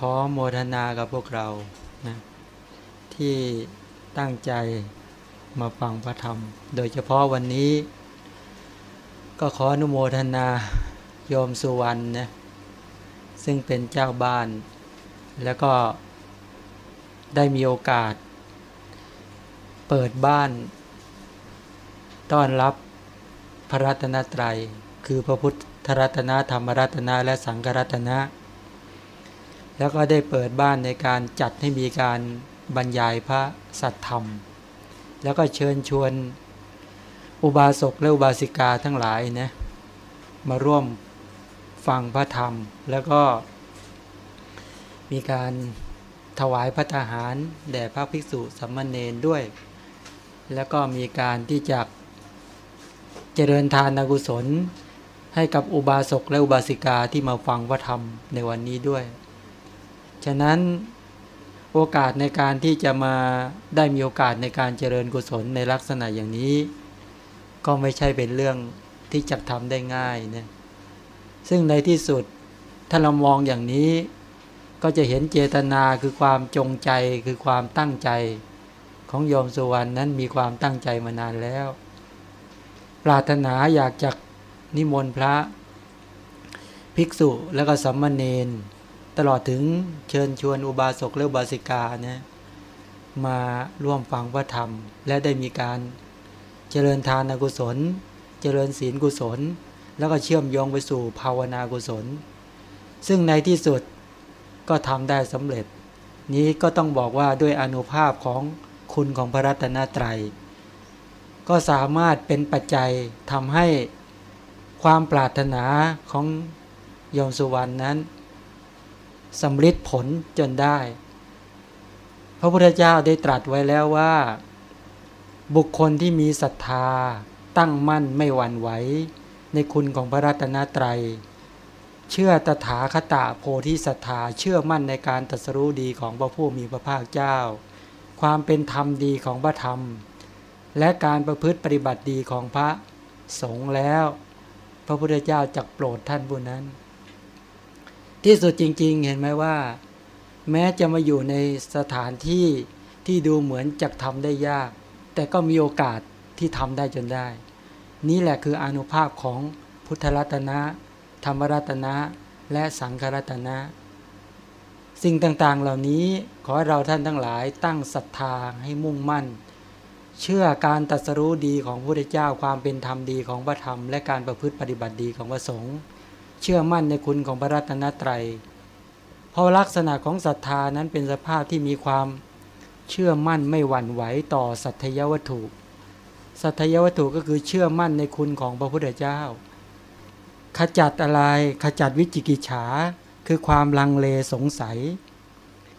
ขอโมทนากับพวกเรานะที่ตั้งใจมาฟังพระธรรม โดยเฉพาะวันนี้ ก็ขออนุโมทนาโยมสุวรรณนะซึ่งเป็นเจ้าบ้าน แล้วก็ได้มีโอกาส เปิดบ้าน ต้อนรับพระรัตนตรัย คือพระพุทธรัตนธรรมรัตนและสังฆรัตนะ แล้วก็ได้เปิดบ้านในการจัดให้มีการบรรยายพระสัทธรรม แล้วก็เชิญชวนอุบาสกและอุบาสิกาทั้งหลายนะมาร่วมฟังพระธรรม แล้วก็มีการถวายพระทหารแด่พระภิกษุสัมมาเนนด้วย แล้วก็มีการที่จะเจริญทานกุศลให้กับอุบาสกและอุบาสิกาที่มาฟังพระธรรมในวันนี้ด้วย ฉะนั้นโอกาสในการที่จะมาได้มีโอกาสในการเจริญกุศลในลักษณะอย่างนี้ ก็ไม่ใช่เป็นเรื่องที่จะทำได้ง่ายนะซึ่งในที่สุดถ้าเรามองอย่างนี้ ก็จะเห็นเจตนาคือความจงใจคือความตั้งใจของโยมสุวรรณนั้นมีความตั้งใจมานานแล้ว ปรารถนาอยากจะนิมนต์พระ ภิกษุแล้วก็สัมมาเนน ตลอดถึงเชิญชวนอุบาสกและอุบาสิกานะมาร่วมฟังพระธรรม และได้มีการเจริญทานกุศล เจริญศีลกุศล แล้วก็เชื่อมโยงไปสู่ภาวนากุศล ซึ่งในที่สุดก็ทำได้สำเร็จ นี้ก็ต้องบอกว่าด้วยอนุภาพของคุณของพระรัตนตรัย ก็สามารถเป็นปัจจัยทำให้ความปรารถนาของโยมสุวรรณนั้น สำลิดผลจนได้ พระพุทธเจ้าได้ตรัสไว้แล้วว่า บุคคลที่มีศรัทธา ตั้งมั่นไม่หวั่นไหวในคุณของพระรัตนตรัย เชื่อตถาคตะโพธิศรัทธาเชื่อมั่นในการตรัสรู้ดีของพระผู้มีพระภาคเจ้า ความเป็นธรรมดีของพระธรรม และการประพฤติปฏิบัติดีของพระสงฆ์แล้ว พระพุทธเจ้าจักโปรดท่านผู้นั้น ที่สุดจริง ๆ เห็นไหมว่า แม้จะมาอยู่ในสถานที่ที่ดูเหมือนจะทำได้ยาก แต่ก็มีโอกาสที่ทำได้จนได้ นี่แหละคืออนุภาพของพุทธรัตนะ ธรรมรัตนะ และสังฆรัตนะ สิ่งต่างๆเหล่านี้ขอเราท่านทั้งหลายตั้งศรัทธาให้มุ่งมั่น เชื่อการตัดสรู้ดีของพระพุทธเจ้าความเป็นธรรมดีของพระธรรม และการประพฤติปฏิบัติดีของพระสงฆ์ เชื่อมั่นในคุณของพระรัตนตรัย เพราะลักษณะของศรัทธานั้นเป็นสภาพที่มีความเชื่อมั่นไม่หวั่นไหวต่อสัตยวัตถุ สัตยวัตถุก็คือเชื่อมั่นในคุณของพระพุทธเจ้า ขจัดอะไรขจัดวิจิกิจฉาคือความลังเลสงสัย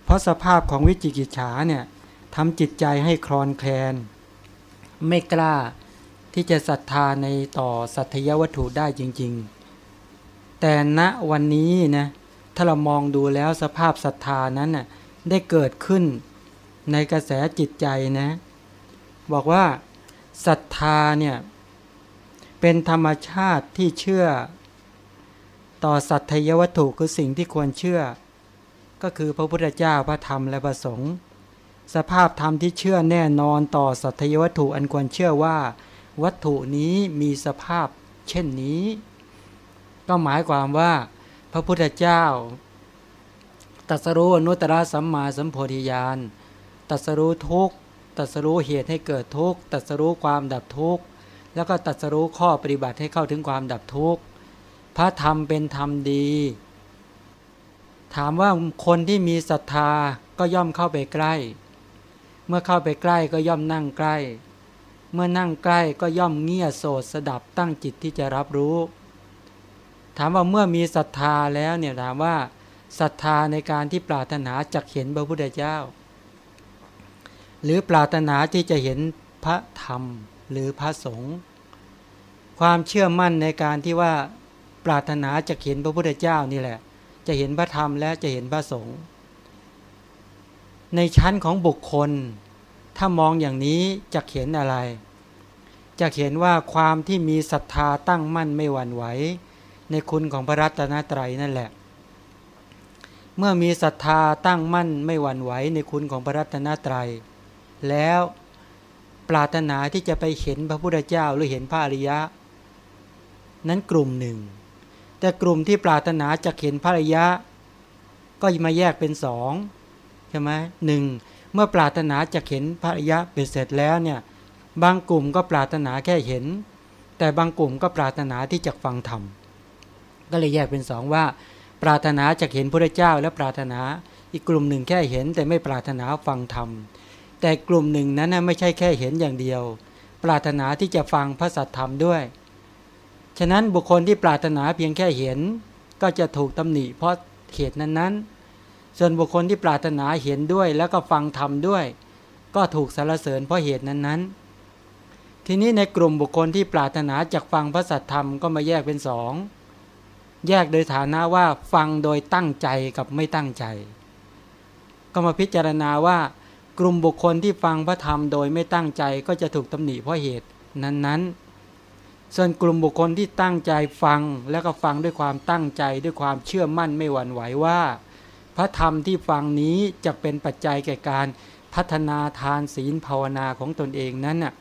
เพราะสภาพของวิจิกิจฉาเนี่ยทำจิตใจให้คลอนแคลน ไม่กล้าที่จะศรัทธาในต่อสัตยวัตถุได้จริง ๆ แต่ณวันนี้นะถ้าเรามองดูแล้วสภาพศรัทธานั้นน่ะได้เกิดขึ้นในกระแสจิตใจนะ บอกว่าศรัทธาเนี่ยเป็นธรรมชาติที่เชื่อ ต่อสัตยวัตถุคือสิ่งที่ควรเชื่อ ก็คือพระพุทธเจ้าพระธรรมและพระสงฆ์สภาพธรรมที่เชื่อแน่นอนต่อสัตยวัตถุอันควรเชื่อว่า วัตถุนี้มีสภาพเช่นนี้ ก็หมายความว่าพระพุทธเจ้าตัสรู้อนุตตรสัมมาสัมโพธิญาณตัสรู้ทุกตัสรู้เหตุให้เกิดทุกตัสรู้ความดับทุกแล้วก็ตัสรู้ข้อปฏิบัติให้เข้าถึงความดับทุกพระธรรมเป็นธรรมดี ถามว่าคนที่มีศรัทธาก็ย่อมเข้าไปใกล้ เมื่อเข้าไปใกล้ก็ย่อมนั่งใกล้ เมื่อนั่งใกล้ก็ย่อมเงี่ยโสดสดับตั้งจิตที่จะรับรู้ ถามว่าเมื่อมีศรัทธาแล้วเนี่ยถามว่าศรัทธาในการที่ปรารถนาจะเห็นพระพุทธเจ้า หรือปรารถนาที่จะเห็นพระธรรมหรือพระสงฆ์ความเชื่อมั่นในการที่ว่าปรารถนาจะเห็นพระพุทธเจ้านี่แหละ จะเห็นพระธรรมและจะเห็นพระสงฆ์ในชั้นของบุคคล ถ้ามองอย่างนี้จะเห็นอะไร จะเห็นว่าความที่มีศรัทธาตั้งมั่นไม่หวั่นไหว ในคุณของพระรัตนตรัยนั่นแหละ เมื่อมีศรัทธาตั้งมั่นไม่หวั่นไหวในคุณของพระรัตนตรัย แล้วปรารถนาที่จะไปเห็นพระพุทธเจ้าหรือเห็นพระอริยะ นั้นกลุ่มหนึ่ง แต่กลุ่มที่ปรารถนาจะเห็นพระอริยะ ก็มาแยกเป็นสองใช่ไหมหนึ่งเมื่อปรารถนาจะเห็นพระอริยะเป็นเสร็จแล้วเนี่ยบางกลุ่มก็ปรารถนาแค่เห็น แต่บางกลุ่มก็ปรารถนาที่จะฟังธรรม ก็เลยแยกเป็นสองว่า ปรารถนาจะเห็นพระเจ้าและปรารถนาอีกกลุ่มหนึ่งแค่เห็นแต่ไม่ปรารถนาฟังธรรม แต่กลุ่มหนึ่งนั้นไม่ใช่แค่เห็นอย่างเดียว ปรารถนาที่จะฟังพระสัทธรรมด้วย ฉะนั้นบุคคลที่ปรารถนาเพียงแค่เห็น ก็จะถูกตำหนิเพราะเหตุนั้นๆ ส่วนบุคคลที่ปรารถนาเห็นด้วยแล้วก็ฟังธรรมด้วย ก็ถูกสรรเสริญเพราะเหตุนั้นๆ ทีนี้ในกลุ่มบุคคลที่ปรารถนาจากฟังพระสัทธรรมก็มาแยกเป็นสอง แยกโดยฐานะว่าฟังโดยตั้งใจกับไม่ตั้งใจ ก็มาพิจารณาว่ากลุ่มบุคคลที่ฟังพระธรรมโดยไม่ตั้งใจก็จะถูกตำหนิเพราะเหตุนั้นๆ ส่วนกลุ่มบุคคลที่ตั้งใจฟังแล้วก็ฟังด้วยความตั้งใจด้วยความเชื่อมั่นไม่หวั่นไหวว่า พระธรรมที่ฟังนี้จะเป็นปัจจัยแก่การพัฒนาทานศีลภาวนาของตนเองนั้นน่ะ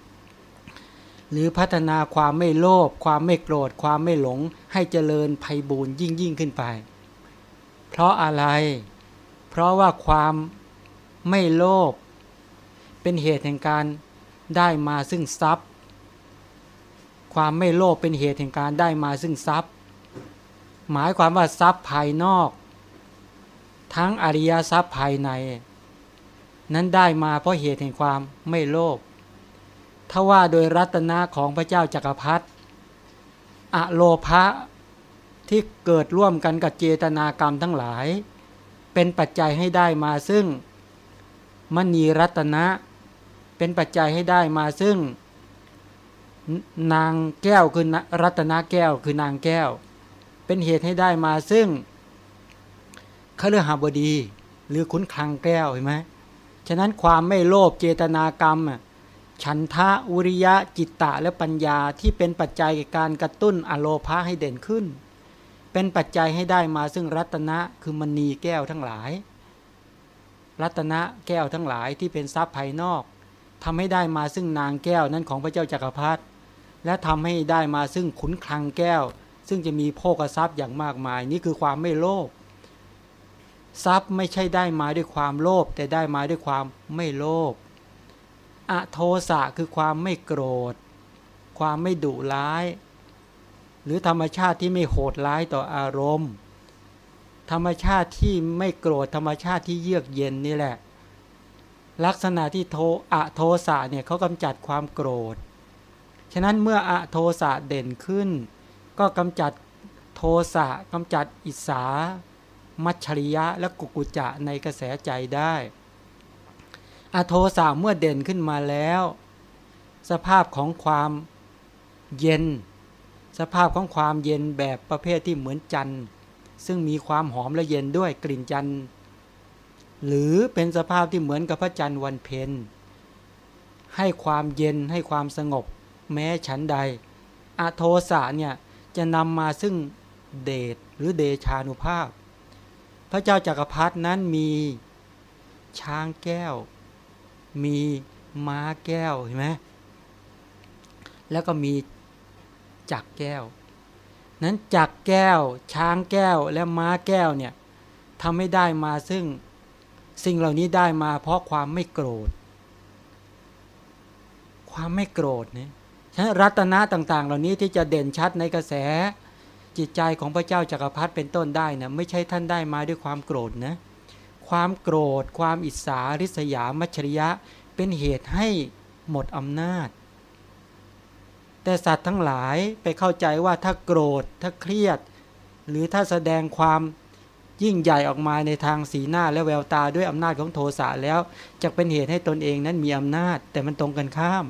หรือพัฒนาความไม่โลภความไม่โกรธ ความไม่หลง ให้เจริญไพบูรยิ่งยิ่งขึ้นไป เพราะอะไร เพราะว่าความไม่โลภเป็นเหตุแห่งการได้มาซึ่งทรัพย์ ความไม่โลภเป็นเหตุแห่งการได้มาซึ่งทรัพย์ หมายความว่าทรัพย์ภายนอก ทั้งอริยทรัพย์ภายใน นั้นได้มาเพราะเหตุแห่งความไม่โลภ ถ้าว่าโดยรัตนะของพระเจ้าจักรพรรดิอะโลภะที่เกิดร่วมกันกับเจตนากรรมทั้งหลาย เป็นปัจจัยให้ได้มาซึ่ง มณีรัตนะ เป็นปัจจัยให้ได้มาซึ่ง นางแก้วคือรัตนะแก้วคือนางแก้ว เป็นเหตุให้ได้มาซึ่งขเลือหาบดี หรือคุ้นคลังแก้วเห็นไหมฉะนั้นความไม่โลภเจตนากรรม ฉันทะอุริยะจิตตะและปัญญาที่เป็นปัจจัยการกระตุ้นอโลภะให้เด่นขึ้น เป็นปัจจัยให้ได้มาซึ่งรัตนะคือมณีแก้วทั้งหลาย รัตนะแก้วทั้งหลายที่เป็นทรัพย์ภายนอกทำให้ได้มาซึ่งนางแก้วนั้นของพระเจ้าจักรพรรดิและทำให้ได้มาซึ่งขุนคลังแก้ว ซึ่งจะมีโภกทรัพย์อย่างมากมาย นี่คือความไม่โลภทรัพย์ไม่ใช่ได้มาด้วยความโลภแต่ได้มาด้วยความไม่โลภ อโทสะคือความไม่โกรธ ความไม่ดุร้าย หรือธรรมชาติที่ไม่โหดร้ายต่ออารมณ์ ธรรมชาติที่ไม่โกรธธรรมชาติที่เยือกเย็นนี่แหละ ลักษณะที่โทอะโทสะเนี่ยเขากำจัดความโกรธ ฉะนั้นเมื่ออโทสะเด่นขึ้น ก็กำจัดโทสะกำจัดอิสามัชริยะและกุกุจะในกระแสใจได้ อโทสะเมื่อเด่นขึ้นมาแล้ว สภาพของความเย็น สภาพของความเย็นแบบประเภทที่เหมือนจันทร์ ซึ่งมีความหอมและเย็นด้วยกลิ่นจันทร์ หรือเป็นสภาพที่เหมือนกับพระจันทร์วันเพ็ญให้ความเย็นให้ความสงบ แม้ฉันใด อโทสะเนี่ยจะนำมาซึ่งเดชหรือเดชานุภาพ พระเจ้าจากักรพรรดินั้นมีช้างแก้ว มีม้าแก้วเห็นไหมแล้วก็มีจักแก้ว นั้นจักแก้ว ช้างแก้วและม้าแก้วเนี่ยทำให้ได้มาซึ่งสิ่งเหล่านี้ได้มาเพราะความไม่โกรธ ความไม่โกรธเนี่ยฉะนั้นรัตนะต่างๆ เหล่านี้ที่จะเด่นชัดในกระแสจิตใจของพระเจ้าจากักรพรรดิเป็นต้นได้นะไม่ใช่ท่านได้มาด้วยความโกรธนะ ความโกรธ ความอิสาริษยามัชริยะ เป็นเหตุให้หมดอำนาจ แต่สัตว์ทั้งหลายไปเข้าใจว่าถ้าโกรธ ถ้าเครียด หรือถ้าแสดงความยิ่งใหญ่ออกมาในทางสีหน้าและแววตาด้วยอำนาจของโทสะแล้วจะเป็นเหตุให้ตนเองนั้นมีอำนาจ แต่มันตรงกันข้าม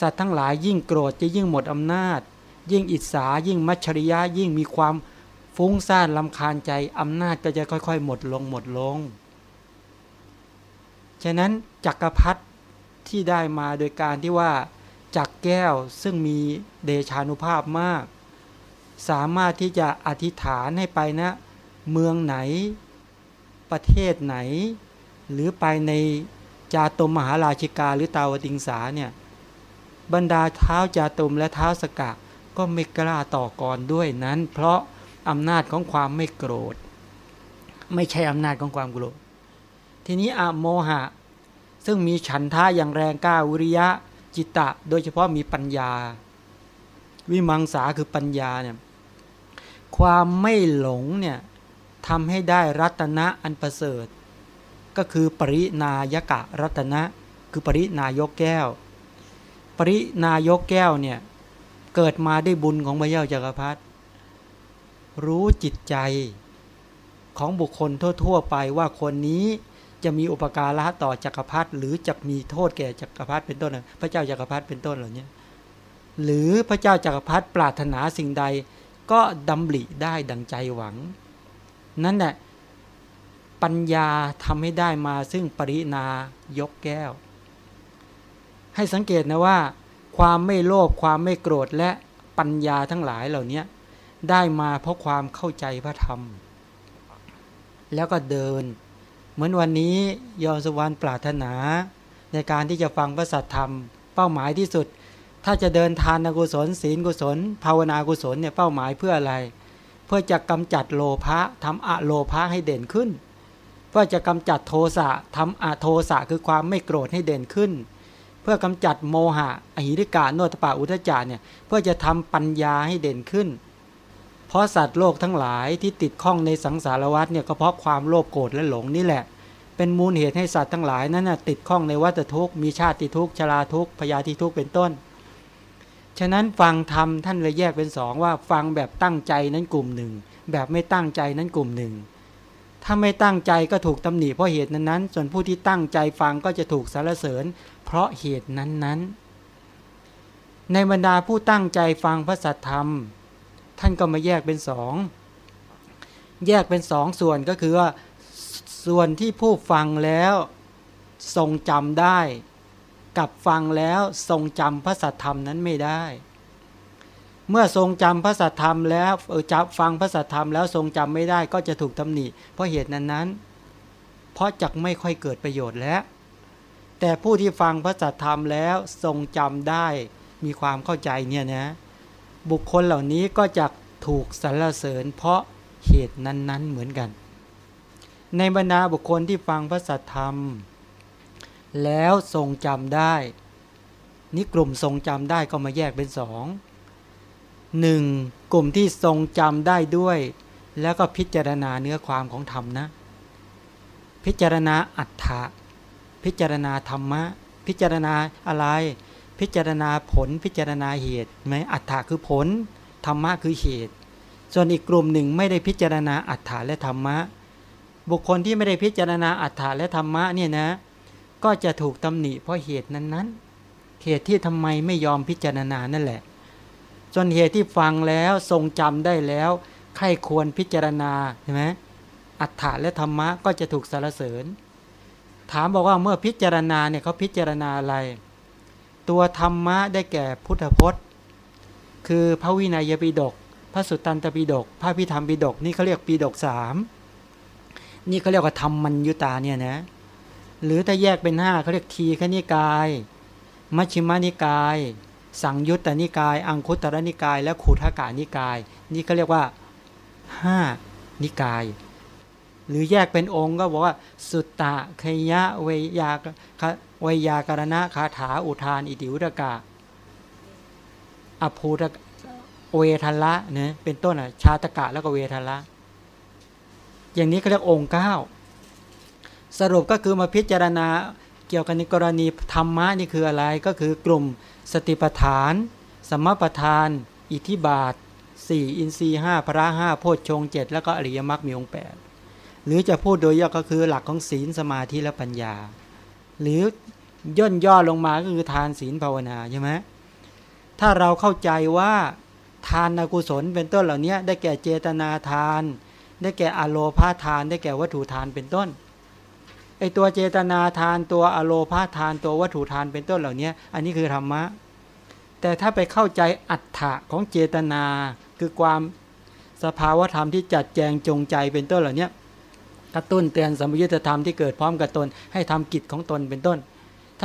สัตว์ทั้งหลายยิ่งโกรธจะยิ่งหมดอำนาจ ยิ่งอิสายิ่งมัชริยะยิ่งมีความ ฟุ้งซ่านลำคาญใจอำนาจก็จะค่อย ๆ หมดลงหมดลง ฉะนั้นจักรพรรดิที่ได้มาโดยการที่ว่าจักแก้วซึ่งมีเดชานุภาพมาก สามารถที่จะอธิษฐานให้ไปนะ เมืองไหน ประเทศไหน หรือไปในจาตุมมหาราชิกาหรือตาวติงสาเนี่ยบรรดาเท้าจาตุมและเท้าสกะก็ไม่กล้าต่อกรด้วยนั้น เพราะ อำนาจของความไม่โกรธ ไม่ใช่อำนาจของความโกรธ ทีนี้อะโมหะ ซึ่งมีฉันท่าอย่างแรงกล้าวิริยะจิตตะ โดยเฉพาะมีปัญญา วิมังสาคือปัญญาเนี่ยความไม่หลงเนี่ยทำให้ได้รัตนะอันประเสริฐ ก็คือปรินายกะรัตนะ คือปรินายกแก้ว ปรินายกแก้วเนี่ยเกิดมาได้บุญของพระเจ้าจักรพรรดิ รู้จิตใจของบุคคลทั่ว ๆ ไปว่าคนนี้จะมีอุปการะต่อจักรพรรดิหรือจะมีโทษแก่จักรพรรดิเป็นต้นพระเจ้าจักรพรรดิเป็นต้นเหล่านี้หรือพระเจ้าจักรพรรดิปรารถนาสิ่งใด ก็ดำริได้ดังใจหวัง นั่นแหละปัญญาทำให้ได้มาซึ่งปรินายกแก้ว ให้สังเกตนะว่า ความไม่โลภความไม่โกรธและปัญญาทั้งหลายเหล่านี้ ได้มาเพราะความเข้าใจพระธรรม แล้วก็เดิน เหมือนวันนี้ยอสวรรค์ปรารถนา ในการที่จะฟังพระสัทธรรม เป้าหมายที่สุด ถ้าจะเดินทานกุศล ศีลกุศล ภาวนากุศลเนี่ยเป้าหมายเพื่ออะไร เพื่อจะกำจัดโลภะทำอะโลภะให้เด่นขึ้น เพื่อจะกำจัดโทสะทำอะโทสะคือความไม่โกรธให้เด่นขึ้นเพื่อกำจัดโมหะอหิริกาโนตปะอุทจารเนี่ย เพื่อจะทำปัญญาให้เด่นขึ้น เพราะสัตว์โลกทั้งหลายที่ติดข้องในสังสารวัฏเนี่ยก็เพราะความโลภโกรธและหลงนี่แหละ เป็นมูลเหตุให้สัตว์ทั้งหลายนั้นนะติดข้องในวัฏทุกข์มีชาติทุกข์ชราทุกข์พยาธิทุกข์เป็นต้น ฉะนั้นฟังธรรมท่านเลยแยกเป็นสองว่าฟังแบบตั้งใจนั้นกลุ่มหนึ่ง แบบไม่ตั้งใจนั้นกลุ่มหนึ่งถ้าไม่ตั้งใจก็ถูกตำหนิเพราะเหตุนั้น ๆ ส่วนผู้ที่ตั้งใจฟังก็จะถูกสรรเสริญ เพราะเหตุนั้นๆ ในบรรดาผู้ตั้งใจฟังพระสัทธรรม ท่านก็มาแยกเป็นสองแยกเป็นสองส่วนก็คือว่าส่วนที่ผู้ฟังแล้วทรงจำได้ กับฟังแล้วทรงจำพระสัทธรรมนั้นไม่ได้ เมื่อทรงจำพระสัทธรรมแล้วเออจับฟังพระสัทธรรมแล้วทรงจำไม่ได้ก็จะถูกตำหนิ เพราะเหตุนั้นนั้น เพราะจักไม่ค่อยเกิดประโยชน์แล้ว แต่ผู้ที่ฟังพระสัทธรรมแล้วทรงจำได้มีความเข้าใจเนี่ยนะ บุคคลเหล่านี้ก็จะถูกสรรเสริญเพราะเหตุนั้นๆเหมือนกัน ในบรรดาบุคคลที่ฟังพระสัทธรรม แล้วทรงจำได้ นี่กลุ่มทรงจำได้ก็มาแยกเป็นสองหนึ่งกลุ่มที่ทรงจำได้ด้วย แล้วก็พิจารณาเนื้อความของธรรมนะ พิจารณาอัฏฐะพิจารณาธรรมะ พิจารณาอะไร พิจารณาผลพิจารณาเหตุไหมอัฏฐะคือผลธรรมะคือเหตุ ส่วนอีกกลุ่มหนึ่งไม่ได้พิจารณาอัฏฐะและธรรมะ บุคคลที่ไม่ได้พิจารณาอัฏฐะและธรรมะเนี่ยนะก็จะถูกตำหนิเพราะเหตุนั้นๆเหตุที่ทำไมไม่ยอมพิจารณานั่นแหละจนเหตุที่ฟังแล้วทรงจำได้แล้วใครควรพิจารณาใช่ไหมอัฏฐะและธรรมะก็จะถูกสารเสริญ ถามบอกว่าเมื่อพิจารณาเนี่ยเขาพิจารณาอะไร ตัวธรรมะได้แก่พุทธพจน์ คือพระวินัยปิฎกพระสุตตันตปิฎกพระพิธรรมปิฎกนี่เขาเรียกปิฎกสามนี่เขาเรียกว่าธรรมมัญยุตาเนี่ยนะหรือถ้าแยกเป็นห้าเขาเรียกทีขณิกาย มัชฌิมานิกาย สังยุตตนิกาย อังคุตรนิกาย และขูทากานิกาย นี่เขาเรียกว่าห้านิกาย หรือแยกเป็นองค์ก็บอกว่า สุตตะขยะเวยาเวยาการณะคาถาอุทาน อิติวุตกะอภูตเวทันละเนี่ยเป็นต้นอะชาตกะแล้วก็เวทันละ อย่างนี้เขาเรียกองค์เก้าสรุปก็คือมาพิจารณาเกี่ยวกับในกรณีธรรมะนี่คืออะไรก็คือกลุ่มสติปัฏฐาน สมปัฏฐาน อิทิบาท 4 อินทรีย์5พระห้าโพชฌงเจ็ดแล้วก็อริยมรรคมีองค์แปดหรือจะพูดโดยย่อก็คือหลักของศีลสมาธิและปัญญา หรือ ย่นย่อลงมาก็คือทานศีลภาวนาใช่ไหมถ้าเราเข้าใจว่าทานนกุศลเป็นต้นเหล่านี้ได้แก่เจตนาทาน ได้แก่อโลพาทาน ได้แก่วัตถุทานเป็นต้นไอตัวเจตนาทานตัวอโลพาทานตัววัตถุทานเป็นต้นเหล่านี้อันนี้คือธรรมะ แต่ถ้าไปเข้าใจอัตถะของเจตนาคือความสภาวธรรมที่จัดแจงจงใจเป็นต้นเหล่านี้กระตุ้นเตือนสมยุทธธรรมที่เกิดพร้อมกับตนให้ทำกิจของตนเป็นต้น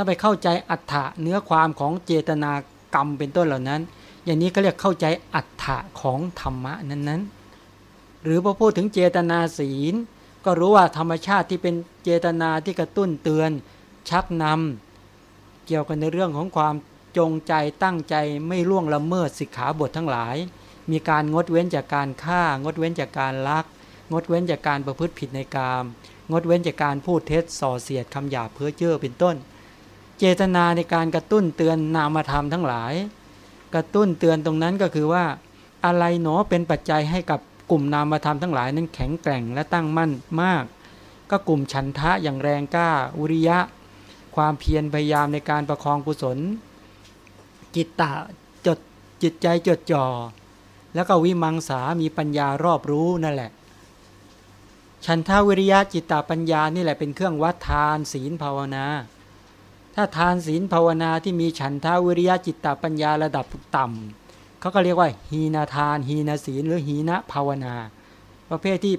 ถ้าไปเข้าใจอัฏฐะเนื้อความของเจตนากรรมเป็นต้นเหล่านั้น อย่างนี้ก็เรียกเข้าใจอัฏฐะของธรรมะนั้นๆ หรือพอพูดถึงเจตนาศีล ก็รู้ว่าธรรมชาติที่เป็นเจตนาที่กระตุ้นเตือน ชักนำเกี่ยวกันในเรื่องของความจงใจตั้งใจไม่ล่วงละเมิดสิกขาบททั้งหลาย มีการงดเว้นจากการฆ่างดเว้นจากการลัก งดเว้นจากการประพฤติผิดในกาม งดเว้นจากการพูดเท็จส่อเสียดคำหยาบเพ้อเจ้อเป็นต้น เจตนาในการกระตุ้นเตือนนามธรรมทั้งหลาย กระตุ้นเตือนตรงนั้นก็คือว่า อะไรหนอเป็นปัจจัยให้กับกลุ่มนามธรรมทั้งหลายนั้นแข็งแกร่งและตั้งมั่นมาก ก็กลุ่มฉันทะอย่างแรงกล้าอุริยะ ความเพียรพยายามในการประคองกุศล จิตตะจดจิตใจจดจ่อแล้วก็วิมังสามีปัญญารอบรู้นั่นแหละฉันทาวิริยะจิตตาปัญญานี่แหละเป็นเครื่องวัดทานศีลภาวนา ถ้าทานศีลภาวนาที่มีฉันทาวิริยะจิตตปัญญาระดับต่ำเขาก็เรียกว่าหีนาทานหีนาศีลหรือหีนะภาวนา ประเภทที่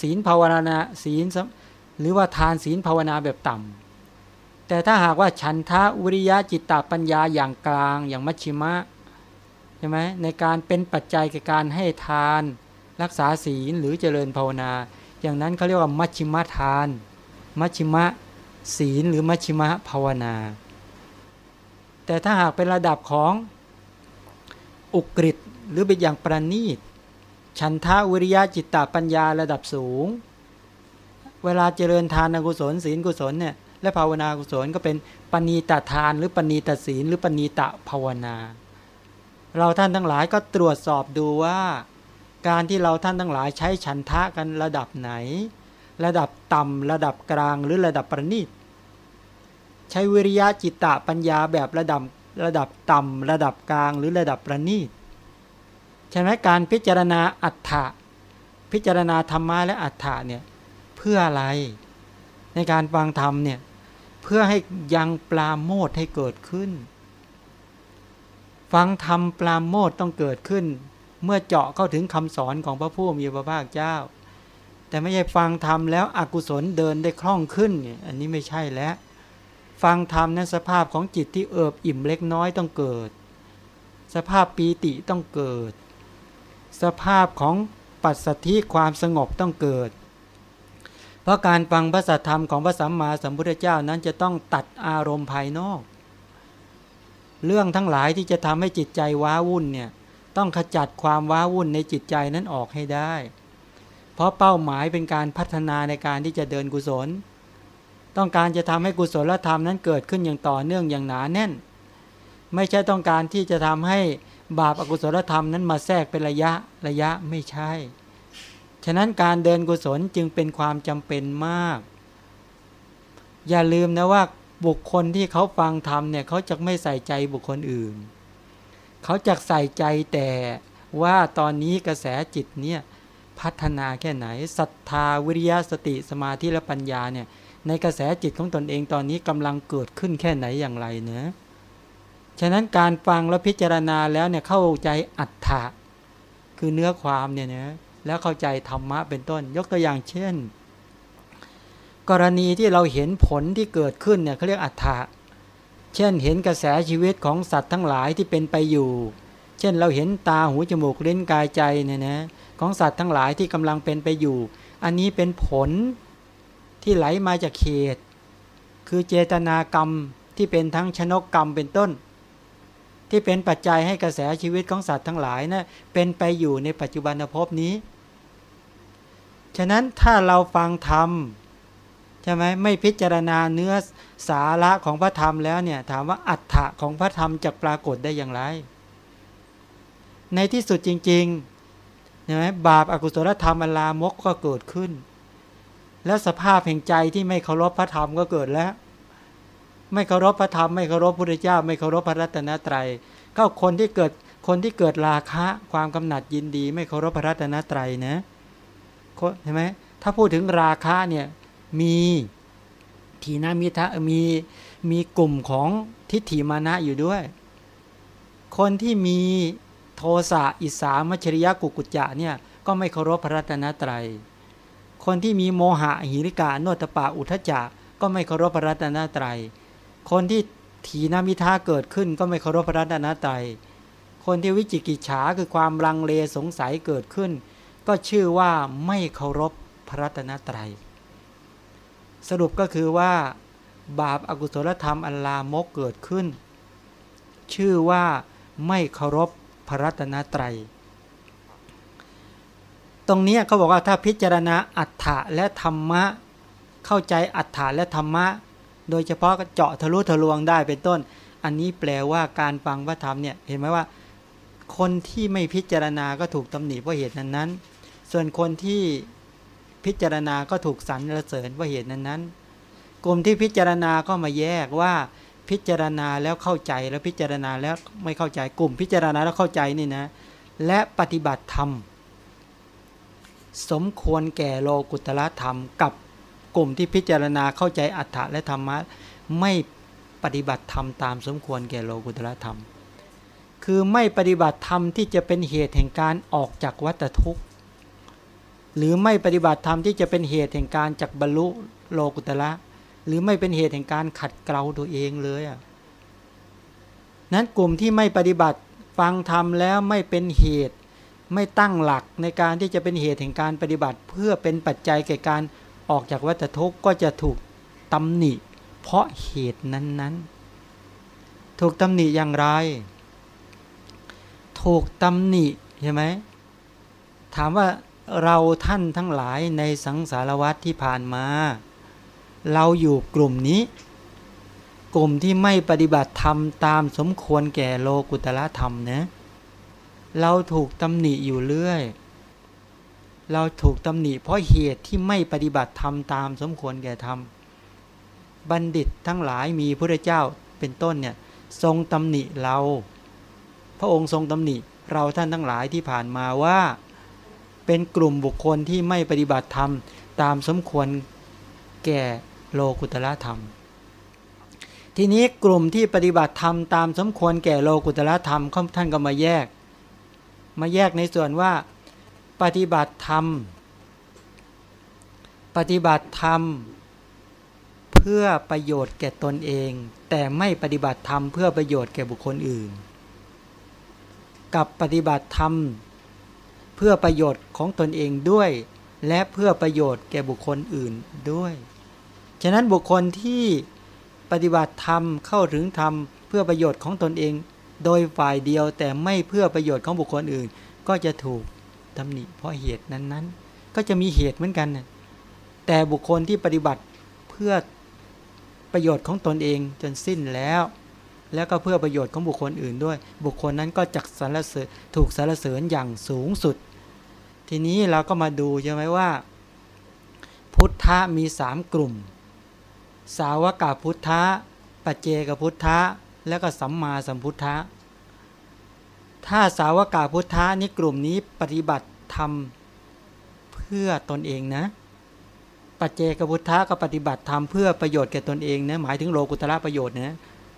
ศีลภาวนาศีลหรือว่าทานศีลภาวนาแบบต่ำแต่ถ้าหากว่าฉันทะวิริยะจิตตปัญญาอย่างกลางอย่างมัชชิมะใช่ไหมในการเป็นปัจจัยในการให้ทานรักษาศีลหรือเจริญภาวนา อย่างนั้นเขาเรียกว่ามัชชิมะทาน มัชชิมะ ศีลหรือมัชชิมะภาวนา แต่ถ้าหากเป็นระดับของอุกฤษหรือเป็นอย่างประณีต ฉันทะวิริยะจิตตปัญญาระดับสูง เวลาเจริญทานกุศลศีลกุศลเนี่ยและภาวนากุศลก็เป็นปณีตทาน หรือปณีตศีล หรือปณีตภาวนา เราท่านทั้งหลายก็ตรวจสอบดูว่า การที่เราท่านทั้งหลายใช้ฉันทะกันระดับไหน ระดับต่ำระดับกลางหรือระดับประณีต ใช้วิริยะจิตตะปัญญาแบบระดับระดับต่ำระดับกลางหรือระดับประณีตใช่ไหมการพิจารณาอัฏฐะพิจารณาธรรมะและอัฏฐะเนี่ยเพื่ออะไรในการฟังธรรมเนี่ยเพื่อให้ยังปลาโมดให้เกิดขึ้น ฟังธรรมปลาโมดต้องเกิดขึ้น เมื่อเจาะเข้าถึงคำสอนของพระผู้มีพระภาคเจ้า แต่ไม่ใช่ฟังธรรมแล้วอกุศลเดินได้คล่องขึ้น อันนี้ไม่ใช่แล้ว ฟังธรรมนั้นสภาพของจิตที่เอิบอิ่มเล็กน้อยต้องเกิด สภาพปีติต้องเกิด สภาพของปัสสธิความสงบต้องเกิด เพราะการฟังพระสัทธรรมของพระสัมมาสัมพุทธเจ้านั้นจะต้องตัดอารมณ์ภายนอก เรื่องทั้งหลายที่จะทำให้จิตใจว้าวุ่นเนี่ยต้องขจัดความว้าวุ่นในจิตใจนั้นออกให้ได้ เพราะเป้าหมายเป็นการพัฒนาในการที่จะเดินกุศล ต้องการจะทำให้กุศลธรรมนั้นเกิดขึ้นอย่างต่อเนื่องอย่างหนาแน่น ไม่ใช่ต้องการที่จะทำให้บาปอากุศลธรรมนั้นมาแทรกเป็นระยะระยะไม่ใช่ ฉะนั้นการเดินกุศลจึงเป็นความจำเป็นมาก อย่าลืมนะว่าบุคคลที่เขาฟังธรรมเนี่ยเขาจะไม่ใส่ใจบุคคลอื่น เขาจะใส่ใจแต่ว่าตอนนี้กระแสจิตเนี่ย พัฒนาแค่ไหนศรัทธาวิริยะสติสมาธิและปัญญาเนี่ยในกระแสจิตของตนเองตอนนี้กำลังเกิดขึ้นแค่ไหนอย่างไรเนะฉะนั้นการฟังและพิจารณาแล้วเนี่ยเข้าใจอัตถะคือเนื้อความเนี่ยนะแล้วเข้าใจธรรมะเป็นต้น ยกตัวอย่างเช่น กรณีที่เราเห็นผลที่เกิดขึ้นเนี่ยเขาเรียกอัฏฐะเช่นเห็นกระแสชีวิตของสัตว์ทั้งหลายที่เป็นไปอยู่ เช่นเราเห็นตาหูจมูกเลิ้นกายใจเนี่ยนะ ของสัตว์ทั้งหลายที่กำลังเป็นไปอยู่ อันนี้เป็นผลที่ไหลมาจากเขต คือเจตนากรรมที่เป็นทั้งชนกกรรมเป็นต้น ที่เป็นปัจจัยให้กระแสชีวิตของสัตว์ทั้งหลายนะเป็นไปอยู่ในปัจจุบันภพนี้ ฉะนั้นถ้าเราฟังธรรมใช่ไหมไม่พิจารณาเนื้อสาระของพระธรรมแล้วเนี่ยถามว่าอัฏฐะของพระธรรมจะปรากฏได้อย่างไร ในที่สุดจริง ๆ ใช่ไหมบาปอากุศลธรรมอลามกก็เกิดขึ้น แล้วสภาพแห่งใจที่ไม่เคารพพระธรรมก็เกิดแล้ว ไม่เคารพพระธรรมไม่เคารพพระพุทธเจ้า ไม่เคารพพระรัตนตรัยก็คนที่เกิดคนที่เกิดราคะความกำหนัดยินดี ไม่เคารพพระรัตนตรัยนะใช่ไหมถ้าพูดถึงราคะเนี่ยมีทีนามิทะมีมีกลุ่มของทิฏฐิมานะอยู่ด้วย คนที่มี โทสะอิสามัชริยะกุกุจจะเนี่ยก็ไม่เคารพพระรัตนตรัย คนที่มีโมหะหิริกาโนตปาอุทจจะก็ไม่เคารพพระรัตนตรัย คนที่ถีนามิทาเกิดขึ้นก็ไม่เคารพพระรัตนตรัย คนที่วิจิกิจฉาคือความลังเลสงสัยเกิดขึ้น ก็ชื่อว่าไม่เคารพพระรัตนตรัย สรุปก็คือว่า บาปอากุศลธรรมอันลามกเกิดขึ้น ชื่อว่าไม่เคารพ พระรัตนตรัย ตรงนี้เขาบอกว่าถ้าพิจารณาอัฏฐะและธรรมะ เข้าใจอัฏฐานและธรรมะ โดยเฉพาะเจาะทะลุทะลวงได้เป็นต้น อันนี้แปลว่าการฟังพระธรรมเนี่ยเห็นไหมว่า คนที่ไม่พิจารณาก็ถูกตำหนิเพราะเหตุนั้นนั้น ส่วนคนที่พิจารณาก็ถูกสรรเสริญเพราะเหตุนั้นนั้นกลุ่มที่พิจารณาก็มาแยกว่า พิจารณาแล้วเข้าใจแล้วพิจารณาแล้วไม่เข้าใจกลุ่ม พิจารณาแล้วเข้าใจนี่นะ และปฏิบัติธรรม สมควรแก่โลกุตละธรรม กับกลุ่มที่พิจารณาเข้าใจอัฏฐะและธรรมะไม่ปฏิบัติธรรมตามสมควรแก่โลกุตละธรรม คือไม่ปฏิบัติธรรมที่จะเป็นเหตุแห่งการออกจากวัฏทุกข์หรือไม่ปฏิบัติธรรมที่จะเป็นเหตุแห่งการจักบรรลุโลกุตละ หรือไม่เป็นเหตุแห่งการขัดเกลาตัวเองเลยอะนั้นกลุ่มที่ไม่ปฏิบัติฟังธรรมแล้วไม่เป็นเหตุ ไม่ตั้งหลักในการที่จะเป็นเหตุแห่งการปฏิบัติ เพื่อเป็นปัจจัยแก่การออกจากวัฏทุกข์ก็จะถูกตำหนิ เพราะเหตุนั้นๆ ถูกตำหนิอย่างไร ถูกตำหนิใช่ไหมถามว่าเราท่านทั้งหลายในสังสารวัตที่ผ่านมา เราอยู่กลุ่มนี้ กลุ่มที่ไม่ปฏิบัติธรรมตามสมควรแก่โลกุตละธรรมนะ เราถูกตำหนิอยู่เรื่อย เราถูกตำหนิเพราะเหตุที่ไม่ปฏิบัติธรรมตามสมควรแก่ธรรม บัณฑิตทั้งหลายมีพระเจ้าเป็นต้นเนี่ยทรงตำหนิเรา พระองค์ทรงตำหนิเราท่านทั้งหลายที่ผ่านมาว่า เป็นกลุ่มบุคคลที่ไม่ปฏิบัติธรรมตามสมควรแก่ โลกุตละธรรม ทีนี้กลุ่มที่ปฏิบัติธรรมตามสมควรแก่โลกุตละธรรมท่านก็มาแยก มาแยกในส่วนว่า ปฏิบัติธรรม ปฏิบัติธรรม เพื่อประโยชน์แก่ตนเอง แต่ไม่ปฏิบัติธรรมเพื่อประโยชน์แก่บุคคลอื่น กับปฏิบัติธรรม เพื่อประโยชน์ของตนเองด้วยและเพื่อประโยชน์แก่บุคคลอื่นด้วย ฉะนั้นบุคคลที่ปฏิบัติธรรมเข้าถึงธรรมเพื่อประโยชน์ของตนเอง โดยฝ่ายเดียวแต่ไม่เพื่อประโยชน์ของบุคคลอื่น ก็จะถูกตำหนิเพราะเหตุนั้นๆ ก็จะมีเหตุเหมือนกันนะแต่บุคคลที่ปฏิบัติเพื่อประโยชน์ของตนเองจนสิ้นแล้ว แล้วก็เพื่อประโยชน์ของบุคคลอื่นด้วย บุคคลนั้นก็จักสรรเสริญถูกสรรเสริญอย่างสูงสุด ทีนี้เราก็มาดูใช่ไหมว่า พุทธะมีสามกลุ่ม สาวกาพุทธะปัจเจกพุทธะแล้วก็สัมมาสัมพุทธะถ้าสาวกาพุทธานี่กลุ่มนี้ปฏิบัติทำเพื่อตนเองนะ ปัจเจกพุทธะก็ปฏิบัติทำเพื่อประโยชน์แก่ตนเองนะหมายถึงโลกุตระประโยชน์นะ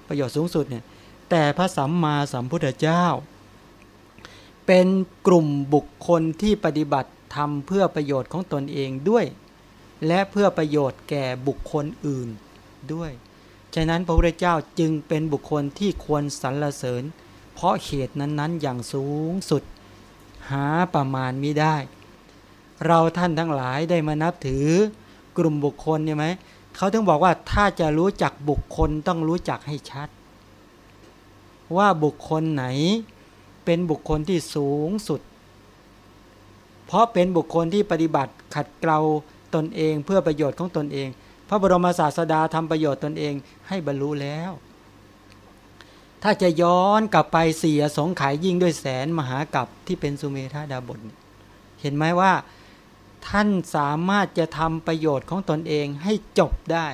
ประโยชน์สูงสุดเนี่ยแต่พระสัมมาสัมพุทธเจ้า เป็นกลุ่มบุคคลที่ปฏิบัติทำเพื่อประโยชน์ของตนเองด้วย และเพื่อประโยชน์แก่บุคคลอื่นด้วย ฉะนั้นพระพุทธเจ้าจึงเป็นบุคคลที่ควรสรรเสริญ เพราะเหตุนั้นๆ อย่างสูงสุด หาประมาณไม่ได้ เราท่านทั้งหลายได้มานับถือกลุ่มบุคคลใช่ไหมเขาถึงบอกว่าถ้าจะรู้จักบุคคลต้องรู้จักให้ชัด ว่าบุคคลไหนเป็นบุคคลที่สูงสุด เพราะเป็นบุคคลที่ปฏิบัติขัดเกลา ตนเอง เพื่อประโยชน์ของตนเอง พระบรมศาสดาทำประโยชน์ตนเองให้บรรลุแล้ว ถ้าจะย้อนกลับไปเสียสงขายยิ่งด้วยแสนมหากับที่เป็นสุเมธาดาบทเห็นไหมว่าท่านสามารถจะทำประโยชน์ของตนเองให้จบได้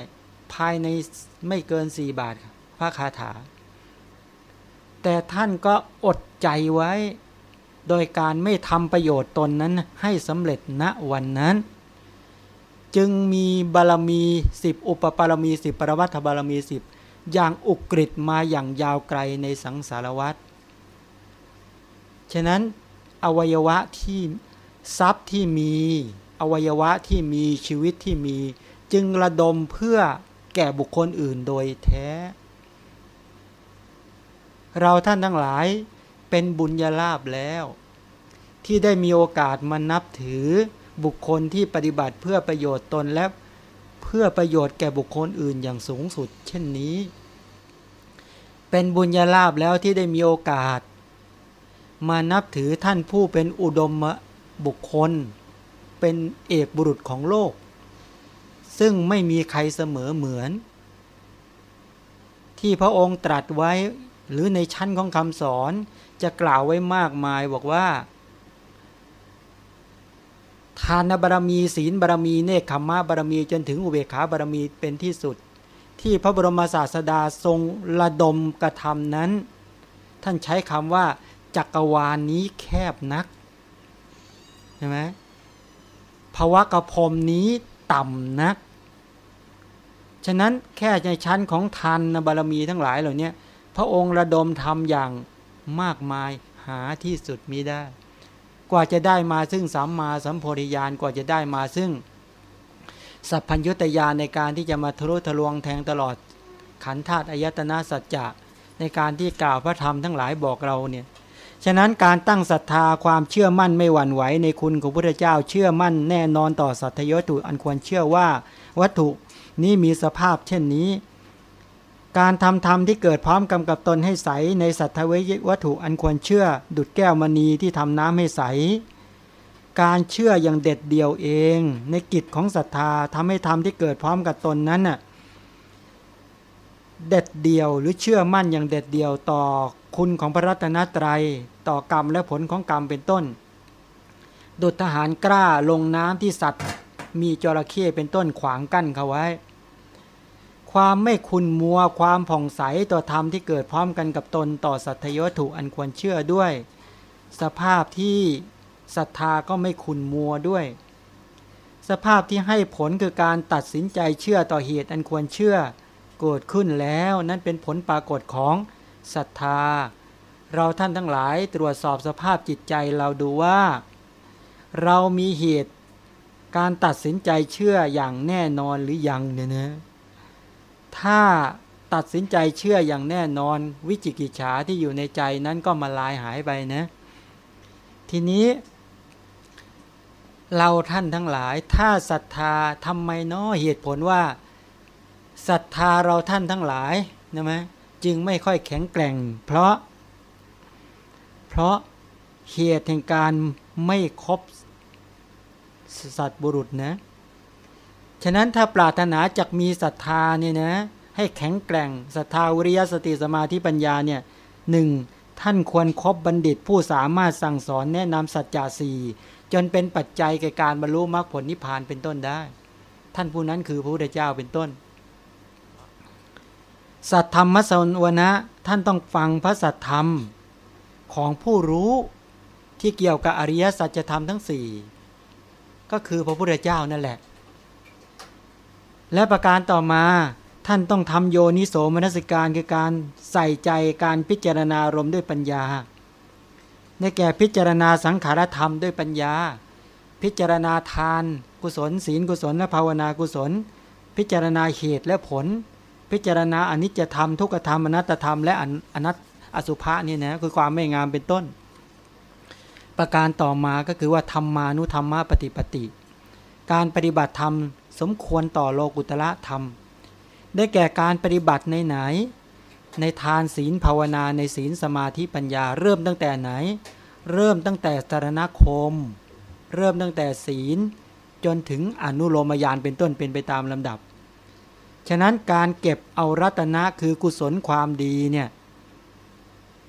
ภายในไม่เกินสี่บาทพระคาถา แต่ท่านก็อดใจไว้ โดยการไม่ทำประโยชน์ตนนั้นให้สำเร็จณวันนั้น จึงมีบารมีสิบอุปปารมีสิบปรวัตบารมีสิบอย่างอุกฤษมาอย่างยาวไกลในสังสารวัฏฉะนั้นอวัยวะที่ทรัพย์ที่มีอวัยวะที่มีชีวิตที่มี จึงระดมเพื่อแก่บุคคลอื่นโดยแท้ เราท่านทั้งหลายเป็นบุญญาลาภแล้ว ที่ได้มีโอกาสมานับถือ บุคคลที่ปฏิบัติเพื่อประโยชน์ตนและเพื่อประโยชน์แก่บุคคลอื่นอย่างสูงสุด เช่นนี้ เป็นบุญญาลาภแล้วที่ได้มีโอกาส มานับถือท่านผู้เป็นอุดมบุคคล เป็นเอกบุรุษของโลก ซึ่งไม่มีใครเสมอเหมือน ที่พระองค์ตรัสไว้หรือในชั้นของคำสอนจะกล่าวไว้มากมายบอกว่า ทานบารมีศีลบารมีเนคขมะบารมีจนถึงอุเบกขาบารมีเป็นที่สุด ที่พระบรมศาสดาทรงระดมกระทำนั้น ท่านใช้คำว่าจักรวาลนนี้แคบนักใช่ไหมภวะกระพรมนี้ต่ำนัก ฉะนั้นแค่ในชั้นของทานบารมีทั้งหลายเหล่านี้พระองค์ระดมทำอย่างมากมายหาที่สุดมิได้ กว่าจะได้มาซึ่งสัมมาสัมโพธิญาณกว่าจะได้มาซึ่ง สัพพัญญุตญาณในการที่จะมาทะลุทะลวงแทงตลอด ขันธาตุอายตนะสัจจะในการที่กล่าวพระธรรมทั้งหลายบอกเราเนี่ยฉะนั้นการตั้งศรัทธาความเชื่อมั่นไม่หวั่นไหวในคุณของพระเจ้าเชื่อมั่นแน่นอนต่อสัตยวัตถุอันควรเชื่อว่าวัตถุนี้มีสภาพเช่นนี้ การทำธรรมที่เกิดพร้อมกำกับตนให้ใส ในสัตววัตถุอันควรเชื่อ ดุดแก้วมณีที่ทำน้ำให้ใส การเชื่ออย่างเด็ดเดี่ยวเอง ในกิจของศรัทธาทำให้ธรรมที่เกิดพร้อมกับตนนั้นน่ะเด็ดเดี่ยวหรือเชื่อมั่นอย่างเด็ดเดี่ยวต่อคุณของพระรัตนตรยัย ต่อกรรมและผลของกรรมเป็นต้น ดุจทหารกล้าลงน้ำที่สัตว์ มีจระเข้เป็นต้นขวางกั้นเขาไว้ ความไม่คุณมัวความผ่องใสต่อธรรมที่เกิดพร้อมกันกับตนต่อสัตยวัตถุอันควรเชื่อด้วย สภาพที่ศรัทธาก็ไม่คุณมัวด้วย สภาพที่ให้ผลคือการตัดสินใจเชื่อต่อเหตุอันควรเชื่อเกิดขึ้นแล้วนั่นเป็นผลปรากฏของศรัทธา เราท่านทั้งหลายตรวจสอบสภาพจิตใจเราดูว่า เรามีเหตุการตัดสินใจเชื่ออย่างแน่นอนหรือยังเนี่ยนะ ถ้าตัดสินใจเชื่ออย่างแน่นอนวิจิกิจฉาที่อยู่ในใจนั้นก็มาลายหายไปนะ ทีนี้ เราท่านทั้งหลาย ถ้าศรัทธาทำไมเนาะเหตุผลว่าศรัทธาเราท่านทั้งหลายนะมจึงไม่ค่อยแข็งแกร่ง เพราะ เพราะเหตุแห่งการไม่ครบสัตบุรุษนะ ฉะนั้นถ้าปรารถนาจะมีศรัทธาเนี่ยนะให้แข็งแกร่งศรัทธาวิริยสติสมาธิปัญญาเนี่ยหนึ่งท่านควรครบบัณฑิตผู้สามารถสั่งสอนแนะนำสัจจะสี่จนเป็นปัจจัยแก่การบรรลุมรรคผลนิพพานเป็นต้นได้ ท่านผู้นั้นคือพระพุทธเจ้าเป็นต้น สัตธรรมสวนะท่านต้องฟังพระสัตธรรมของผู้รู้ที่เกี่ยวกับอริยสัจธรรมทั้งสี่ก็คือพระพุทธเจ้านั่นแหละ และประการต่อมาท่านต้องทำโยนิโสมนสิการคือการใส่ใจการพิจารณารมด้วยปัญญาในแก่พิจารณาสังขารธรรมด้วยปัญญา พิจารณาทาน กุศล ศีลกุศลและภาวนากุศล พิจารณาเหตุและผล พิจารณาอนิจจธรรมทุกธรรมอนัตธรรมและอนัตอสุภะนี่นะคือความไม่งามเป็นต้น ประการต่อมาก็คือว่าธรรมานุธรรมะปฏิปติ การปฏิบัติธรรม สมควรต่อโลกุตละธรรม ได้แก่การปฏิบัติในไหน ในทานศีลภาวนาในศีลสมาธิปัญญา เริ่มตั้งแต่ไหน เริ่มตั้งแต่สารณคม เริ่มตั้งแต่ศีล จนถึงอนุโลมยานเป็นต้นเป็นไปตามลำดับ ฉะนั้นการเก็บเอารัตนะคือกุศลความดีเนี่ย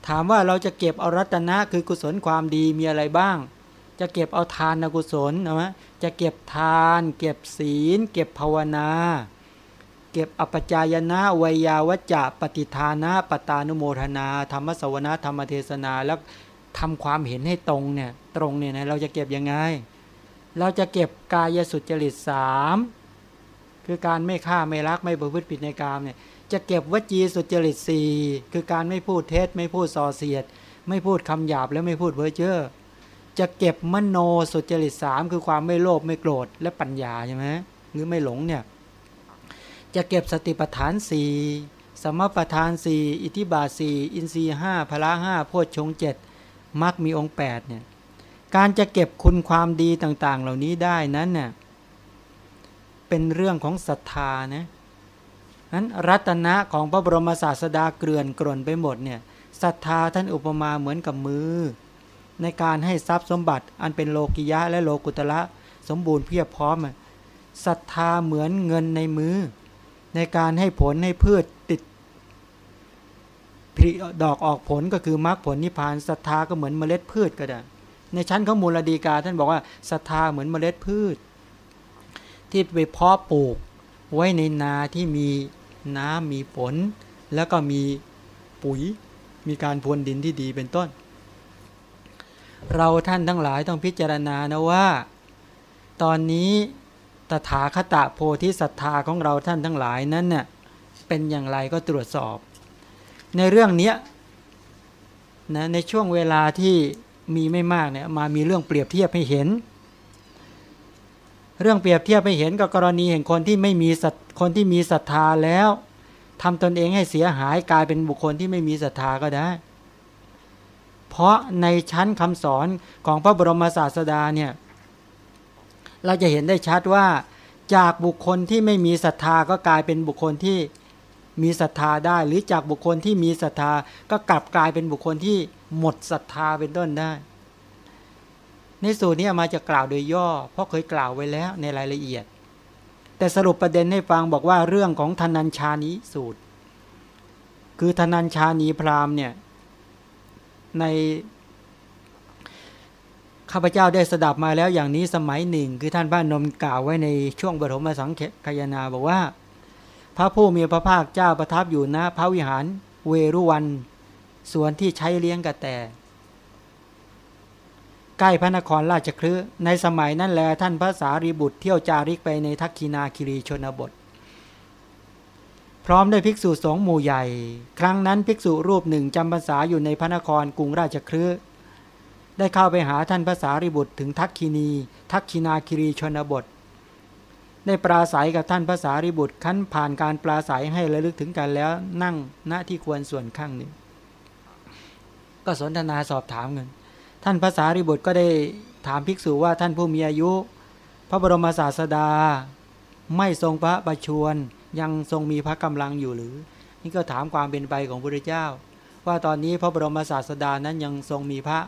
ถามว่าเราจะเก็บเอารัตนะคือกุศลความดีมีอะไรบ้าง จะเก็บเอาทานกุศลนะ จะเก็บทาน เก็บศีล เก็บภาวนา เก็บอปจายนะวิยาวจจะปฏิทานะปตานุโมทนา ธรรมสวนาธรรมเทศนาแล้วทำความเห็นให้ตรงเนี่ยตรงเนี่ยนะเราจะเก็บยังไง เราจะเก็บกายสุจริตสามคือการไม่ฆ่าไม่รักไม่ประพฤติผิดในกามเนี่ยจะเก็บวจีสุจริตสี่คือการไม่พูดเท็จไม่พูดส่อเสียด ไม่พูดคำหยาบและไม่พูดเพ้อเจ้อ จะเก็บมโนสุจริตสามคือความไม่โลภไม่โกรธและปัญญาใช่ไหมหรือไม่หลงเนี่ยจะเก็บสติปัฏฐานสี่สมปัฏฐานสี่อิทิบาสี่อินทรีห้าพละห้าโพชฌงเจ็ดมรรคมีองค์แปดเนี่ยการจะเก็บคุณความดีต่าง ๆ เหล่านี้ได้นั้นเนี่ยเป็นเรื่องของศรัทธานะนั้นรัตนะของพระบรมศาสดาเกลื่อนกล่นไปหมดเนี่ยศรัทธาท่านอุปมาเหมือนกับมือ ในการให้ทรัพย์สมบัติอันเป็นโลกิยะและโลกุตละสมบูรณ์เพียบพร้อมศรัทธาเหมือนเงินในมือ ในการให้ผลให้พืชติดผลิดอกออกผลก็คือมรรคผลนิพพานศรัทธาก็เหมือนเมล็ดพืชก็ได้ ในชั้นข้อมูลดีกา ท่านบอกว่าศรัทธาเหมือนเมล็ดพืช ที่ไปเพาะปลูกไว้ในนาที่มีน้ำมีฝน แล้วก็มีปุ๋ยมีการพรวนดินที่ดีเป็นต้น เราท่านทั้งหลายต้องพิจารณานะว่า ตอนนี้ตถาคตโพธิศรัทธาของเราท่านทั้งหลายนั้นเน่ยเป็นอย่างไรก็ตรวจสอบ ในเรื่องนี้นะในช่วงเวลาที่มีไม่มากเนี่ยมามีเรื่องเปรียบเทียบให้เห็น เรื่องเปรียบเทียบให้เห็นกับกรณีแห่งคนที่ไม่มีคนที่มีศรัทธาแล้วทำตนเองให้เสียหายกลายเป็นบุคคลที่ไม่มีศรัทธาก็ได้ เพราะในชั้นคำสอนของพระบรมศาสดาเนี่ยเราจะเห็นได้ชัดว่าจากบุคคลที่ไม่มีศรัทธาก็กลายเป็นบุคคลที่มีศรัทธาได้ หรือจากบุคคลที่มีศรัทธาก็กลับกลายเป็นบุคคลที่หมดศรัทธาเป็นต้นได้ ในสูตรนี้มาจะกล่าวโดยย่อ เพราะเคยกล่าวไว้แล้วในรายละเอียด แต่สรุปประเด็นให้ฟังบอกว่าเรื่องของธนัญชานีสูตร คือธนัญชานีพราหมณ์เนี่ย ในข้าพเจ้าได้สดับมาแล้วอย่างนี้สมัยหนึ่ง คือท่านบ้านนมกล่าวไว้ในช่วงบรมสังขยนาบอกว่า พระผู้มีพระภาคเจ้าประทับอยู่ณพระวิหารเวรุวันส่วนที่ใช้เลี้ยงกระแตใกล้พระนครราชคลือในสมัยนั้นแลท่านพระสารีบุตรเที่ยวจาริกไปในทักคีนาคิรีชนบท พร้อมด้วยภิกษุสองหมู่ใหญ่ ครั้งนั้นภิกษุรูปหนึ่งจำพรรษาอยู่ในพระนครกรุงราชคลือได้เข้าไปหาท่านพระสารีบุตรถึงทักคีนี ทักคีนาคิรีชนบท ได้ปราศัยกับท่านพระสารีบุตรขั้นผ่านการปราศัยให้ระลึกถึงกันแล้วนั่งณที่ควรส่วนข้างหนึ่ง ก็สนทนาสอบถามเงินท่านภาษาริบุตรก็ได้ถามภิกษุว่าท่านผู้มีอายุ พระบรมศาสดา ไม่ทรงพระประชวร ยังทรงมีพระกำลังอยู่หรือ นี่ก็ถามความเป็นไปของพระเจ้า ว่าตอนนี้พระบรมศาสดานั้นยังทรงมีพระ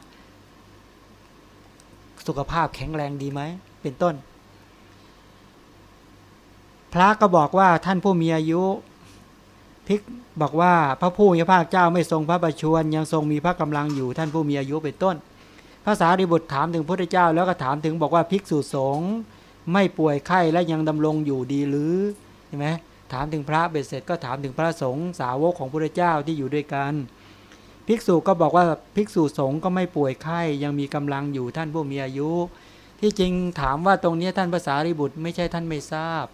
สุขภาพแข็งแรงดีไหมเป็นต้น พระก็บอกว่าท่านผู้มีอายุพิกบอกว่าพระผู้มีพระเจ้าไม่ทรงพระประชวรยังทรงมีพระกำลังอยู่ท่านผู้มีอายุเป็นต้นภาษาริบุตรถามถึงพระเจ้าแล้วก็ถามถึงบอกว่าภิกษุสงฆ์ไม่ป่วยไข้และยังดำรงอยู่ดีหรือใช่ไหม ถามถึงพระเบ็ดเสร็จก็ถามถึงพระสงฆ์สาวกของพระเจ้าที่อยู่ด้วยกัน ภิกษุก็บอกว่าภิกษุสงฆ์ก็ไม่ป่วยไข้ยังมีกำลังอยู่ท่านผู้มีอายุ ที่จริงถามว่าตรงนี้ท่านภาษาริบุตรไม่ใช่ท่านไม่ทราบ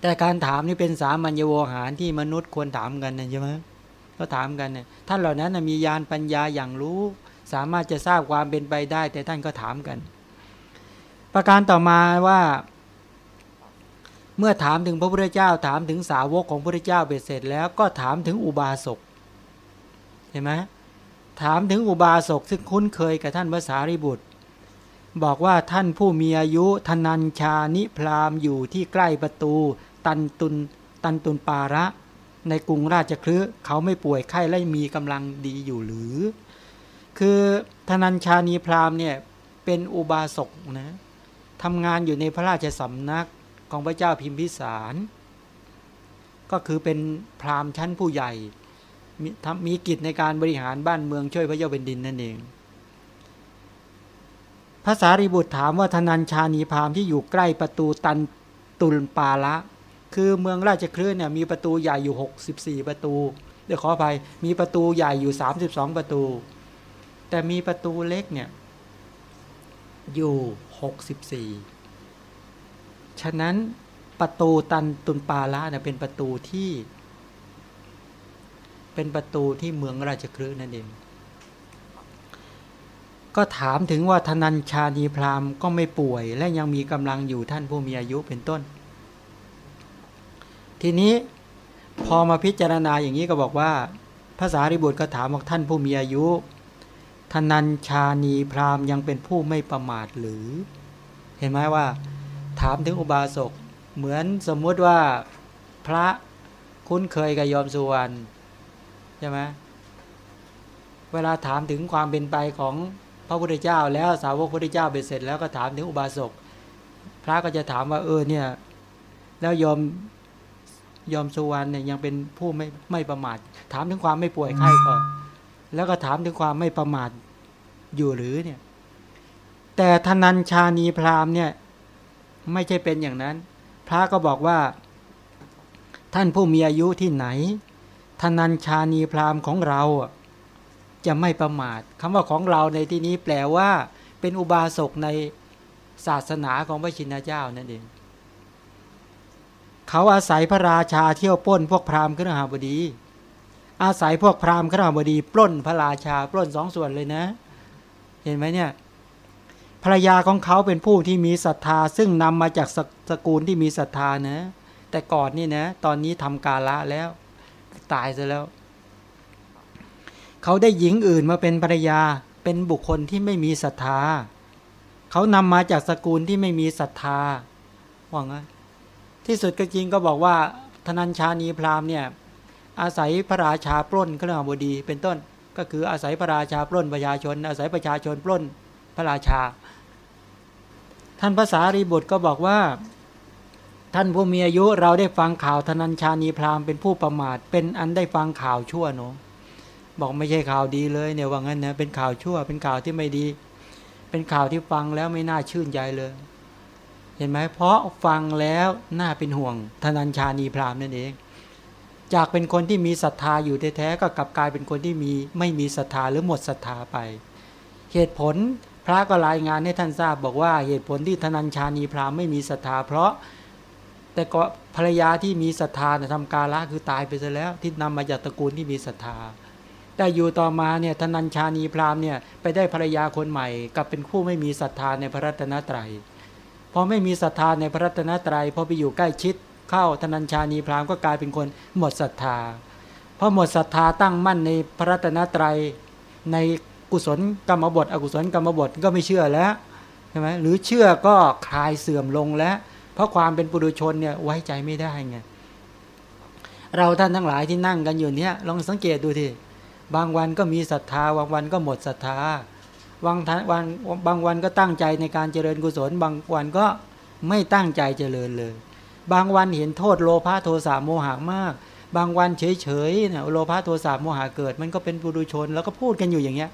แต่การถามนี่เป็นสามัญญโวหารที่มนุษย์ควรถามกันนะใช่ไหมก็ถามกันเนี่ยท่านเหล่านั้นมียานปัญญาอย่างรู้ สามารถจะทราบความเป็นไปได้ แต่ท่านก็ถามกัน ประการต่อมาว่า เมื่อถามถึงพระพุทธเจ้าถามถึงสาวกของพระพุทธเจ้าเบ็ดเสร็จแล้วก็ถามถึงอุบาสกเห็นไหมถามถึงอุบาสกซึ่งคุ้นเคยกับท่านภาษาริบุตร บอกว่าท่านผู้มีอายุธนัญชานิพรามอยู่ที่ใกล้ประตู ตันตุนตันตุนปาระ ในกรุงราชคลึเขาไม่ป่วยไข้และมีกำลังดีอยู่หรือ คือธนัญชานีพราหม์เนี่ยเป็นอุบาสกนะทำงานอยู่ในพระราชสำนัก ของพระเจ้าพิมพิสาร ก็คือเป็นพราหมณ์ชั้นผู้ใหญ่มีมีกิจในการบริหารบ้านเมืองช่วยพระเจ้าเป็นดินนั่นเองภาษาริบุตรถามว่าธนัญชานีพราหมณ์ที่อยู่ใกล้ประตูตันตุลปาละคือเมืองราชคลื่นเนี่ยมีประตูใหญ่อยู่ 64 ประตูเดี๋ยวขออภัยมีประตูใหญ่อยู่ 32 ประตู แต่มีประตูเล็กเนี่ยอยู่หกสิบสี่ ฉะนั้นประตูตันตุนปาละเนี่ยเป็นประตูที่ เป็นประตูที่เมืองราชครืนั่นเอง ก็ถามถึงว่าธนัญชานีพราหม์ก็ไม่ป่วย และยังมีกำลังอยู่ท่านผู้มีอายุเป็นต้น ทีนี้พอมาพิจารณาอย่างนี้ก็บอกว่าภาษาริบุตรก็ถามบอกท่านผู้มีอายุธนัญชานีพราหมยังเป็นผู้ไม่ประมาทหรือ เห็นไหมว่า ถามถึงอุบาสก เหมือนสมมุติว่าพระคุ้นเคยกับยอมสุวรรณใช่ไหมเวลาถามถึงความเป็นไปของพระพุทธเจ้า แล้วสาวกพระพุทธเจ้าเบ็ดเสร็จ แล้วก็ถามถึงอุบาสก พระก็จะถามว่าเออเนี่ยแล้วยอมยอมสุวรรณเนี่ยยังเป็นผู้ไม่ไม่ประมาท ถามถึงความไม่ป่วยไข้ก่อน แล้วก็ถามถึงความไม่ประมาทอยู่หรือเนี่ย แต่ธนัญชานีพราหมณ์เนี่ย ไม่ใช่เป็นอย่างนั้น พระก็บอกว่า ท่านผู้มีอายุที่ไหนธนัญชานีพราหมณ์ของเราจะไม่ประมาทคำว่าของเราในที่นี้แปลว่า เป็นอุบาสกในศาสนาของพระชินเจ้านั่นเองเขาอาศัยพระราชาเที่ยวปล้นพวกพราหมณ์ขึ้นหาบดี อาศัยพวกพราหมณ์ขึ้นหาบดี ปล้นพระราชาปล้นสองส่วนเลยนะ เห็นไหมเนี่ย ภรรยาของเขาเป็นผู้ที่มีศรัทธา ซึ่งนำมาจากสสกุลที่มีศรัทธานะ แต่ก่อนนี่นะ ตอนนี้ทำกาละแล้ว ตายซะแล้ว เขาได้หญิงอื่นมาเป็นภรรยาเป็นบุคคลที่ไม่มีศรัทธา เขานำมาจากสกุลที่ไม่มีศรัทธาว่างั้นที่สุดก็จริงก็บอกว่า ธนัญชานีพราหมณ์เนี่ย อาศัยพระราชาปล้นขรบดี เป็นต้นก็คืออาศัยพระราชาปล้นประชาชน อาศัยประชาชนปล้น พระราชา ท่านภาษารีบุตรก็บอกว่า ท่านผู้มีอายุเราได้ฟังข่าวธนัญชานีพราหมณ์เป็นผู้ประมาท เป็นอันได้ฟังข่าวชั่วเนาะบอกไม่ใช่ข่าวดีเลยเนี่ยว่างั้นนะเป็นข่าวชั่ว เป็นข่าวที่ไม่ดี เป็นข่าวที่ฟังแล้วไม่น่าชื่นใจเลย เห็นไหมเพราะฟังแล้วน่าเป็นห่วงธนัญชานีพราหมณ์นั่นเอง จากเป็นคนที่มีศรัทธาอยู่แท้ๆก็กลับกลายเป็นคนที่มีไม่มีศรัทธาหรือหมดศรัทธาไป เหตุผล พระก็รายงานให้ท่านทราบบอกว่าเหตุผลที่ธนัญชานีพราหมณ์ไม่มีศรัทธาเพราะ แต่ก็ภรรยาที่มีศรัทธาทำกาละคือตายไปซะแล้ว ที่นำมาจากตระกูลที่มีศรัทธา แต่อยู่ต่อมาเนี่ยธนัญชานีพราหมณ์เนี่ยไปได้ภรรยาคนใหม่กับเป็นผู้ไม่มีศรัทธาในพระรัตนตรัยพอไม่มีศรัทธาในพระรัตนตรัยพอไปอยู่ใกล้ชิดเข้าธนัญชานีพราหมณ์ก็กลายเป็นคนหมดศรัทธาพอหมดศรัทธาตั้งมั่นในพระรัตนตรัยใน กุศลกรรมบท อกุศลกรรมบทก็ไม่เชื่อแล้วใช่ไหมหรือเชื่อก็คลายเสื่อมลงแล้ว เพราะความเป็นปุถุชนเนี่ยไว้ใจไม่ได้ไงเราท่านทั้งหลายที่นั่งกันอยู่เนี่ยลองสังเกตดูทีบางวันก็มีศรัทธาบางวันก็หมดศรัทธาบางวันบางวันก็ตั้งใจในการเจริญกุศล บางวันก็ไม่ตั้งใจเจริญเลย บางวันเห็นโทษโลภะโทสะโมหะมาก บางวันเฉยๆเนี่ยโลภะโทสะโมหะเกิด มันก็เป็นปุถุชน แล้วก็พูดกันอยู่อย่างเงี้ย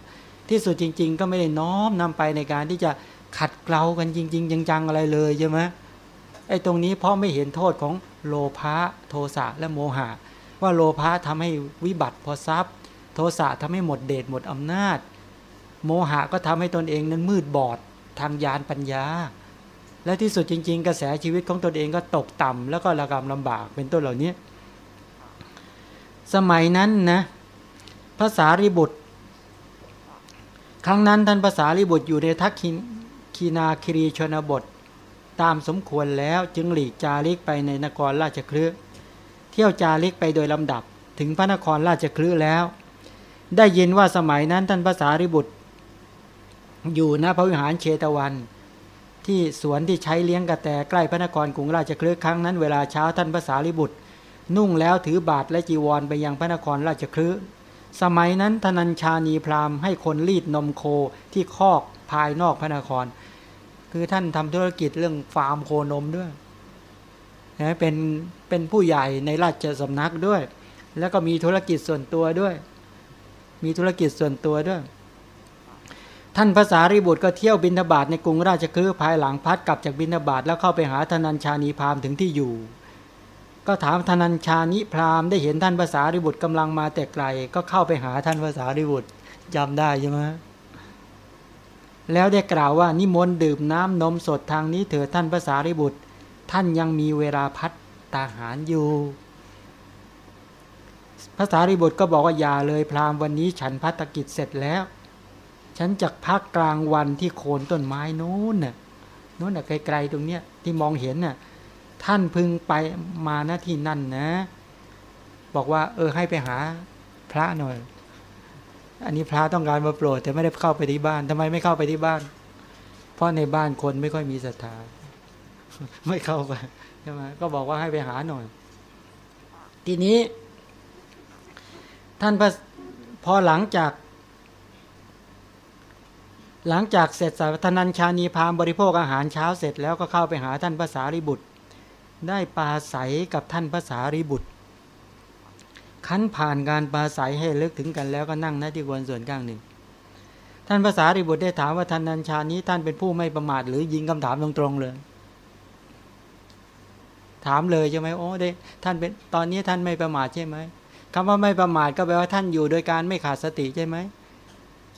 ที่สุดจริง ๆ ก็ไม่ได้น้อมนำไปในการที่จะขัดเกลากันจริง ๆ จังๆอะไรเลยใช่ไหมไอ้ตรงนี้เพราะไม่เห็นโทษของโลภะโทสะและโมหะ ว่าโลภะทำให้วิบัติพอทรัพย์ โทสะทำให้หมดเดชหมดอำนาจ โมหะก็ทำให้ตนเองนั้นมืดบอดทางญาณปัญญา และที่สุดจริง ๆ กระแสชีวิตของตนเองก็ตกต่ำแล้วก็ระกำลำบากเป็นต้นเหล่านี้ สมัยนั้นนะภาษาริบุตร ครั้งนั้นท่านภาษาริบุตรอยู่ในทักขินคีนาคิรีชนบท ตามสมควรแล้วจึงหลีกจาริกไปในนครราชคลือเที่ยวจาริกไปโดยลำดับถึงพระนครราชคลือแล้ว ได้ยินว่าสมัยนั้นท่านภาษาริบุตร อยู่ณพระวิหารเชตวัน ที่สวนที่ใช้เลี้ยงกระแตใกล้พระนครกรุงราชคลึกครั้งนั้นเวลาเช้าท่านภาษาลิบุตร นุ่งแล้วถือบาทและจีวรไปยังพระนครราชคลึ สมัยนั้นธนัญชานีพราหมณ์ให้คนรีดนมโคที่คอกภายนอกพระนคร คือท่านทำธุรกิจเรื่องฟาร์มโคนมด้วยนะเป็นเป็นผู้ใหญ่ในราชสำนักด้วย แล้วก็มีธุรกิจส่วนตัวด้วย มีธุรกิจส่วนตัวด้วย ท่านภาษาริบุตรก็เที่ยวบินทบาทในกรุงราชคฤห์ภายหลังพัดกลับจากบินทบาทแล้วเข้าไปหาธนัญชานีพราหมณ์ถึงที่อยู่ ก็ถามธนัญชานิพราหม์ได้เห็นท่านภาษาริบุตรกำลังมาแต่ไกล ก็เข้าไปหาท่านภาษาริบุตรจำได้ใช่ไหมแล้วได้กล่าวว่านิมนต์ดื่มน้ำนมสดทางนี้เถิดท่านภาษาริบุตร ท่านยังมีเวลาพัดตาหารอยู่ภาษาริบุตรก็บอกว่าอย่าเลยพราหม์วันนี้ฉันพัฒกิจเสร็จแล้ว ฉันจะพักกลางวันที่โคนต้นไม้นู้นน่ะนู้นน่ะไกลๆตรงเนี้ยที่มองเห็นน่ะ ท่านพึงไปมาหน้าที่นั่นนะ บอกว่า เออให้ไปหาพระหน่อย อันนี้พระต้องการมาโปรด แต่ไม่ได้เข้าไปที่บ้านทำไมไม่เข้าไปที่บ้าน เพราะในบ้านคนไม่ค่อยมีศรัทธาไม่เข้าไปใช่ไหมก็บอกว่าให้ไปหาหน่อย ทีนี้ ท่านพอหลังจากหลังจากเสร็จสัทนัญชานีพามบริโภคอาหารเช้าเสร็จแล้วก็เข้าไปหาท่านภาษาริบุตร ได้ปาศัยกับท่านภาษาริบุตรคั้นผ่านการปาศัยให้เลิกถึงกันแล้วก็นั่งหน้าที่ควรส่วนข้างหนึ่ง ท่านภาษาริบุตรได้ถามว่าท่านนัญชานี้ท่านเป็นผู้ไม่ประมาทหรือยิงคำถามตรงๆเลย ถามเลยใช่ไหมโอ้ได้ท่านเป็นตอนนี้ท่านไม่ประมาทใช่ไหมคำว่าไม่ประมาทก็แปลว่าท่านอยู่โดยการไม่ขาดสติใช่ไหม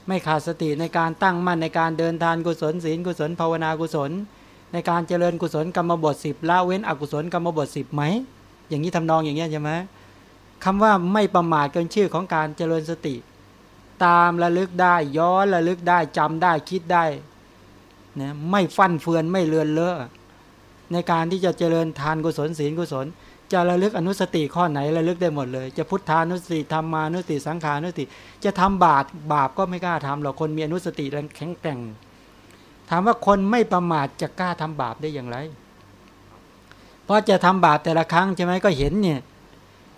ไม่ขาดสติในการตั้งมั่นในการเดินทานกุศลศีลกุศลภาวนากุศล ในการเจริญกุศลกรรมบทสิบละเว้นอกุศลกรรมบทสิบไหม อย่างนี้ทำนองอย่างเงี้ยใช่ไหมคำว่าไม่ประมาทเป็นชื่อของการเจริญสติ ตามระลึกได้ย้อนระลึกได้จำได้คิดได้นะไม่ฟั่นเฟือนไม่เลือนเลอะในการที่จะเจริญทานกุศลศีลกุศล จะระลึกอนุสติข้อไหนระลึกได้หมดเลย จะพุทธานุสติธรรมานุสติสังขานุสติ จะทำบาปบาปก็ไม่กล้าทำหรอกคนมีอนุสติแข็งแกร่ง ถามว่าคนไม่ประมาทจะกล้าทำบาปได้อย่างไร เพราะจะทำบาปแต่ละครั้งใช่ไหมก็เห็นเนี่ย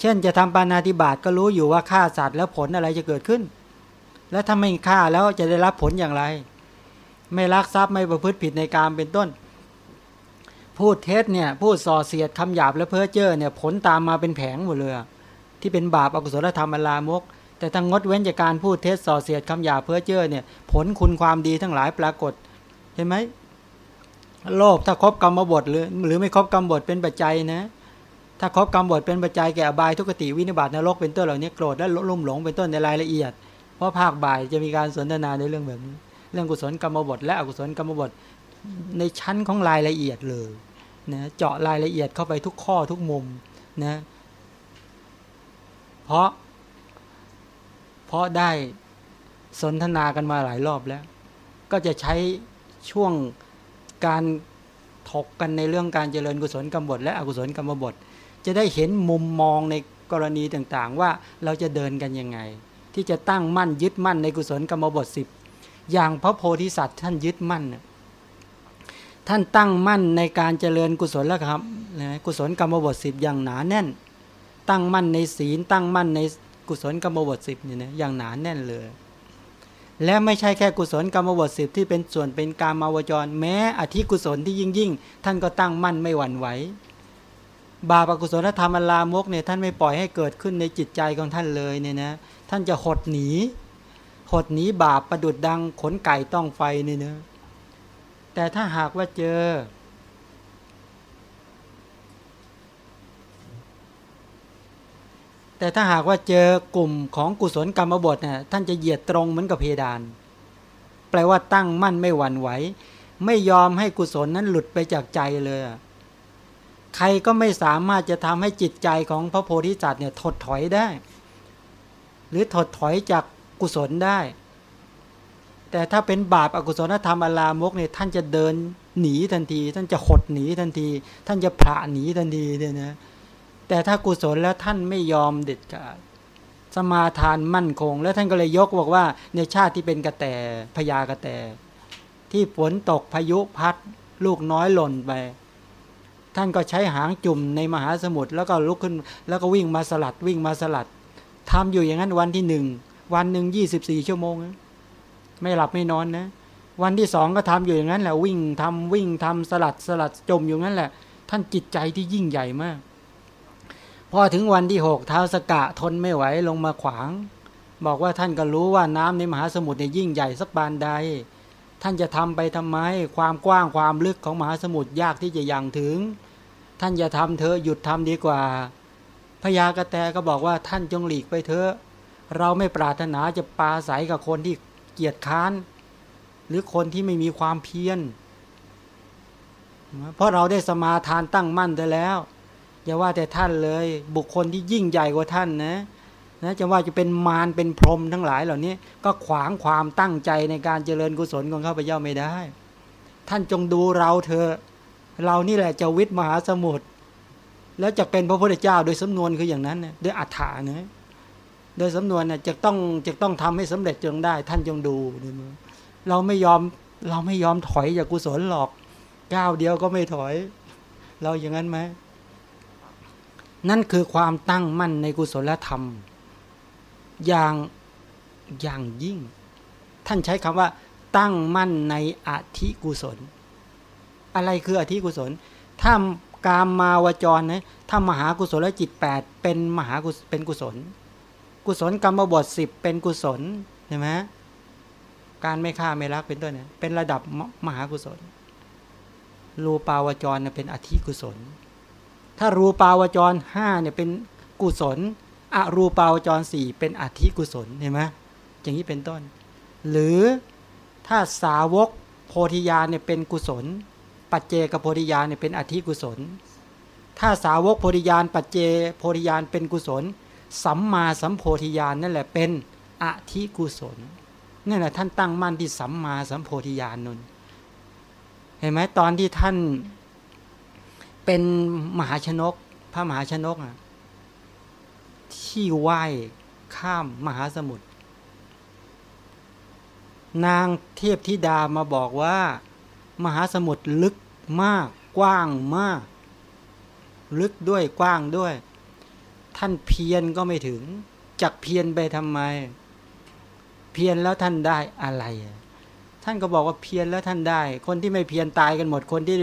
เช่นจะทำปานาติบาตก็รู้อยู่ว่าฆ่าสัตว์แล้วผลอะไรจะเกิดขึ้น แล้วถ้าไม่ฆ่าแล้วจะได้รับผลอย่างไร ไม่ลักทรัพย์ไม่ประพฤติผิดในการเป็นต้น พูดเท็จเนี่ยพูดส่อเสียดคำหยาบและเพ้อเจ้อเนี่ยผลตามมาเป็นแผงหมดเลยที่เป็นบาปอกุศลธรรมอลามกแต่ทั้งงดเว้นจากการพูดเท็จส่อเสียดคำหยาบเพ้อเจ้อเนี่ยผลคุณความดีทั้งหลายปรากฏ เห็นไหมโลภถ้าครบกรรมบทหรือหรือไม่ครบกรรมบทเป็นปัจจัยนะ ถ้าครบกรรมบทเป็นปัจจัยแก่อบายทุกขติวินิบาตนรกเป็นต้นเหล่านี้โกรธและลุ่มหลงเป็นต้นในรายละเอียด เพราะภาคบ่ายจะมีการสนทนาในเรื่องแบบนี้ เรื่องกุศลกรรมบทและอกุศลกรรมบทในชั้นของรายละเอียดเลยนะเจาะรายละเอียดเข้าไปทุกข้อทุกมุมนะเพราะ เพราะได้สนทนากันมาหลายรอบแล้ว ก็จะใช้ ช่วงการถกกันในเรื่องการเจริญกุศลกรรมบท และอกุศลกรรมบท จะได้เห็นมุมมองในกรณีต่างๆ ว่าเราจะเดินกันยังไง ที่จะตั้งมั่นยึดมั่นในกุศลกรรมบทสิบอย่างพระโพธิสัตว์ท่านยึดมั่น ท่านตั้งมั่นในการเจริญกุศลแล้วครับกุศลกรรมบทสิบอย่างหนาแน่น ตั้งมั่นในศีลตั้งมั่นในกุศลกรรมบทสิบนี่นะอย่างหนาแน่นเลย และไม่ใช่แค่กุศลกรรมบทสิบที่เป็นส่วนเป็นการมาวจร แม้อธิกุศลที่ยิ่งยิ่ง ท่านก็ตั้งมั่นไม่หวั่นไหวบาปอกุศลธรรมลามกเนี่ยท่านไม่ปล่อยให้เกิดขึ้นในจิตใจของท่านเลยเนี่ยนะท่านจะหดหนีหดหนีบาปประดุดดังขนไก่ต้องไฟเนี่ยนะแต่ถ้าหากว่าเจอ แต่ถ้าหากว่าเจอกลุ่มของกุศลกรรมบทเนี่ยท่านจะเหยียดตรงเหมือนกับเพดาน แปลว่าตั้งมั่นไม่หวั่นไหว ไม่ยอมให้กุศลนั้นหลุดไปจากใจเลย ใครก็ไม่สามารถจะทำให้จิตใจของพระโพธิสัตว์เนี่ยถดถอยได้ หรือถดถอยจากกุศลได้ แต่ถ้าเป็นบาปอากุศลธรรมอลามกเนี่ยท่านจะเดินหนีทันที ท่านจะหดหนีทันที ท่านจะผ่าหนีทันทีเนี่ยนะ แต่ถ้ากุศลแล้วท่านไม่ยอมเด็ดขาดสมาทานมั่นคง แล้วท่านก็เลยยกบอกว่าในชาติที่เป็นกระแตพญากระแต ที่ฝนตกพายุพัด ลูกน้อยหล่นไป ท่านก็ใช้หางจุ่มในมหาสมุทรแล้วก็ลุกขึ้น แล้วก็วิ่งมาสลัดวิ่งมาสลัดทำอยู่อย่างนั้นวันที่หนึ่งวันหนึ่งยี่สิบสี่ชั่วโมง ไม่หลับไม่นอนนะ วันที่สองก็ทำอยู่อย่างนั้นแหละวิ่งทำวิ่งทำสลัดสลัดจมอยู่นั้นแหละ ท่านจิตใจที่ยิ่งใหญ่มาก พอถึงวันที่หกเท้าสกะทนไม่ไหวลงมาขวาง บอกว่าท่านก็รู้ว่าน้ำในมหาสมุทรเนี่ยยิ่งใหญ่สักบานใด ท่านจะทำไปทำไม ความกว้างความลึกของมหาสมุทรยากที่จะยังถึง ท่านอย่าทำเธอหยุดทำดีกว่าพญากระแตก็บอกว่าท่านจงหลีกไปเถอะ เราไม่ปรารถนาจะปาใสกับคนที่เกียรติค้าน หรือคนที่ไม่มีความเพียรเพราะเราได้สมาทานตั้งมั่นแต่แล้ว อย่าว่าแต่ท่านเลย บุคคลที่ยิ่งใหญ่กว่าท่านนะนะจะว่าจะเป็นมารเป็นพรหมทั้งหลายเหล่านี้ ก็ขวางความตั้งใจในการเจริญกุศลของข้าพเจ้าไม่ได้ ท่านจงดูเราเถอะเรานี่แหละจะวิทย์มหาสมุทรแล้วจะเป็นพระพุทธเจ้าโดยสำนวนคืออย่างนั้นนะด้วยอัฏฐานะโดยสำนวนเนี่ยจะต้องจะต้องทำให้สำเร็จจงได้ ท่านจงดูเราไม่ยอมเราไม่ยอมถอยจากกุศลหรอกก้าวเดียวก็ไม่ถอย เราอย่างนั้นไหม นั่นคือความตั้งมั่นในกุศลธรรม อย่างอย่างยิ่ง ท่านใช้คำว่า ตั้งมั่นในอธิกุศล อะไรคืออธิกุศล ถ้ากามมาวจรนะถ้ามหากุศลจิตแปดเป็นมหากุเป็นกุศล กุศลกรรมบทสิบเป็นกุศลใช่ไหมการไม่ฆ่าไม่รักเป็นต้นเนี่ยเป็นระดับมหากุศลรูปาวจรเป็นอธิกุศล ถ้ารูปาวจรห้าเนี่ยเป็นกุศลอรูปาวจรสี่เป็นอธิกุศลเห็นไหมอย่างนี้เป็นต้น หรือถ้าสาวกโพธิญาณเนี่ยเป็นกุศล ปัจเจกโพธิญาณเนี่ยเป็นอธิกุศล ถ้าสาวกโพธิญาณปัจเจโพธิญาณเป็นกุศล สัมมาสัมโพธิญาณนั่นแหละเป็นอธิกุศลนี่แหละท่านตั้งมั่นที่สัมมาสัมโพธิญาณนนเห็นไหมตอนที่ท่าน เป็นมหาชนก พระมหาชนกอะที่ไหว้ข้ามมหาสมุทรนางเทพธิดามาบอกว่า มหาสมุทรลึกมากกว้างมาก ลึกด้วยกว้างด้วย ท่านเพียรก็ไม่ถึงจักเพียรไปทำไม เพียรแล้วท่านได้อะไร ท่านก็บอกว่าเพียรแล้วท่านได้ คนที่ไม่เพียรตายกันหมดคนที่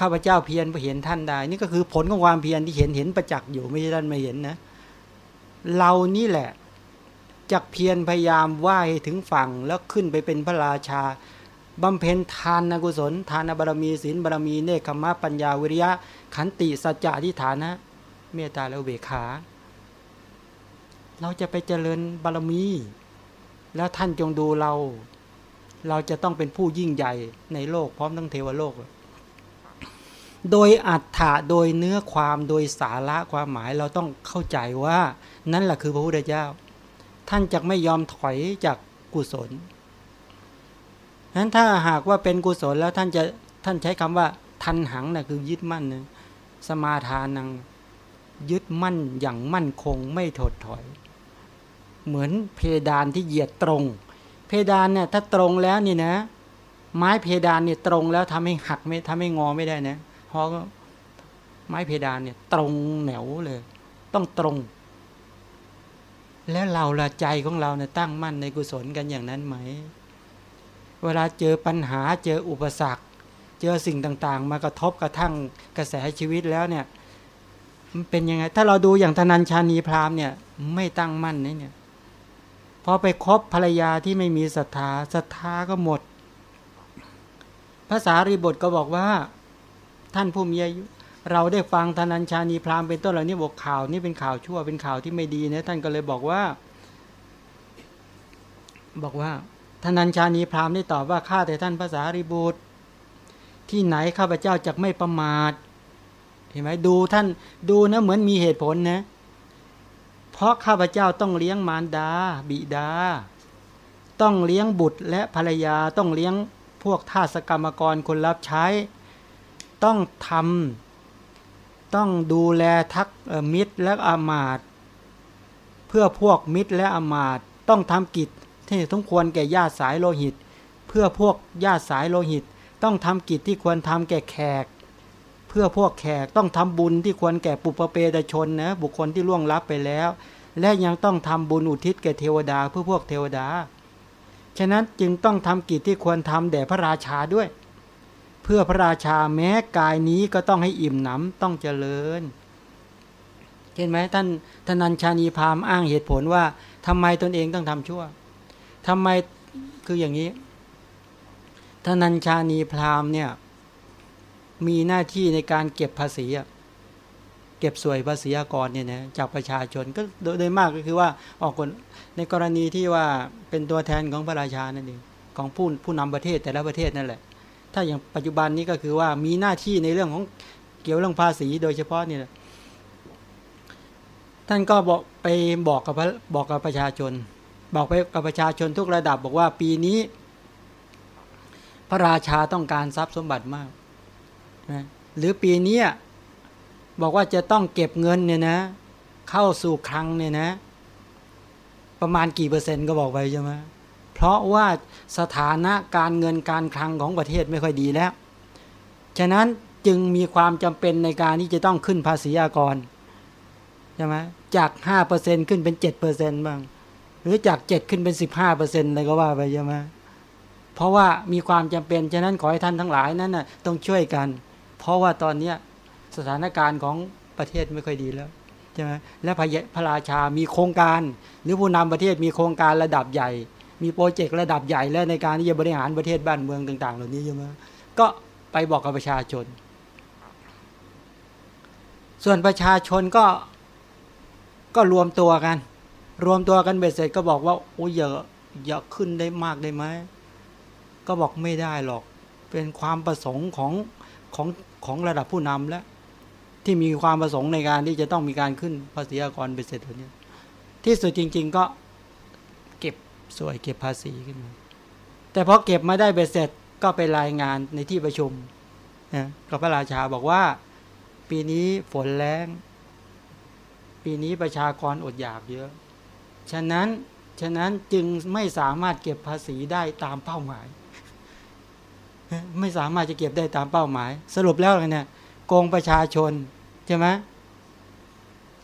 ข้าพเจ้าเพียรเห็นท่านได้ นี่ก็คือผลของความเพียรที่เห็นเห็นประจักษ์อยู่ไม่ใช่ท่านไม่เห็นนะ เรานี่แหละจักเพียรพยายามไหว้ถึงฝั่งแล้วขึ้นไปเป็นพระราชาบำเพ็ญทานกุศล ทานบารมีศีลบารมีเนคขมะปัญญาวิริยะ ขันติสัจจะทิฏฐานะ เมตตาและเบขา เราจะไปเจริญบารมี แล้วท่านจงดูเรา เราจะต้องเป็นผู้ยิ่งใหญ่ในโลกพร้อมทั้งเทวโลก โดยอัฏฐะโดยเนื้อความโดยสาระความหมายเราต้องเข้าใจว่า นั่นแหละคือพระพุทธเจ้า ท่านจะไม่ยอมถอยจากกุศลนั้นถ้าหากว่าเป็นกุศลแล้วท่านจะท่านใช้คำว่า ทันหังนะ่ะคือยึดมั่นนะสมาทานังยึดมั่นอย่างมั่นคงไม่ถดถอย เหมือนเพดานที่เหยียดตรง เพดานเนี่ยถ้าตรงแล้วนี่นะ ไม้เพดานเนี่ยตรงแล้วทำให้หักไม่ทำให้งอไม่ได้นะ พราะไม้เพดานเนี่ย ตรงแนวเลย ต้องตรง แล้วเราละใจของเราเนี่ยตั้งมั่นในกุศลกันอย่างนั้นไหม เวลาเจอปัญหาเจออุปสรรค เจอสิ่งต่างๆ มากระทบกระทั่งกระแสชีวิตแล้วเนี่ยมันเป็นยังไง ถ้าเราดูอย่างธนัญชานีพราหมณ์เนี่ย ไม่ตั้งมั่นเนี่ยพอไปคบภรรยาที่ไม่มีศรัทธาศรัทธาก็หมดภาษารีบทก็บอกว่า ท่านผู้มีอายุ เราได้ฟังธนัญชานีพราหมณ์เป็นต้นเหล่านี้บอกข่าวนี้เป็นข่าวชั่วเป็นข่าวที่ไม่ดีนะท่านก็เลยบอกว่า บอกว่าธนัญชานีพราหมณ์ได้ตอบว่าข้าแต่ท่านภาษารีบุตร ที่ไหนข้าพเจ้าจะไม่ประมาทเห็นไหมดูท่านดูนะเหมือนมีเหตุผลนะ เพราะข้าพเจ้าต้องเลี้ยงมารดา บิดา ต้องเลี้ยงบุตรและภรรยาต้องเลี้ยงพวกทาสกรรมกรคนรับใช้ ต้องทำต้องดูแลทักมิตรและอามาตเพื่อพวกมิตรและอามาตต้องทำกิจที่สมควรแก่ญาติสายโลหิต เพื่อพวกญาติสายโลหิต ต้องทำกิจที่ควรทำแก่แขก เพื่อพวกแขกต้องทำบุญที่ควรแก่ปุปเปตชนนะบุคคลที่ล่วงลับไปแล้ว และยังต้องทำบุญอุทิศแก่เทวดาเพื่อพวกเทวดา ฉะนั้นจึงต้องทำกิจที่ควรทำแด่พระราชาด้วย เพื่อพระราชาแม้กายนี้ก็ต้องให้อิ่มหนำต้องเจริญ เห็นไหมท่านธนัญชานีพามอ้างเหตุผลว่าทำไมตนเองต้องทำชั่วทำไมคืออย่างนี้ธนัญชานีพรามเนี่ยมีหน้าที่ในการเก็บภาษีเก็บสวยภาษีอากรเนี่ยนะจากประชาชนก็โดยมากก็คือว่าออกกฎในกรณีที่ว่าเป็นตัวแทนของพระราชานั่นเองของผู้ผู้นำประเทศแต่ละประเทศนั่นแหละ ถ้าอย่างปัจจุบันนี้ก็คือว่ามีหน้าที่ในเรื่องของเกี่ยวเรื่องภาษีโดยเฉพาะเนี่แหละท่านก็บอกไปบอกกับบอกกับประชาชน บอกไปกับประชาชนทุกระดับบอกว่าปีนี้ พระราชาต้องการทรัพย์สมบัติมากนะหรือปีนี้บอกว่าจะต้องเก็บเงินเนี่ยนะ เข้าสู่คลังเนี่ยนะ ประมาณกี่เปอร์เซ็นต์ก็บอกไปใช่ไหม เพราะว่าสถานะการเงินการคลังของประเทศไม่ค่อยดีแล้ว ฉะนั้นจึงมีความจำเป็นในการที่จะต้องขึ้นภาษีอากรใช่ไหมจากห้าเปอร์เซ็นขึ้นเป็นเจ็ดเปอร์เซ็นบ้าง หรือจากเจ็ดขึ้นเป็นสิบห้าเปอร์เซ็นต์อะไรก็ว่าไปใช่ไหมเพราะว่ามีความจำเป็น ฉะนั้นขอให้ท่านทั้งหลายนั้นนะต้องช่วยกัน เพราะว่าตอนเนี้สถานการณ์ของประเทศไม่ค่อยดีแล้วใช่ไหมและพระยพระราชามีโครงการ หรือผู้นำประเทศมีโครงการระดับใหญ่ มีโปรเจกต์ระดับใหญ่แล้วในการที่จะบริหารประเทศบ้านเมืองต่าง ๆ เหล่านี้ใช่ไหมก็ไปบอกกับประชาชน ส่วนประชาชนก็ก็รวมตัวกัน รวมตัวกันเบ็ดเสร็จก็บอกว่าโอ้ยอย่าอย่าขึ้นได้มากได้ไหมก็บอกไม่ได้หรอก เป็นความประสงค์ของของของระดับผู้นำแล้ว ที่มีความประสงค์ในการที่จะต้องมีการขึ้นภาษีอากรเบ็ดเสร็จตัวนี้ที่สุดจริง ๆ ก็ สวยเก็บภาษีขึ้นมา แต่พอเก็บมาได้เบ็ดเสร็จก็ไปรายงานในที่ประชุมนะกับพระราชาบอกว่า ปีนี้ฝนแรงปีนี้ประชากรอดอยากเยอะ ฉะนั้นฉะนั้นจึงไม่สามารถเก็บภาษีได้ตามเป้าหมาย ไม่สามารถจะเก็บได้ตามเป้าหมาย สรุปแล้วเนี่ยโกงประชาชนใช่ไหม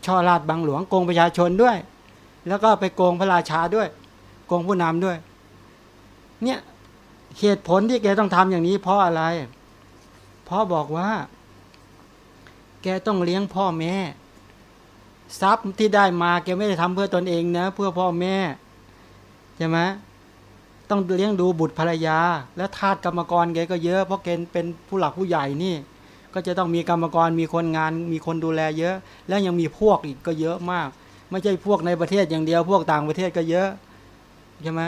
ช่อราดบังหลวงโกงประชาชนด้วย แล้วก็ไปโกงพระราชาด้วย โกงผู้นำด้วย เนี่ยเหตุผลที่แกต้องทำอย่างนี้ เพราะอะไร เพราะบอกว่า แกต้องเลี้ยงพ่อแม่ ทรัพย์ที่ได้มาแกไม่ได้ทำเพื่อตนเองนะ เพื่อพ่อแม่ใช่ไหมต้องเลี้ยงดูบุตรภรรยา และทาสกรรมกรแกก็เยอะ เพราะแกเป็นผู้หลักผู้ใหญ่นี่ ก็จะต้องมีกรรมกรมีคนงาน มีคนดูแลเยอะ แล้วยังมีพวกอีกก็เยอะมาก ไม่ใช่พวกในประเทศอย่างเดียว พวกต่างประเทศก็เยอะ ใช่ไหม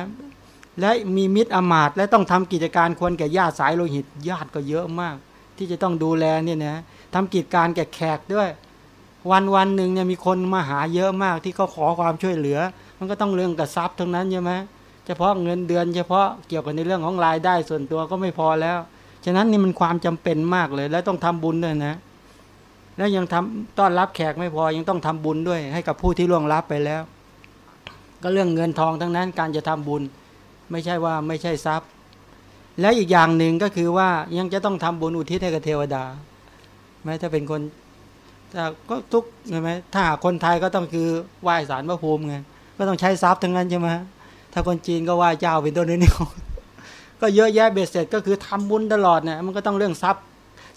และมีมิตรอมาตและต้องทำกิจการควรแก่ญาติสายโลหิตญาติก็เยอะมาก ที่จะต้องดูแลเนี่ยนะทำกิจการแก่แขกด้วย วันวันหนึ่งเนี่ยมีคนมาหาเยอะมากที่เขาขอความช่วยเหลือ มันก็ต้องเรื่องกับทรัพย์ทั้งนั้นใช่ไหมเฉพาะเงินเดือน เฉพาะเกี่ยวกับในเรื่องของรายได้ส่วนตัวก็ไม่พอแล้วฉะนั้นนี่มันความจำเป็นมากเลย และต้องทำบุญด้วยนะแล้วยังทำต้อนรับแขกไม่พอยังต้องทำบุญด้วย ให้กับผู้ที่ล่วงลับไปแล้ว ก็เรื่องเงินทองทั้งนั้นการจะทำบุญ ไม่ใช่ว่าไม่ใช่ทรัพย์ และอีกอย่างหนึ่งก็คือว่ายังจะต้องทำบุญอุทิศให้กับเทวดาแม้ถ้าเป็นคนแต่ก็ทุกใช่ไหมถ้าคนไทยก็ต้องคือไหว้สารพระภูมิไงก็ต้องใช้ทรัพย์ทั้งนั้นใช่ไหมถ้าคนจีนก็ไหว้เจ้าเป็นต้นนี่ก็เยอะแยะเบ็ดเสร็จก็คือทำบุญตลอดเนี่ยมันก็ต้องเรื่องทรัพย์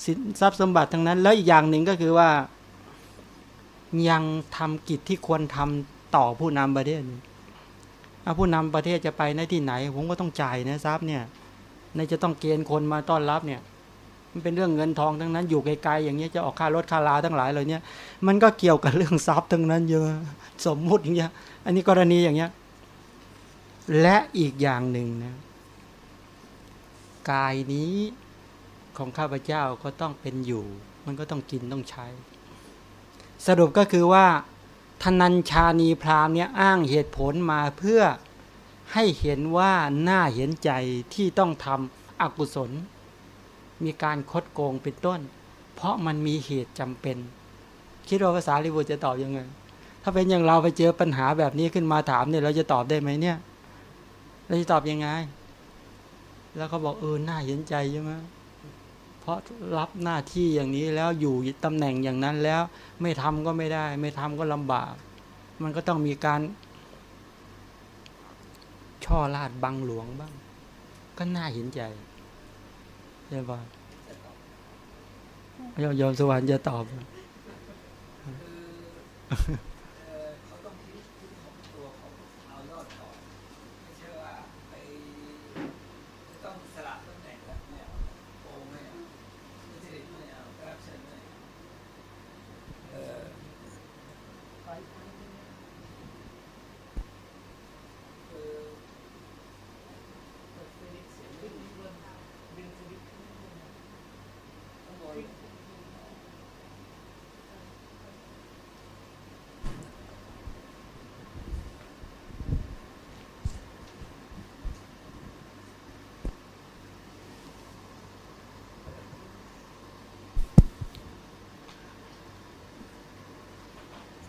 สินทรัพย์สมบัติทั้งนั้น แล้วอีกอย่างหนึ่งก็คือว่ายังทำกิจที่ควรทำต่อผู้นำประเทศ ถ้าผู้นำประเทศจะไปในที่ไหน ผมก็ต้องจ่ายนะทรัพย์เนี่ยในจะต้องเกณฑ์คนมาต้อนรับเนี่ย มันเป็นเรื่องเงินทองทั้งนั้นอยู่ไกลๆอย่างเงี้ยจะออกค่ารถค่าลาทั้งหลายเลยเนี่ย มันก็เกี่ยวกับเรื่องทรัพย์ทั้งนั้นเยอะสมมุติอย่างเงี้ย อันนี้กรณีอย่างเงี้ย และอีกอย่างหนึ่งนะกายนี้ของข้าพเจ้าก็ต้องเป็นอยู่ มันก็ต้องกินต้องใช้ สรุปก็คือว่า ทนัญชานีพราหมณ์เนี่ยอ้างเหตุผลมาเพื่อให้เห็นว่าน่าเห็นใจที่ต้องทำอกุศล มีการคดโกงเป็นต้น เพราะมันมีเหตุจำเป็น คิดว่าภาษาลิบุตรจะตอบยังไง ถ้าเป็นอย่างเราไปเจอปัญหาแบบนี้ขึ้นมาถามเนี่ยเราจะตอบได้ไหมเนี่ยเราจะตอบยังไง แล้วเขาบอกเออน่าเห็นใจใช่ไหม เพราะรับหน้าที่อย่างนี้แล้วอยู่ตำแหน่งอย่างนั้นแล้ว ไม่ทำก็ไม่ได้ ไม่ทำก็ลำบาก มันก็ต้องมีการ ช่อลาดบังหลวงบ้าง ก็น่าเห็นใจใช่ปะยอมยอมสวรรค์จะตอบ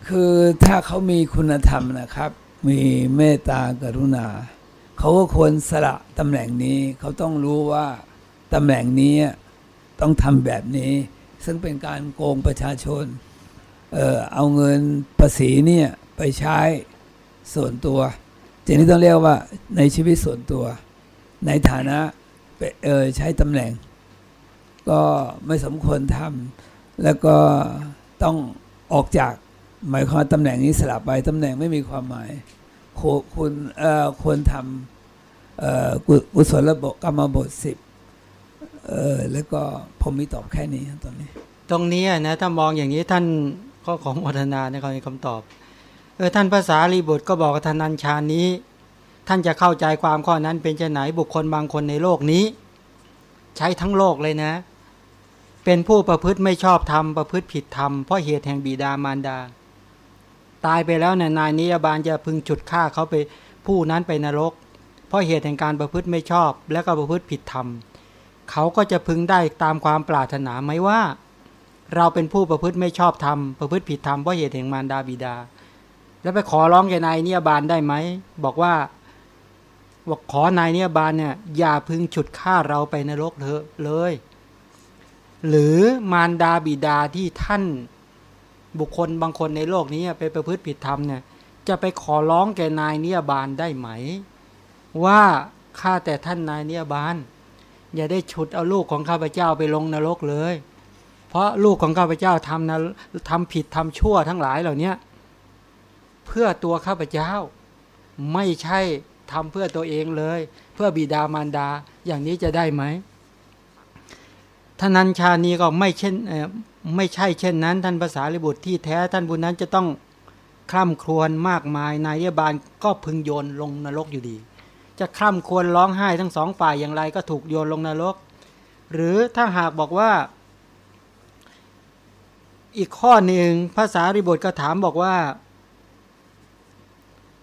คือถ้าเขามีคุณธรรมนะครับ มีเมตตากรุณา เขาก็ควรสละตำแหน่งนี้ เขาต้องรู้ว่าตำแหน่งนี้ต้องทำแบบนี้ ซึ่งเป็นการโกงประชาชน เออเอาเงินภาษีเนี่ยไปใช้ส่วนตัวทีนี้ต้องเรียกว่าในชีวิตส่วนตัว ในฐานะเออใช้ตำแหน่ง ก็ไม่สมควรทำแล้วก็ต้องออกจาก หมายความตำแหน่งนี้สลับไปตำแหน่งไม่มีความหมายคุณควรทำอ่อกุกุศลบทกรรมบทสิบแล้วก็ผมมีตอบแค่นี้ตอนนี้ ตรงนี้นะถ้ามองอย่างนี้ท่านก็ของโมทนาในคำตอบเออท่านภาษาลีบุตรก็บอกกับท่านนัญชานี้ ท่านจะเข้าใจความข้อนั้นเป็นจะไหนบุคคลบางคนในโลกนี้ ใช้ทั้งโลกเลยนะ เป็นผู้ประพฤติไม่ชอบธรรมประพฤติผิดธรรมเพราะเหตุแห่งบิดามารดา ตายไปแล้วเนี่ยนายนิยบาลจะพึงจุดฆ่าเขาไปผู้นั้นไปนรก เพราะเหตุแห่งการประพฤติไม่ชอบ และก็ประพฤติผิดธรรม เขาก็จะพึงได้ตามความปรารถนาไหมว่า เราเป็นผู้ประพฤติไม่ชอบธรรมประพฤติผิดธรรมเพราะเหตุแห่งมารดาบิดา แล้วไปขอร้องแกนายนิยบาลได้ไหมบอกว่าบอกขอนายนิยบาลเนี่ยอย่าพึงฉุดฆ่าเราไปนรกเถอะเลย หรือมารดาบิดาที่ท่าน บุคคลบางคนในโลกนี้ไปประพฤติผิดธรรมเนี่ยจะไปขอร้องแก่นายเนิยบาลได้ไหม ว่าข้าแต่ท่านนายเนิยบาลอย่าได้ฉุดเอาลูกของข้าพเจ้าไปลงนรกเลย เพราะลูกของข้าพเจ้าทำนะทำผิดทำชั่วทั้งหลายเหล่านี้เพื่อตัวข้าพเจ้าไม่ใช่ทำเพื่อตัวเองเลย เพื่อบิดามารดาอย่างนี้จะได้ไหม ท่านัญชานีก็ไม่เช่นไม่ใช่เช่นนั้น ท่านภาษาลิบุตรที่แท้ท่านบุญนั้นจะต้องคร่ำครวญมากมายนายบาลก็พึงโยนลงนรกอยู่ดี จะคร่ำครวรร้องไห้ทั้งสองฝ่ายอย่างไรก็ถูกโยนลงนรก หรือถ้าหากบอกว่า อีกข้อหนึ่งภาษาริบทก็ถามบอกว่า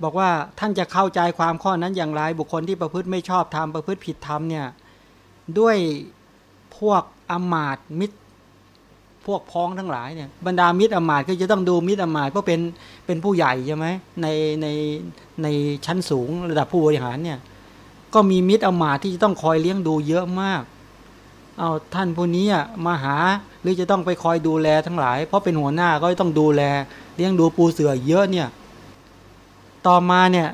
บอกว่าท่านจะเข้าใจความข้อนั้นอย่างไร บุคคลที่ประพฤติไม่ชอบธรรมประพฤติผิดธรรมเนี่ยด้วยพวกอมาตมิตรพวกพ้องทั้งหลายเนี่ยบรรดามิตรอมาตก็จะต้องดูมิตรอมาตเพราะเป็นเป็นผู้ใหญ่ใช่ไหมในในในชั้นสูงระดับผู้บริหารเนี่ยก็มีมิตรอมาตที่จะต้องคอยเลี้ยงดูเยอะมากเอาท่านผู้นี้มาหาหรือจะต้องไปคอยดูแลทั้งหลาย เพราะเป็นหัวหน้าก็ต้องดูแล เลี้ยงดูปูเสือเยอะเนี่ยต่อมาเนี่ย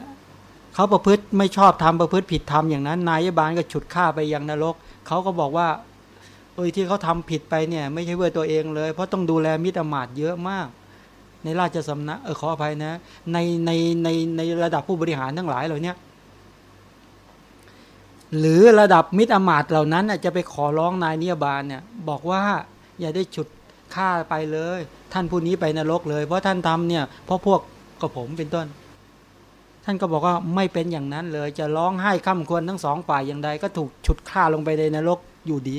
เขาประพฤติไม่ชอบทำประพฤติผิดทำอย่างนั้น นายบาลก็ฉุดฆ่าไปยังนรกเขาก็บอกว่า อ้ยที่เขาทำผิดไปเนี่ย ไม่ใช่เพื่อตัวเองเลย เพราะต้องดูแลมิตรอมาตเยอะมาก ในราชสำนักเออขออภัยนะ ในในในในระดับผู้บริหารทั้งหลายเหล่านี้หรือระดับมิตรอมาตเหล่านั้นจะไปขอร้องนายนิยบาลเนี่ยบอกว่าอย่าได้ฉุดฆ่าไปเลย ท่านผู้นี้ไปนรกเลย เพราะท่านทำเนี่ยเพราะพวกกับผมเป็นต้น ท่านก็บอกว่าไม่เป็นอย่างนั้นเลย จะร้องไห้ข้ามควรทั้งสองฝ่ายอย่างใดก็ถูกฉุดฆ่าลงไปในนรกอยู่ดี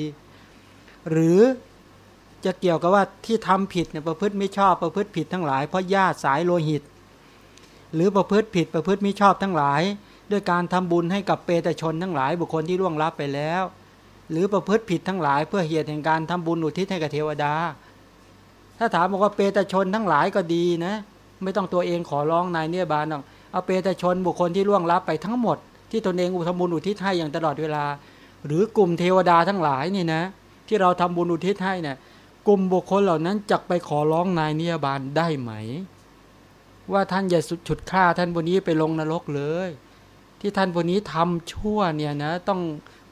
หรือจะเกี่ยวกับว่าที่ทำผิดเนี่ยประพฤติไม่ชอบประพฤติผิดทั้งหลายเพราะญาติสายโลหิต หรือประพฤติผิดประพฤติไม่ชอบทั้งหลาย ด้วยการทำบุญให้กับเปตชนทั้งหลายบุคคลที่ล่วงลับไปแล้ว หรือประพฤติผิดทั้งหลาย เพื่อเหตุแห่งการทำบุญอุทิศให้กับเทวดา ถ้าถามบอกว่าเปตชนทั้งหลายก็ดีนะไม่ต้องตัวเองขอร้องนายเนี่ยบาลหรอกเอาเปตชนบุคคลที่ล่วงลับไปทั้งหมด ที่ตนเองอุทบุญอุทิศให้อย่างตลอดเวลา หรือกลุ่มเทวดาทั้งหลายนี่นะ ที่เราทำบุญอุทิศให้เนี่ยกลุ่มบุคคลเหล่านั้นจักไปขอร้องนายนิยบาลได้ไหม ว่าท่านอย่าฉุดฆ่าท่านบนนี้ไปลงนรกเลย ที่ท่านบนนี้ทำชั่วเนี่ยนะต้อง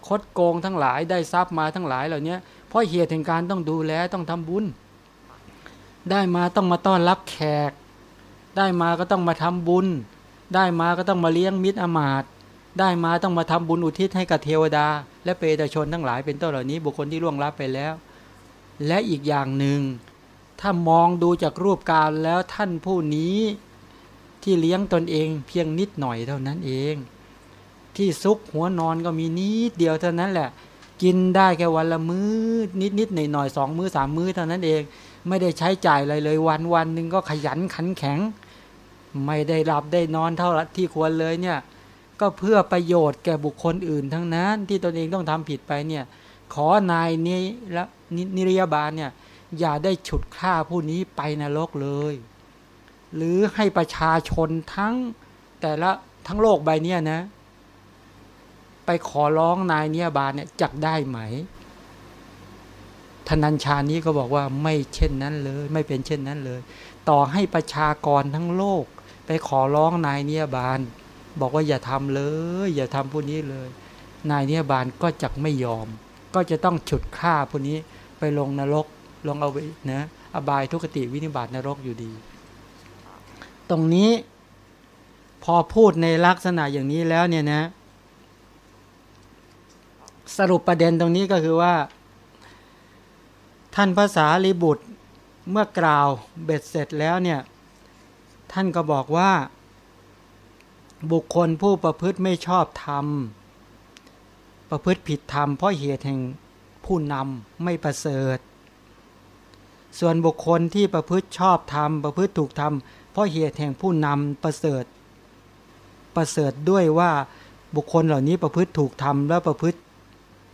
คดโกงทั้งหลายได้ทรัพย์มาทั้งหลายเหล่านี้เพราะเหตุแห่งการต้องดูแลต้องทำบุญ ได้มาต้องมาต้อนรับแขก ได้มาก็ต้องมาทำบุญ ได้มาก็ต้องมาเลี้ยงมิตรอมาต ได้มาต้องมาทำบุญอุทิศให้กับเทวดา และเปตชนทั้งหลายเป็นต้นเหล่านี้ บุคคลที่ล่วงลับไปแล้ว และอีกอย่างหนึ่ง ถ้ามองดูจากรูปการแล้วท่านผู้นี้ที่เลี้ยงตนเองเพียงนิดหน่อยเท่านั้นเอง ที่ซุกหัวนอนก็มีนิดเดียวเท่านั้นแหละ กินได้แค่วันละมือ้อนิดนิดหน่อยหน่อยสองมือ้อสามมื้อเท่านั้นเอง ไม่ได้ใช้จ่ายอะไรเลยวันวันหนึ่งก็ขยันขันแข็ง ไม่ได้หลับได้นอนเท่าที่ควรเลยเนี่ย ก็เพื่อประโยชน์แก่บุคคลอื่น ทั้งนั้นที่ตนเองต้องทำผิดไปเนี่ยขอนายนี้และนิรยาบาลเนี่ยอย่าได้ฉุดฆ่าผู้นี้ไปนรกเลย หรือให้ประชาชนทั้งแต่ละทั้งโลกใบเนี้ยนะ ไปขอร้องนายเนียบาลเนี่ยจักได้ไหมธนัญชานี้ก็บอกว่าไม่เช่นนั้นเลย ไม่เป็นเช่นนั้นเลย ต่อให้ประชากรทั้งโลก ไปขอร้องนายเนียบาล บอกว่าอย่าทำเลย อย่าทำผู้นี้เลย นายเนียบาลก็จักไม่ยอม ก็จะต้องฉุดฆ่าผู้นี้ไปลงนรกลงเอาไว้นะอบายทุกติวินิบาตนรกอยู่ดี ตรงนี้พอพูดในลักษณะอย่างนี้แล้วเนี่ยนะ สรุปประเด็นตรงนี้ก็คือว่า ท่านภาษาลีบุตรเมื่อกล่าวเบ็ดเสร็จแล้วเนี่ย ท่านก็บอกว่า บุคคลผู้ประพฤติไม่ชอบธรรม ประพฤติผิดธรรมเพราะเหตุแห่งผู้นำไม่ประเสริฐ ส่วนบุคคลที่ประพฤติชอบธรรม ประพฤติถูกธรรมเพราะเหตุแห่งผู้นำประเสริฐ ประเสริฐด้วยว่าบุคคลเหล่านี้ประพฤติถูกธรรมแล้วประพฤติ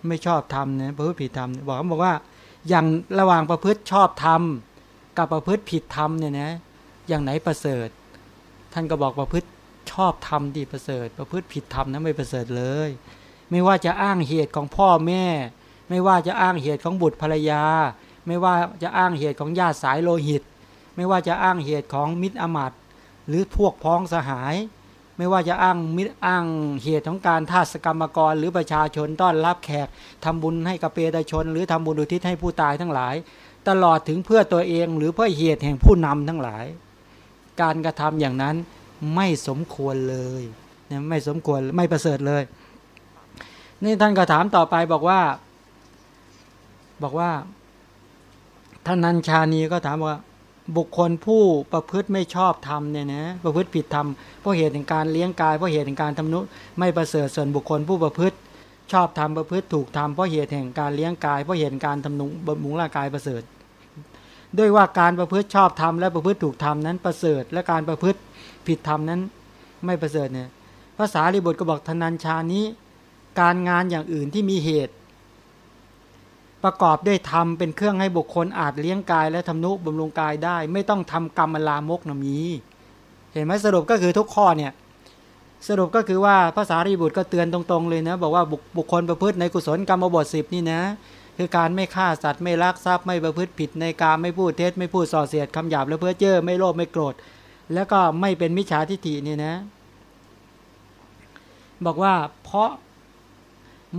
ไม่ชอบธรรมนะประพฤติผิดธรรมบอกบอกว่าอย่างระหว่างประพฤติชอบธรรม กับประพฤติผิดธรรมเนี่ยนะอย่างไหนประเสริฐ ท่านก็บอกประพฤติ ชอบธรรมดีประเสริฐ ประพฤติผิดธรรมนั้นไม่ประเสริฐเลย ไม่ว่าจะอ้างเหตุของพ่อแม่ ไม่ว่าจะอ้างเหตุของบุตรภรรยา ไม่ว่าจะอ้างเหตุของญาติสายโลหิต ไม่ว่าจะอ้างเหตุของมิตรอมาตหรือพวกพ้องสหาย ไม่ว่าจะอ้างมิตรอ้างเหตุของการทาสกรรมกร หรือประชาชนต้อนรับแขกทำบุญให้กับเปตชน หรือทำบุญอุทิศให้ผู้ตายทั้งหลาย ตลอดถึงเพื่อตัวเองหรือเพื่อเหตุแห่งผู้นำทั้งหลาย การกระทำอย่างนั้น ไม่สมควรเลยนะไม่สมควรไม่ประเสริฐเลย นี่ท่านก็ถามต่อไปบอกว่า บอกว่าท่านนัญชานีก็ถามว่า บุคคลผู้ประพฤติไม่ชอบธรรมเนี่ยนะประพฤติผิดธรรมเพราะเหตุแห่งการเลี้ยงกายเพราะเหตุแห่งการทำนุไม่ประเสริฐส่วนบุคคลผู้ประพฤติชอบธรรมประพฤติถูกธรรมเพราะเหตุแห่งการเลี้ยงกายเพราะเหตุแห่งการทำนุบำรุงร่างกายประเสริฐ ด้วยว่าการประพฤติชอบธรรมและประพฤติถูกธรรมนั้นประเสริฐ และการประพฤติ ผิดธรรมนั้น ไม่ประเสริฐเนี่ยภาษาลิบทก็บอกธนัญชานี้ การงานอย่างอื่นที่มีเหตุ ประกอบด้วยธรรมเป็นเครื่องให้บุคคลอาจเลี้ยงกายและทำนุบำรุงกายได้ ไม่ต้องทำกรรมลามกนะมี เห็นไหมสรุปก็คือทุกข้อเนี่ยสรุปก็คือว่าภาษารีบุตรก็เตือนตรงๆเลยนะ บอกว่าบุคบุคคลประพฤติในกุศลกรรมบทสิบนี่นะ คือการไม่ฆ่าสัตว์ไม่ลักทรัพย์ไม่ประพฤติผิดในการไม่พูดเท็จไม่พูดส่อเสียดคำหยาบและเพื่อเจ้อไม่โลภไม่โกรธ แล้วก็ไม่เป็นมิจฉาทิฏฐินี่นะ บอกว่าเพราะ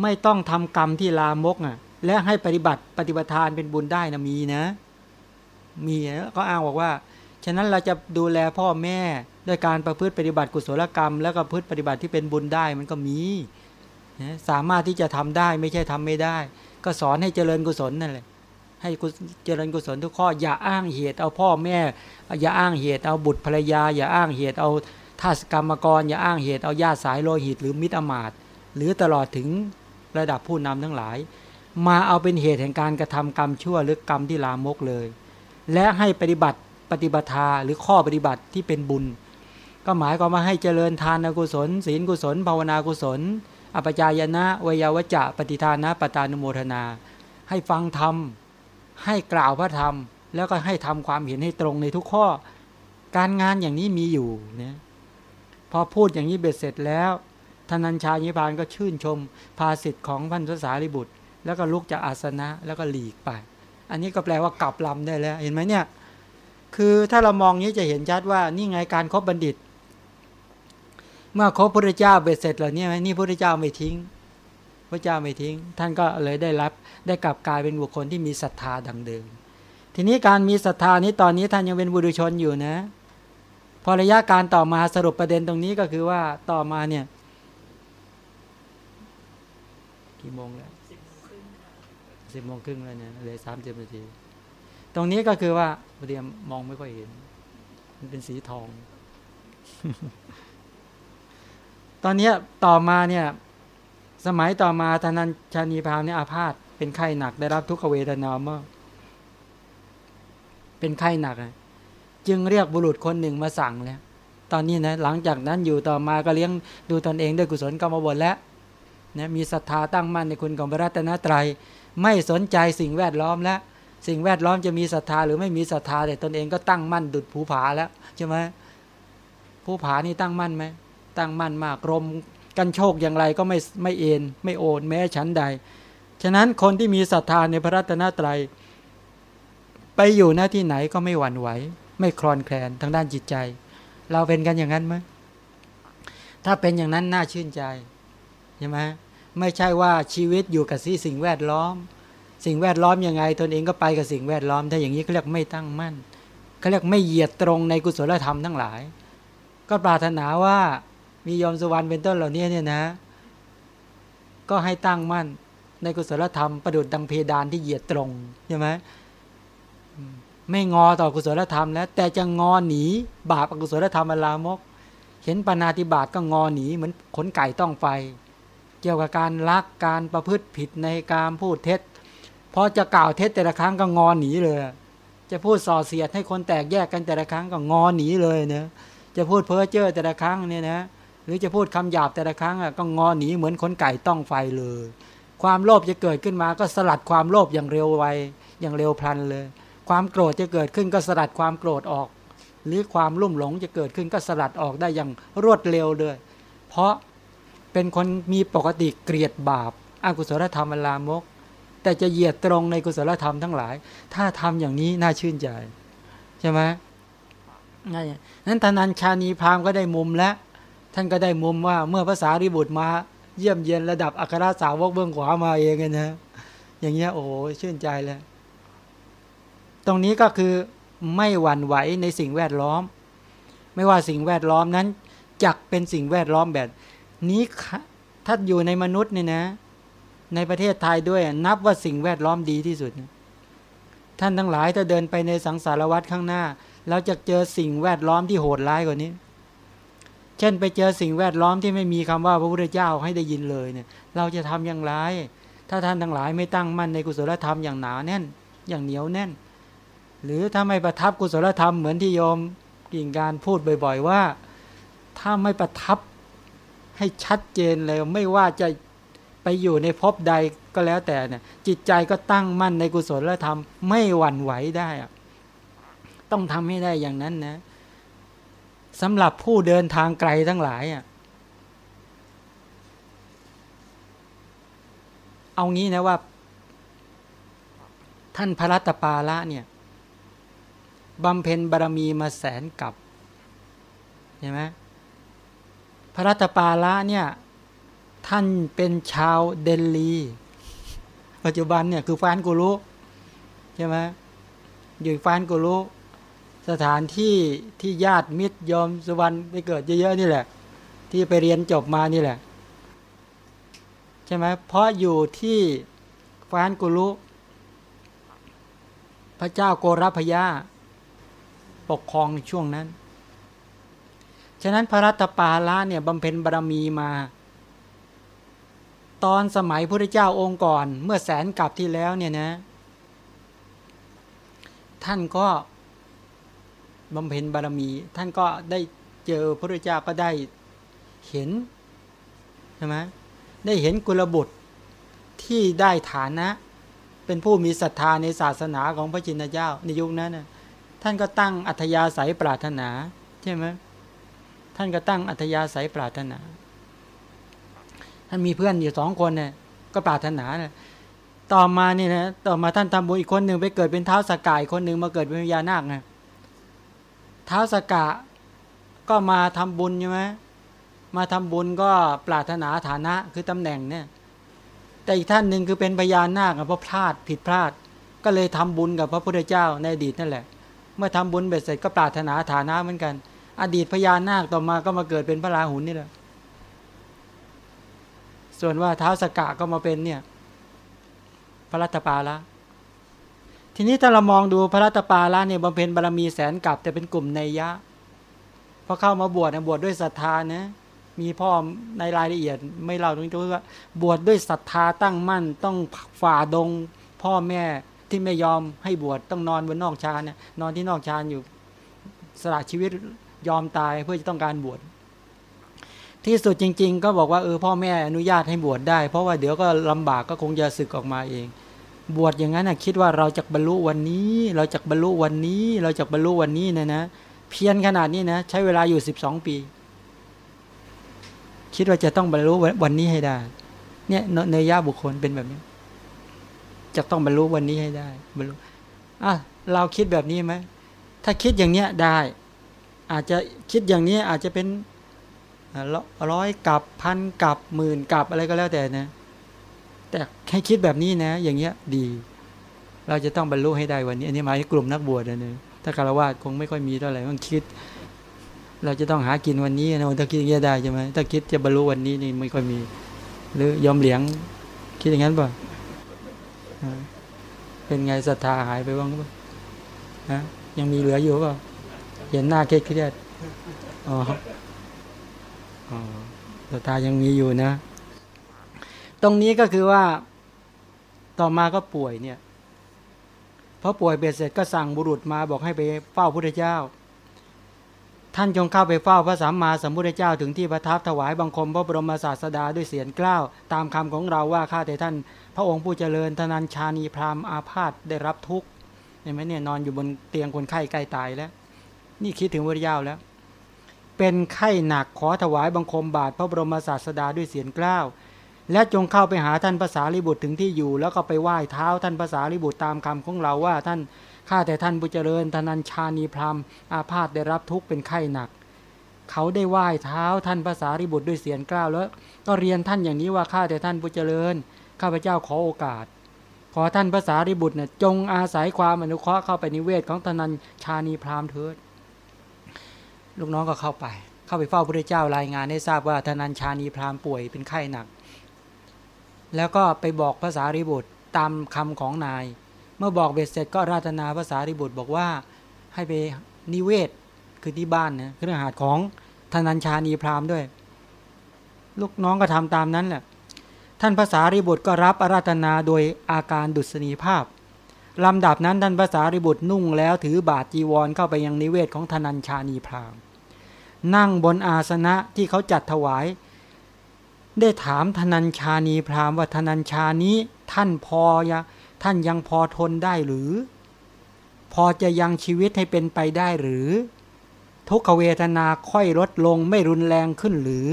ไม่ต้องทำกรรมที่ลามกอะ และให้ปฏิบัติปฏิบัติทานเป็นบุญได้นะมีนะ มีนะก็อ้างบอกว่า ฉะนั้นเราจะดูแลพ่อแม่ด้วยการประพฤติปฏิบัติกุศลกรรม แล้วก็พฤติปฏิบัติที่เป็นบุญได้มันก็มีนะสามารถที่จะทำได้ไม่ใช่ทำไม่ได้ ก็สอนให้เจริญกุศลนั่นแหละ ให้กุศเจริญกุศลทุกข้อ อย่าอ้างเหตุเอาพ่อแม่ อย่าอ้างเหตุเอาบุตรภรรยา อย่าอ้างเหตุเอาทาสกรรมกร อย่าอ้างเหตุเอาญาติสายโลหิตหรือมิตรอมาตหรือตลอดถึงระดับผู้นำทั้งหลาย มาเอาเป็นเหตุแห่งการกระทำกรรมชั่วหรือกรรมที่ลามกเลย และให้ปฏิบัติปฏิบัติาหรือข้อปฏิบัติที่เป็นบุญ ก็หมายความว่าให้เจริญทานกุศล ศีลกุศล ภาวนากุศลอปจายนะวยาวจะปฏิทานะปตานุโมทนา ให้ฟังธรรม ให้กล่าวพระธรรม แล้วก็ให้ทำความเห็นให้ตรงในทุกข้อ การงานอย่างนี้มีอยู่นะพอพูดอย่างนี้เบ็ดเสร็จแล้วธนัญชายิพานก็ชื่นชม ภาสิทธิ์ของพันธสารีบุตร แล้วก็ลุกจากอาสนะแล้วก็หลีกไป อันนี้ก็แปลว่ากลับลำได้แล้ว เห็นไหมเนี่ย คือถ้าเรามองนี้จะเห็นชัดว่านี่ไงการครบบัณฑิต เมื่อครบพระเจ้าเบ็ดเสร็จแล้วเนี่ยนี่พระเจ้าไม่ทิ้ง พระเจ้าไม่ทิ้ง ท่านก็เลยได้รับได้กลับกลายเป็นบุคคลที่มีศรัทธาดังเดิม ทีนี้การมีศรัทธานี้ตอนนี้ท่านยังเป็นบุรุชนอยู่นะ พอระยะการต่อมาสรุปประเด็นตรงนี้ก็คือว่าต่อมาเนี่ยกี่โมงแล้วสิบโมงครึ่งแล้วเนี่ยเลยสามสิบนาที ตรงนี้ก็คือว่าเดียมมองไม่ค่อยเห็น มันเป็นสีทอง ตอนนี้ต่อมาเนี่ย สมัยต่อมาธนัญชานีพามเนี่ยอาพาธเป็นไข้หนักได้รับทุกขเวทนามากเป็นไข้หนักจึงเรียกบุรุษคนหนึ่งมาสั่งแล้วตอนนี้นะหลังจากนั้นอยู่ต่อมาก็เลี้ยงดูตนเองด้วยกุศลกรรมบทแล้วนะมีศรัทธาตั้งมั่นในคุณของพระรัตนตรัย ไม่สนใจสิ่งแวดล้อมแล้วสิ่งแวดล้อมจะมีศรัทธาหรือไม่มีศรัทธาแต่ตนเองก็ตั้งมั่นดุดภูผาแล้วใช่ไหมภูผานี่ตั้งมั่นไหมตั้งมั่นมากลม กันโชคอย่างไรก็ไม่ไม่เอ็นไม่โอนแม้ชั้นใด ฉะนั้นคนที่มีศรัทธาในพระรัตนตรัย ไปอยู่หน้าที่ไหนก็ไม่หวั่นไหว ไม่คลอนแคลนทางด้านจิตใจ เราเป็นกันอย่างนั้นไหมถ้าเป็นอย่างนั้นน่าชื่นใจใช่ไหมไม่ใช่ว่าชีวิตอยู่กับสิ่งแวดล้อม สิ่งแวดล้อมยังไง ตนเองก็ไปกับสิ่งแวดล้อมถ้าอย่างนี้เขาเรียกไม่ตั้งมั่นเขาเรียกไม่เหยียดตรงในกุศลธรรมทั้งหลาย ก็ปรารถนาว่า มียอมสุวรรณเป็นต้นเหล่านี้เนี่ยนะ ก็ให้ตั้งมั่น ในกุศลธรรมประดุดดังเพดานที่เหยียดตรงใช่ไหมไม่งอต่อกุศลธรรมแล้ว แต่จะงอหนีบาปอกุศลธรรมอลามก เห็นปณาติบาตก็งอหนีเหมือนขนไก่ต้องไฟ เกี่ยวกับการลักการประพฤติผิดในการพูดเท็จพอจะกล่าวเท็จแต่ละครั้งก็งอหนีเลย จะพูดส่อเสียดให้คนแตกแยกกันแต่ละครั้งก็งอหนีเลยเนะจะพูดเพ้อเจ้อแต่ละครั้งเนี่ยนะ หรือจะพูดคำหยาบแต่ละครั้งก็งอหนีเหมือนคนไก่ต้องไฟเลย ความโลภจะเกิดขึ้นมาก็สลัดความโลภอย่างเร็วไวอย่างเร็วพลันเลย ความโกรธจะเกิดขึ้นก็สลัดความโกรธออก หรือความลุ่มหลงจะเกิดขึ้นก็สลัดออกได้อย่างรวดเร็วเลย เพราะเป็นคนมีปกติเกลียดบาปอากุศลธรรมลามก แต่จะเหยียดตรงในกุศลธรรมทั้งหลาย ถ้าทำอย่างนี้น่าชื่นใจ ใช่ไหมนั่นนั้นธนัญชานีพามก็ได้มุมแล้ว ท่านก็ได้มุมว่าเมื่อภาษาริบุตรมา เยี่ยมเยียนระดับอัครสาวกเบื้องขวามาเองนะ อย่างเงี้ยโอ้โหชื่นใจเลยตรงนี้ก็คือไม่หวั่นไหวในสิ่งแวดล้อม ไม่ว่าสิ่งแวดล้อมนั้นจักเป็นสิ่งแวดล้อมแบบ นี้ถ้าอยู่ในมนุษย์เนี่ยนะ ในประเทศไทยด้วยนับว่าสิ่งแวดล้อมดีที่สุด ท่านทั้งหลายถ้าเดินไปในสังสารวัฏข้างหน้า เราจะเจอสิ่งแวดล้อมที่โหดร้ายกว่านี้ เช่นไปเจอสิ่งแวดล้อมที่ไม่มีคำว่าพระพุทธเจ้าให้ได้ยินเลยเนี่ย เราจะทำอย่างไร ถ้าท่านทั้งหลายไม่ตั้งมั่นในกุศลธรรมอย่างหนาแน่น อย่างเหนียวแน่น หรือถ้าไม่ประทับกุศลธรรมเหมือนที่โยมกิ่งการพูดบ่อยๆว่า ถ้าไม่ประทับให้ชัดเจนเลยไม่ว่าจะไปอยู่ในภพใดก็แล้วแต่เนี่ย จิตใจก็ตั้งมั่นในกุศลธรรม ไม่หวั่นไหวได้อะต้องทำให้ได้อย่างนั้นนะ สำหรับผู้เดินทางไกลทั้งหลายอะเอางี้นะว่า ท่านพระรัตปาละเนี่ยบำเพ็ญบารมีมาแสนกับเห็นไหมพระรัตปาละเนี่ยท่านเป็นชาวเดนลี ปัจจุบันเนี่ยคือฟานกุลุใช่ไหมอยู่ฟานกุลุ สถานที่ที่ญาติมิตรยอมสุวรรณไปเกิดเยอะๆนี่แหละ ที่ไปเรียนจบมานี่แหละ ใช่ไหมเพราะอยู่ที่ฟานกุลุ พระเจ้าโกรพยาปกครองช่วงนั้น ฉะนั้นพระรัตปาละเนี่ยบำเพ็ญบารมีมา ตอนสมัยพระเจ้าองค์ก่อน เมื่อแสนกับที่แล้วเนี่ยนะ ท่านก็ บำเพ็ญบารมี ท่านก็ได้เจอพระเจ้าก็ได้เห็นใช่ไหมได้เห็นกุลบุตรที่ได้ฐานะ เป็นผู้มีศรัทธาในศาสนาของพระจินเจ้าในยุคนั้นนะท่านก็ตั้งอัธยาศัยปรารถนาใช่ไหมท่านก็ตั้งอัธยาศัยปรารถนา ท่านมีเพื่อนอยู่สองคนเนี่ยก็ปรารถนาเนี่ยต่อมาเนี่ยนะต่อมาท่านทำบุญอีกคนหนึ่งไปเกิดเป็นเท้าสกายคนหนึ่งมาเกิดเป็นพญานาคไง ท้าวสกะก็มาทำบุญใช่ไหมมาทำบุญก็ปรารถนาฐานะคือตำแหน่งเนี่ย แต่อีกท่านหนึ่งคือเป็นพญานาคเพราะพลาดผิดพลาด ก็เลยทำบุญกับพระพุทธเจ้าในอดีตนั่นแหละ เมื่อทำบุญเบ็ดเสร็จก็ปรารถนาฐานะเหมือนกัน อดีตพญานาคต่อมาก็มาเกิดเป็นพระราหุลนี่แหละ ส่วนว่าเท้าสกะก็มาเป็นเนี่ย พระรัตปาละ ทีนี้ถ้าเรามองดูพระรัตปาละเนี่ยบำเพ็ญบารมีแสนกับแต่เป็นกลุ่มในยะพอเข้ามาบวชนะบวชดด้วยศรัทธานะมีพ่อในรายละเอียด ไม่เล่าตรงนี้ว่า บวชดด้วยศรัทธาตั้งมั่น ต้องฝ่าดง พ่อแม่ที่ไม่ยอมให้บวชต้องนอนบนนอกชานเนี่ยนอนที่นอกชานอยู่สละชีวิตยอมตายเพื่อจะต้องการบวชที่สุดจริง ๆ ก็บอกว่าเออพ่อแม่อนุญาตให้บวชได้ เพราะว่าเดี๋ยวก็ลำบากก็คงจะศึกออกมาเอง บวชอย่างนั้นนะคิดว่าเราจะบรรลุวันนี้ เราจะบรรลุวันนี้ เราจะบรรลุวันนี้นะนะเพียรขนาดนี้นะใช้เวลาอยู่สิบสองปี คิดว่าจะต้องบรรลุวันนี้ให้ได้ เนี่ยเนยยะบุคคลเป็นแบบนี้ จะต้องบรรลุวันนี้ให้ได้บรรลุอะเราคิดแบบนี้ไหมถ้าคิดอย่างเนี้ยได้ อาจจะคิดอย่างนี้อาจจะเป็นร้อยกับพันกับหมื่นกับอะไรก็แล้วแต่นะ แต่ให้คิดแบบนี้นะ อย่างเงี้ยดี เราจะต้องบรรลุให้ได้วันนี้ อันนี้หมายถึงกลุ่มนักบวชนะเนยถ้าคารวะคงไม่ค่อยมีเท่าไหร่ต้องคิด เราจะต้องหากินวันนี้นะถ้าคิดอย่างนี้ได้ใช่ไหมถ้าคิดจะบรรลุวันนี้นี่ไม่ค่อยมี หรือยอมเหลียง คิดอย่างนั้นป่ะเป็นไงศรัทธาหายไปบ้างป่ะฮะยังมีเหลืออยู่ป่ะเห็นหน้าเครียดอ๋ออ๋อศรัทธายังมีอยู่นะ ตรงนี้ก็คือว่าต่อมาก็ป่วยเนี่ยพอป่วยเบ็ดเสร็จก็สั่งบุรุษมาบอกให้ไปเฝ้าพุทธเจ้า ท่านจงเข้าไปเฝ้าพระสัมมาสัมพุทธเจ้าถึงที่ประทับถวายบังคมพระบรมศาสดาด้วยเสียงกล้าว ตามคำของเราว่าข้าแต่ท่าน พระองค์ผู้เจริญธนัญชานีพราหมณ์อาพาธได้รับทุกข์เห็นไหมเนี่ยนอนอยู่บนเตียงคนไข้ใกล้ตายแล้ว นี่คิดถึงพุทธเจ้าแล้ว เป็นไข้หนักขอถวายบังคมบาทพระบรมศาสดาด้วยเสียงกล้าว และจงเข้าไปหาท่านภาษาลิบุตรถึงที่อยู่ แล้วก็ไปไหว้เท้าท่านภาษาลิบุตรตามคำของเราว่าท่านข้าแต่ท่านผู้เจริญธนัญชานีพรามอาพาธได้รับทุกข์เป็นไข้หนัก เขาได้ไหว้เท้าท่านภาษาลิบุตรด้วยเสียงกล้าวแล้ว ก็เรียนท่านอย่างนี้ว่าข้าแต่ท่านผู้เจริญ ข้าพเจ้าขอโอกาส ขอท่านภาษาลิบุตรเนี่ยจงอาศัยความอนุเคราะห์เข้าไปนิเวศของธนัญชานีพรามเถิดลูกน้องก็เข้าไป เข้าไปเฝ้าพระเจ้ารายงานให้ทราบว่าธนัญชานีพรามป่วยเป็นไข้หนัก แล้วก็ไปบอกภาษาริบุตรตามคำของนาย เมื่อบอกเบ็ดเสร็จก็ราธนาภาษาริบุตรบอกว่าให้ไปนิเวศคือที่บ้านนะเครื่องหาดของธนัญชานีพราหมณ์ด้วย ลูกน้องก็ทำตามนั้นแหละท่านภาษาริบุตรก็รับอาราธนาโดยอาการดุษณีภาพลำดับนั้นท่านภาษาริบุตรนุ่งแล้วถือบาทจีวรเข้าไปยังนิเวศของธนัญชานีพราหมณ์นั่งบนอาสนะที่เขาจัดถวาย ได้ถามธนัญชานีพราหมณ์ว่าธนัญชานี้ท่านพอยะท่านยังพอทนได้หรือ พอจะยังชีวิตให้เป็นไปได้หรือ ทุกขเวทนาค่อยลดลงไม่รุนแรงขึ้นหรือ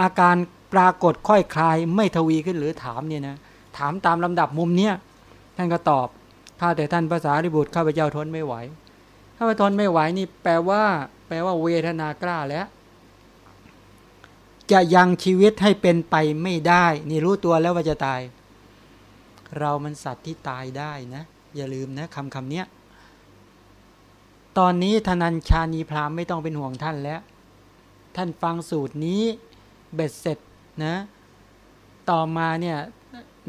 อาการปรากฏค่อยคลายไม่ทวีขึ้นหรือถามเนี่ยนะถามตามลำดับมุมเนี้ยท่านก็ตอบข้าแต่ท่านภาษาริบุตรข้าพเจ้าทนไม่ไหวข้าพเจ้าทนไม่ไหวนี่แปลว่า แปลว่าเวทนากล้าแล้ว จะยังชีวิตให้เป็นไปไม่ได้ นี่รู้ตัวแล้วว่าจะตาย เรามันสัตว์ที่ตายได้นะ อย่าลืมนะคำคำเนี้ยตอนนี้ธนัญชานีพรามไม่ต้องเป็นห่วงท่านแล้ว ท่านฟังสูตรนี้เบ็ดเสร็จนะ ต่อมาเนี่ย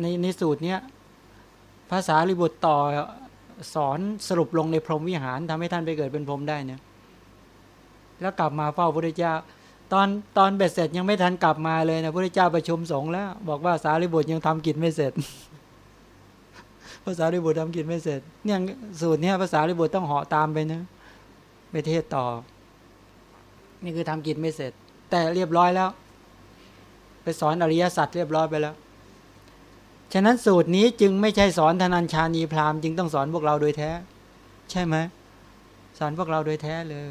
ในในสูตรเนี้ยภาษาลิบุตรต่อสอนสรุปลงในพรหมวิหารทำให้ท่านไปเกิดเป็นพรหมได้เนี่ยแล้วกลับมาเฝ้าพระพุทธเจ้า ตอนตอนเบ็ดเสร็จยังไม่ทันกลับมาเลยนะพระเจ้าประชุมสงฆ์แล้ว บอกว่าสารีบุตรยังทำกิจไม่เสร็จภาษาริบุตรทำกิจไม่เสร็จ เนี่ยสูตรเนี้ยภาษาริบุตรต้องเหาะตามไปนะไปเทศต่อ นี่คือทำกิจไม่เสร็จ แต่เรียบร้อยแล้ว ไปสอนอริยสัจเรียบร้อยไปแล้ว ฉะนั้นสูตรนี้จึงไม่ใช่สอนธนัญชานีพราหมณ์จึงต้องสอนพวกเราโดยแท้ ใช่ไหมสอนพวกเราโดยแท้เลย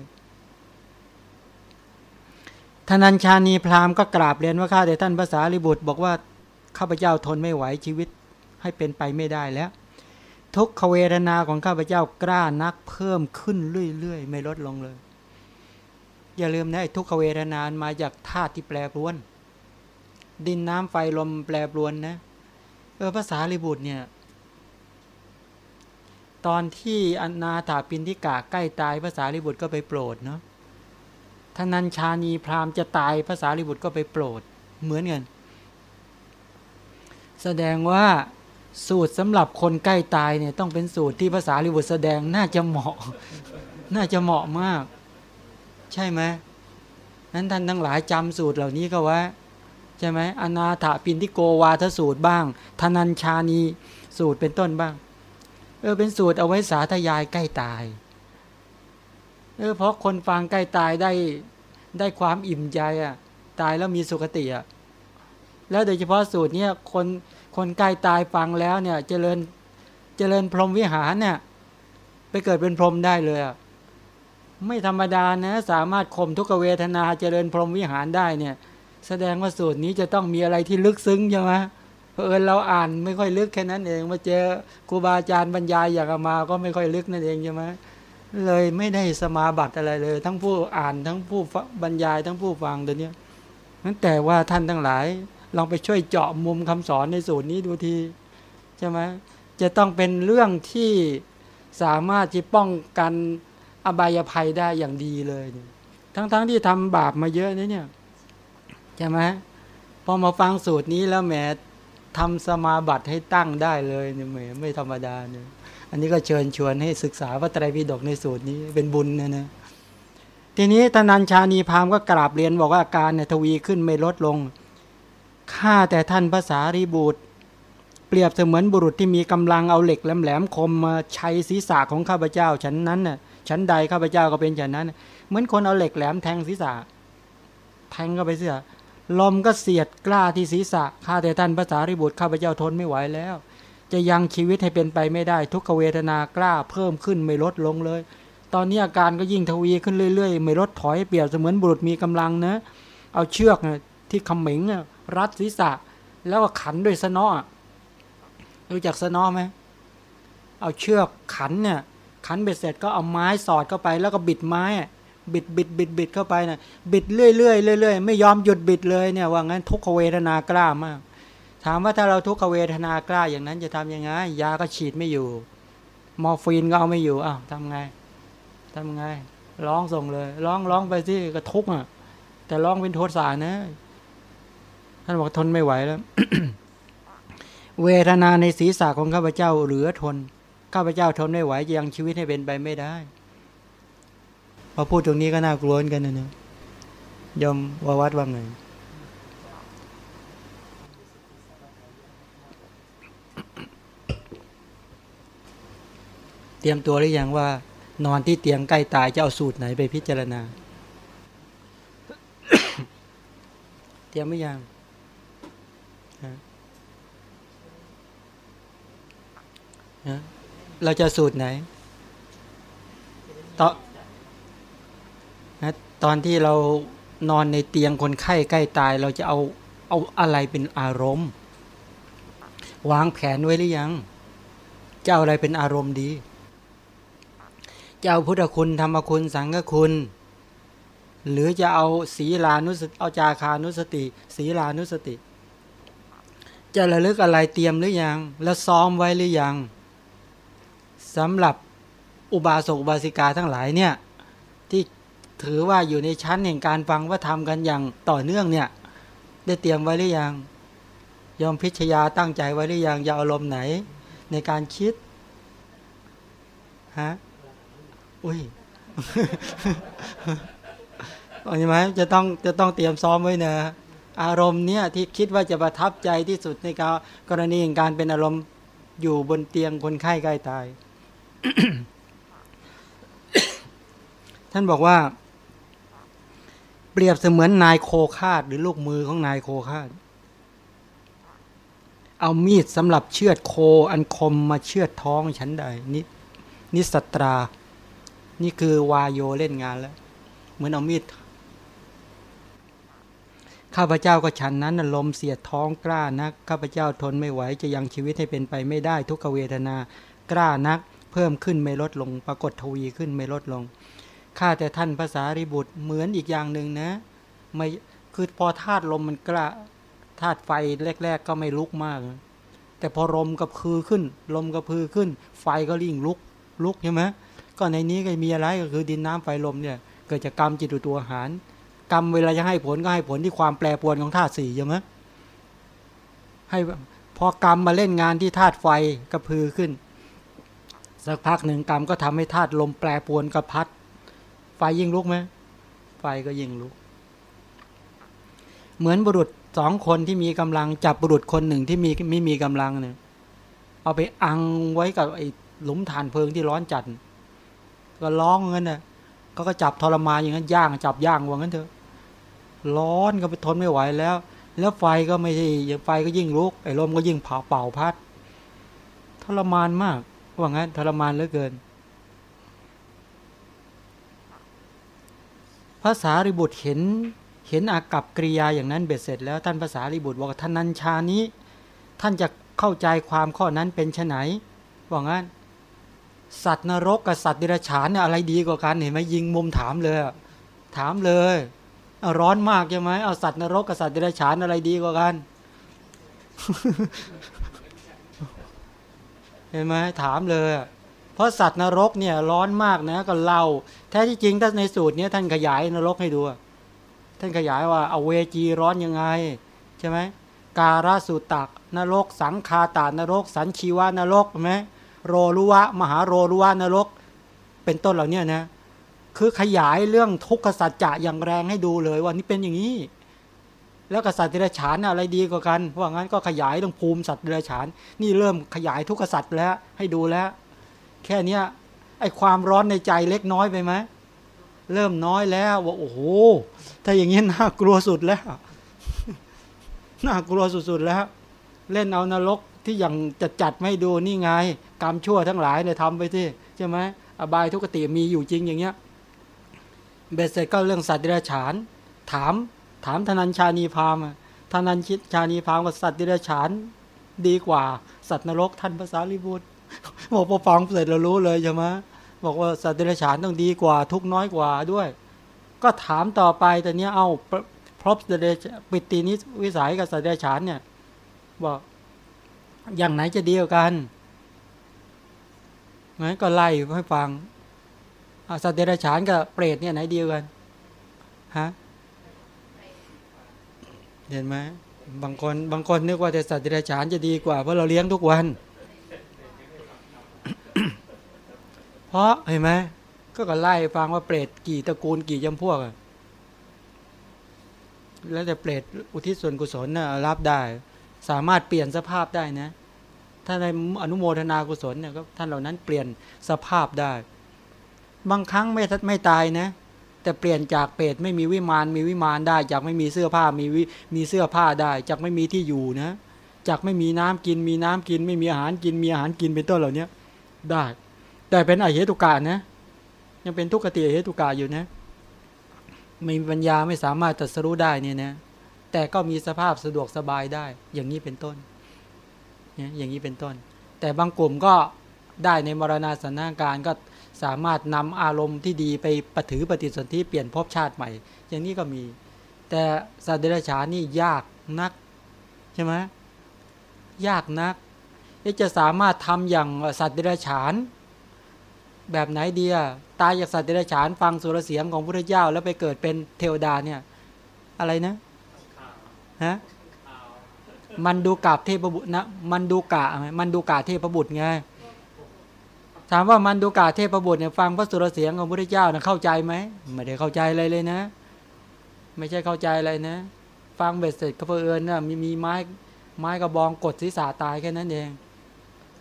ทนัญชานีพราหมณ์ก็กราบเรียนว่าข้าแต่ท่านภาษาลิบุตร บอกว่าข้าพเจ้าทนไม่ไหวชีวิตให้เป็นไปไม่ได้แล้ว ทุกขเวทนาของข้าพเจ้ากล้านักเพิ่มขึ้นเรื่อยๆ ไม่ลดลงเลย อย่าลืมนะทุกขเวทนานมาจากธาตุที่แปรปรวน ดินน้ำไฟลมแปรปรวนนะเออภาษาลิบุตรเนี่ยตอนที่อนาถาปินทิกะใกล้ตายภาษาลิบุตรก็ไปโปรดเนาะ ท่านัญชานีพราหมณ์จะตายภาษาลิบุตรก็ไปโปรดเหมือนกันแสดงว่าสูตรสำหรับคนใกล้ตายเนี่ยต้องเป็นสูตรที่ภาษาลิบุตรแสดงน่าจะเหมาะ น่าจะเหมาะมาก ใช่ไหมนั้นท่านทั้งหลายจำสูตรเหล่านี้ก็ว่าใช่ไหมอนาถาปินทิโกวาทสูตรบ้างธนัญชานีสูตรเป็นต้นบ้าง เออเป็นสูตรเอาไว้สาธยายใกล้ตาย เออเพราะคนฟังใกล้ตายได้ได้ความอิ่มใจอะ ตายแล้วมีสุขติอะแล้วโดยเฉพาะสูตรเนี้ยคนคนใกล้ตายฟังแล้วเนี่ยเจริญเจริญพรหมวิหารเนี่ยไปเกิดเป็นพรหมได้เลยอะไม่ธรรมดานะสามารถข่มทุกเวทนาเจริญพรหมวิหารได้เนี่ย แสดงว่าสูตรนี้จะต้องมีอะไรที่ลึกซึ้งใช่ไหมเพอเอิญเราอ่านไม่ค่อยลึกแค่นั้นเองมาเจอครูบาอาจารย์บรรยายอย่างมาก็ไม่ค่อยลึกนั่นเองใช่ไหม เลยไม่ได้สมาบัติอะไรเลย ทั้งผู้อ่านทั้งผู้บรรยายทั้งผู้ฟังตัวเนี้ยนั้นแต่ว่าท่านทั้งหลายลองไปช่วยเจาะมุมคำสอนในสูตรนี้ดูทีใช่ไหมจะต้องเป็นเรื่องที่สามารถที่ป้องกันอบายภัยได้อย่างดีเลย ทั้งๆทที่ทำบาปมาเยอะนะเนี่ยใช่ไหมพอมาฟังสูตรนี้แล้วแหมทำสมาบัติให้ตั้งได้เลยเนี่ยแหมไม่ธรรมดาเนี่ย อันนี้ก็เชิญชวนให้ศึกษาพระไตรปิฎกในสูตรนี้เป็นบุญนะนะทีนี้ตนัญชานีพามก็กราบเรียนบอกว่าอาการเนี่ยทวีขึ้นไม่ลดลงข้าแต่ท่านภาษารีบุตรเปรียบเสมือนบุรุษที่มีกำลังเอาเหล็กแหลมๆคมมาใช้ศีรษะของข้าพเจ้าฉันนั้นน่ะฉันใดข้าพเจ้าก็เป็นฉันนั้น เหมือนคนเอาเหล็กแหลมแทงศีรษะ แทงเข้าไปเสียลมก็เสียดกล้าที่ศีรษะข้าแต่ท่านภาษารีบุตรข้าพเจ้าทนไม่ไหวแล้ว จะยังชีวิตให้เป็นไปไม่ได้ ทุกขเวทนากล้าเพิ่มขึ้นไม่ลดลงเลย ตอนนี้อาการก็ยิ่งทวีขึ้นเรื่อยๆ ไม่ลดถอยเปรียบเสมือนบุรุษมีกำลังนะ เอาเชือกนะที่ขมิงรัดศีรษะ แล้วก็ขันด้วยสนอรู้จักสนอไหมเอาเชือกขันเนี่ยขันเบ็ดเสร็จก็เอาไม้สอดเข้าไป แล้วก็บิดไม้บิดบิดบิดบิดเข้าไปนะบิดเรื่อยเรื่อยเรื่อยไม่ยอมหยุดบิดเลยเนี่ยว่างั้นทุกขเวทนากล้ามาก ถามว่าถ้าเราทุกขเวทนากล้าอย่างนั้นจะทำยังไง ยาก็ฉีดไม่อยู่ มอร์ฟีนก็เอาไม่อยู่อ้าวทำไงทำไง ร้องส่งเลย ร้องร้องไปที่กระทุกอะ แต่ร้องเป็นโทษสารนะ ท่านบอกทนไม่ไหวแล้ว เวทนาในศีรษะของข้าพเจ้าเหลือทน ข้าพเจ้าทนไม่ไหวจะยังชีวิตให้เป็นไปไม่ได้ พอพูดตรงนี้ก็น่ากลัวนกันนะเนี่ยยอมวาวัดว่าไง เตรียมตัวหรือยังว่า นอนที่เตียงใกล้ตายจะเอาสูตรไหนไปพิจารณา เตรียมหรือยังเราจะสูตรไหนตอนตอนที่เรานอนในเตียงคนไข้ใกล้ตาย เราจะเอาเอาอะไรเป็นอารมณ์ วางแผนไว้หรือยังจะเอาอะไรเป็นอารมณ์ดี จะเอาพุทธคุณธรรมคุณสังฆคุณ หรือจะเอาศีลานุสติเอาจาคานุสติ ศีลานุสติ จะระลึกอะไรเตรียมหรือยัง แล้วซ้อมไว้หรือยังสำหรับอุบาสกอุบาสิกาทั้งหลายเนี่ยที่ถือว่าอยู่ในชั้นแห่งการฟังว่าทำกันอย่างต่อเนื่องเนี่ยได้เตรียมไว้หรือยังยอมพิชยาตั้งใจไว้หรือยังจะเอาอารมณ์ไหน ในการคิดฮะ อุ้ยเอาใช่ไหมจะต้องจะต้องเตรียมซ้อมไว้นะ อารมณ์เนี่ยที่คิดว่าจะประทับใจที่สุดในการกรณีของการเป็นอารมณ์อยู่บนเตียงคนไข้ใกล้ตาย ท่านบอกว่า เปรียบเสมือนนายโคคาดหรือลูกมือของนายโคคาด เอามีดสำหรับเชือดโคอันคมมาเชือดท้องฉันใดนินิสตรา นี่คือวายโยเล่นงานแล้ว เหมือนเอามีด ข้าพเจ้าก็ฉันนั้นลมเสียดท้องกล้านัก ข้าพเจ้าทนไม่ไหวจะยังชีวิตให้เป็นไปไม่ได้ทุกขเวทนา กล้านัก เพิ่มขึ้นไม่ลดลง ปรากฏทวีขึ้นไม่ลดลง ข้าแต่ท่านภาษาริบุตรเหมือนอีกอย่างหนึ่งนะ ไม่คือพอธาตุลมมันกล้าธาตุไฟแรก ๆ ก็ไม่ลุกมาก แต่พอลมกับพือขึ้น ลมกับพือขึ้น ไฟก็ริ่งลุกลุกใช่ไหม ก็ในนี้ก็มีอะไรก็คือดินน้ำไฟลมเนี่ยเกิดจากกรรมจิตตัวหาร กรรมเวลาจะให้ผลก็ให้ผลที่ความแปรปรวนของธาตุสี่ใช่ไหมให้พอกรรมมาเล่นงานที่ธาตุไฟกระพือขึ้น สักพักหนึ่งกรรมก็ทำให้ธาตุลมแปรปรวนกระพัดไฟยิ่งลุกไหมไฟก็ยิ่งลุก เหมือนบุรุษสองคนที่มีกำลังจับบุรุษคนหนึ่งที่มีไม่มีกำลังเนี่ยเอาไปอังไว้กับไอ้หลุมฐานเพลิงที่ร้อนจัด ก็ร้องเงี้ยน่ะก็ก็จับทรมานอย่างนั้นย่างจับย่างว่างั้นเถอะ ร้อนก็ไปทนไม่ไหวแล้ว แล้วไฟก็ไม่ใช่ไฟก็ยิ่งลุกไอ้ลมก็ยิ่งเผาเป่าพัดทรมานมากว่างั้นทรมานเหลือเกินภาษาริบุตรเห็นเห็นอากับกริยาอย่างนั้นเบ็ดเสร็จแล้วท่านภาษาริบุตรบอกท่านนัญชานี้ ท่านจะเข้าใจความข้อนั้นเป็นไฉนว่างั้น สัตว์นรกกับสัตว์เดรัจฉานเนี่ยอะไรดีกว่ากันเห็นไหมยิงมุมถามเลยถามเลยเอาร้อนมากใช่ไหมเอาสัตว์นรกกับสัตว์เดรัจฉานอะไรดีกว่ากัน เห็นไหมถามเลย เพราะสัตว์นรกเนี่ยร้อนมากนะก็เล่าแท้ที่จริงถ้าในสูตรเนี้ยท่านขยายนรกให้ดูท่านขยายว่าเอาเวจีร้อนยังไง ใช่ไหมการาสุตักนรก สังคาตานรก สันชีวานรกเห็นไหม โรรุวะ มหาโรรุวะนรก เป็นต้นเหล่านี้นะคือขยายเรื่องทุกขสัจจะอย่างแรงให้ดูเลยว่านี่เป็นอย่างนี้ แล้วกับสัตว์เดรัจฉานอะไรดีกว่ากันว่างั้นก็ขยายเรื่องภูมิสัตว์เดรัจฉาน นี่เริ่มขยายทุกขสัตว์แล้วให้ดูแล้ว แค่เนี้ยไอความร้อนในใจเล็กน้อยไปไหมเริ่มน้อยแล้วว่าโอ้โหถ้าอย่างนี้น่ากลัวสุดแล้วน่ากลัวสุดๆแล้ว เล่นเอานรกที่อย่างจัดจัดไม่ดูนี่ไง กรรมชั่วทั้งหลายเนี่ยทำไปที่ใช่ไหมอบายทุกขติมีอยู่จริงอย่างเงี้ยเบสเสร็จก็เรื่องสัตว์เดรัจฉาน ถามถามธนัญชานีพามธนัญชานีพามกับสัตว์เดรัจฉาน ดีกว่าสัตว์นรกท่านภาษาลิบุตรบอกพอฟังเสร็จเรารู้เลยใช่ไหมบอกว่าสัตว์เดรัจฉานต้องดีกว่า ทุกน้อยกว่าด้วย ก็ถามต่อไปแต่เนี้ยเอาพรบเดรัจปิตินิวิสัยกับสัตว์เดรัจฉานเนี่ยบอกอย่างไหนจะดีกว่ากัน งั้นก็ไล่ให้ฟังสัตว์เดรัจฉานกับเปรตเนี่ยไหนดียวกันฮะเห็นไหมบางคนบางคนนึกว่าแต่สัตว์เดรัจฉานจะดีกว่าเพราะเราเลี้ยงทุกวัน เพราะเห็นไหมก็ก็ไล่ฟังว่าเปรตกี่ตระกูลกี่จำพวกอะแล้วแต่เปรตอุทิศส่วนกุศลนะรับได้ สามารถเปลี่ยนสภาพได้นะ ถ้าในอนุโมทนากุศลเนี่ยก็ท่านเหล่านั้นเปลี่ยนสภาพได้ บางครั้งไม่ไม่ตายนะ แต่เปลี่ยนจากเปรตไม่มีวิมานมีวิมานได้ จากไม่มีเสื้อผ้ามีวิมีเสื้อผ้าได้ จากไม่มีที่อยู่นะจากไม่มีน้ำกินมีน้ำกิน ไม่มีอาหารกินมีอาหารกินเป็นต้นเหล่านี้ได้ แต่เป็นอเหตุกานะยังเป็นทุกขติเหตุกาอยู่นะไม่มีปัญญาไม่สามารถตรัสรู้ได้เนี่ยนะแต่ก็มีสภาพสะดวกสบายได้ อย่างนี้เป็นต้น อย่างนี้เป็นต้น แต่บางกลุ่มก็ได้ในมรณาสนาการก็สามารถนำอารมณ์ที่ดีไปปถือปฏิสนธิเปลี่ยนภพชาติใหม่ อย่างนี้ก็มี แต่สัตว์เดรัจฉานนี่ยากนักใช่ไหมยากนักที่จะสามารถทำอย่างสัตว์เดรัจฉานแบบไหนเดียตายจากสัตว์เดรัจฉานฟังสุรเสียงของพระเจ้าแล้วไปเกิดเป็นเทวดาเนี่ย อะไรนะฮะ มันดูกาบเทพบุตรนะมันดูกะมันดูกาเทพบุตรไงถามว่ามันดูกาเทพบุตรเนี่ยฟังพระสุรเสียงของพระพุทธเจ้านะเข้าใจไหมไม่ได้เข้าใจอะไรเลยนะ ไม่ใช่เข้าใจอะไรนะ ฟังเบ็ดเสร็จก็เพอเอิญนะมีมีไม้ไม้กระบองกดศีรษะตายแค่นั้นเอง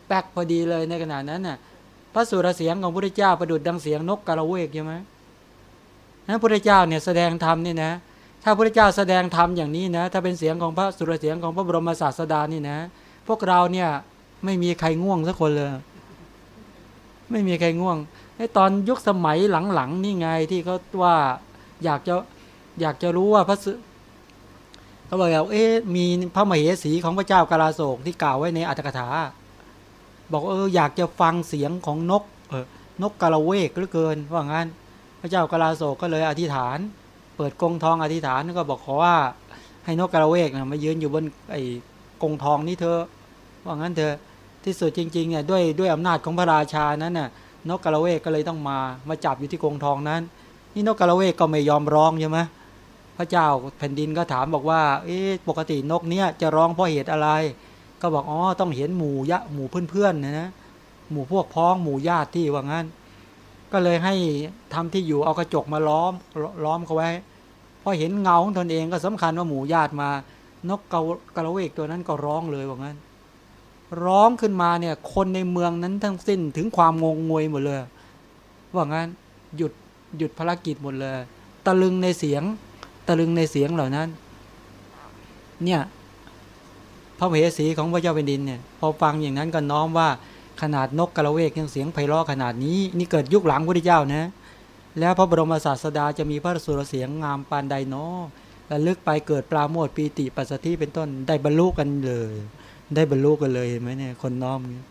แป๊กพอดีเลยในขณะนั้นน่ะพระสุรเสียงของพระพุทธเจ้าประดุดดังเสียงนกกระเวกใช่ไหมนั้นพระเจ้าเนี่ยแสดงธรรมนี่นะ ถ้าพระเจ้าแสดงธรรมอย่างนี้นะ ถ้าเป็นเสียงของพระสุรเสียงของพระบรมศาสดานี่นะ พวกเราเนี่ยไม่มีใครง่วงสักคนเลย ไม่มีใครง่วงไอ้ตอนยุคสมัยหลังๆนี่ไงที่เขาว่าอยากจะอยากจะรู้ว่าพระสุเขาบอกว่าเอ๊ะมีพระมเหสีของพระเจ้ากาลาโศกที่กล่าวไว้ในอัตถกถา บอกเอออยากจะฟังเสียงของนกเออนกกาละเวกเหลือเกินว่างั้น พระเจ้ากาลาโศกก็เลยอธิษฐาน เปิดกงทองอธิษฐานก็บอกขอว่า ให้นกกาละเวกนะมายืนอยู่บนไอ้กงทองนี้เธอว่างั้นเธอที่สุดจริงๆเนี่ยด้วยด้วยอำนาจของพระราชานั้นน่ะนกกาละเวกก็เลยต้องมามาจับอยู่ที่กงทองนั้น นี่นกกาละเวกก็ไม่ยอมร้องใช่ไหมพระเจ้าแผ่นดินก็ถามบอกว่าเอ๊ะปกตินกเนี้ยจะร้องเพราะเหตุอะไร ก็บอกอ๋อต้องเห็นหมู่ยะหมู่เพื่อนๆนะนะหมู่พวกพ้องหมู่ญาติที่ว่างั้น ก็เลยให้ทำที่อยู่เอากระจกมาล้อมล้อมเขาไว้ อเห็นเงาของตนเองก็สำคัญว่าหมู่ญาติมา นกกากระเวกตัวนั้นก็ร้องเลยว่างั้น ร้องขึ้นมาเนี่ย คนในเมืองนั้นทั้งสิ้นถึงความงงงวยหมดเลยว่างั้นหยุดหยุดภารกิจหมดเลย ตะลึงในเสียง ตะลึงในเสียงเหล่านั้น เนี่ยพระเหสีของพระเจ้าแผ่นดินเนี่ยพอฟังอย่างนั้นก็น้อมว่าขนาดนกกระเวกยังเสียงไพเราะขนาดนี้ นี่เกิดยุคหลังพระพุทธเจ้านะ แล้วพระบรมศาสดาจะมีพระสุรเสียงงามปานใดเนาะระลึกไปเกิดปราโมทปีติปัสสติเป็นต้นได้บรรลุกันเลย ได้บรรลุกันเลยเห็นไหมเนี่ยคนน้อมเนี่ย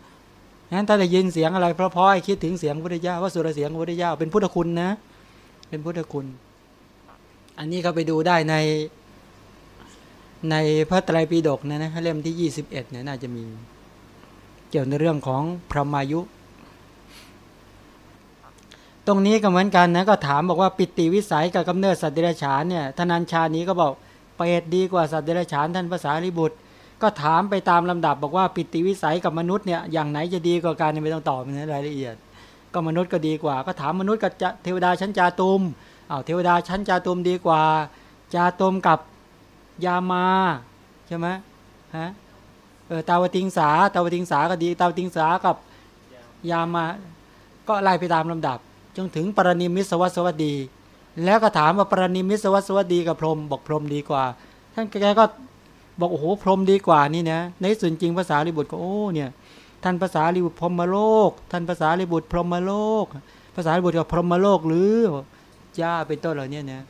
งั้นถ้าได้ยินเสียงอะไรเพราะๆให้คิดถึงเสียงพุทธเจ้าว่าสุรเสียงพุทธเจ้าเป็นพุทธคุณนะ เป็นพุทธคุณ อันนี้ก็ไปดูได้ใน ในพระไตรปิฎกนะนะเล่มที่ยี่สิบเอ็ดเนี่ยน่าจะมี เกี่ยวในเรื่องของพระมายุ ตรงนี้ก็เหมือนกันนะก็ถามบอกว่าปิติวิสัยกับกำเนิดสัตว์เดรัจฉานเนี่ยทนัญชานี้ก็บอกเปรตดีกว่าสัตว์เดรัจฉานท่านภาษาลิบุตร ก็ถามไปตามลำดับบอกว่าปิติวิสัยกับมนุษย์เนี่ยอย่างไหนจะดีกว่ากันเนี่ยไม่ต้องตอบนรายละเอียด ก็มนุษย์ก็ดีกว่า ก็ถามมนุษย์กับจะเทวดาชั้นจาตุมอ้าวเทวดาชั้นจาตุมดีกว่า จาตุมกับยามาใช่ไหมฮะเออตาวติงสาตาวติงสาก็ดีตาวติงสากับยามาก็ไล่ไปตามลำดับ จนถึงปรนิมิตสวัสวัสดี แล้วก็ถามว่าปรนิมิตสวัสวัสดีกับพรหมบอกพรหมดีกว่า ท่านแกก็บอกโอ้โหพรหมดีกว่านี่นะในส่วนจริงภาษาลิบุตรก็โอ้เนี่ยท่านภาษาลิบุตรพรหมโลก ท่านภาษาลิบุตรพรหมโลก ภาษาลิบุตรกับพรหมโลกหรือจ้าเป็นต้นเหล่านี้นะ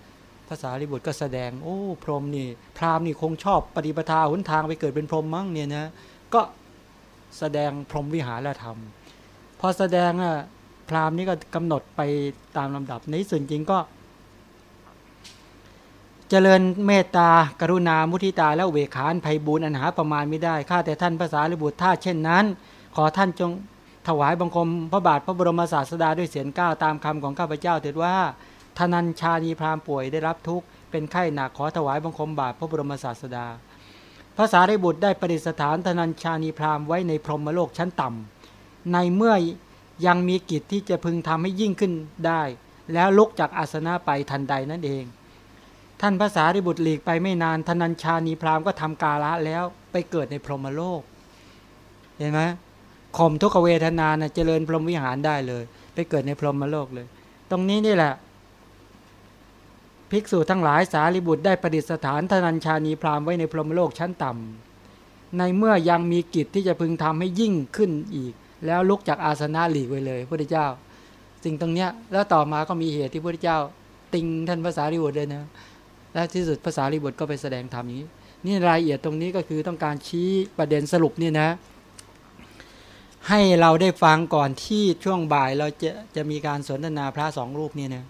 ภาษาลิบุตรก็แสดง โอ้ พรหมนี่ พราหมณ์นี่คงชอบปฏิปทาหนทางไปเกิดเป็นพรหมมั้งเนี่ยนะก็แสดงพรหมวิหารธรรม พอแสดงอะ พราหมณ์นี่ก็กำหนดไปตามลำดับ ในส่วนจริงก็ เจริญเมตตากรุณามุทิตาและเบกขานภัยบูญอันหาประมาณไม่ได้ข้าแต่ท่านภาษาลิบุตรถ้าเช่นนั้น ขอท่านจงถวายบังคมพระบาทพระบรมศาสดาด้วยเสียงก้าวตามคำของข้าพเจ้าเถิดว่าทนัญชานีพราหมณ์ป่วยได้รับทุกข์เป็นไข้หนักขอถวายบังคมบาทพระบรมศาสดาภาษาริบุตรได้ประดิษฐานทนัญชานีพราหมณ์ไว้ในพรหมโลกชั้นต่ำในเมื่อ ยังมีกิจที่จะพึงทำให้ยิ่งขึ้นได้ แล้วลุกจากอาสนะไปทันใดนั่นเอง ท่านภาษาริบุตรหลีกไปไม่นานทนัญชานีพราหมณ์ก็ทำกาละแล้วไปเกิดในพรหมโลก เห็นไหมข่มทุกขเวทนานะเจริญพรหมวิหารได้เลย ไปเกิดในพรหมโลกเลย ตรงนี้นี่แหละ ภิกษุทั้งหลายสารีบุตรได้ประดิษฐานธนัญชานีพราหมณ์ไว้ในพรหมโลกชั้นต่ำในเมื่อยังมีกิจที่จะพึงทำให้ยิ่งขึ้นอีก แล้วลุกจากอาสนะหลีกไวเลยพระเจ้าสิ่งตรงเนี้ยแล้วต่อมาก็มีเหตุที่พระเจ้า ติงท่านภาษารีบุตรเลยนะและที่สุดภาษารีบุตรก็ไปแสดงธรรมนี้ นี่รายละเอียดตรงนี้ก็คือต้องการชี้ประเด็นสรุปนี่นะ ให้เราได้ฟังก่อนที่ช่วงบ่ายเราจะจะมีการสนทนาพระสองรูปนี่นะ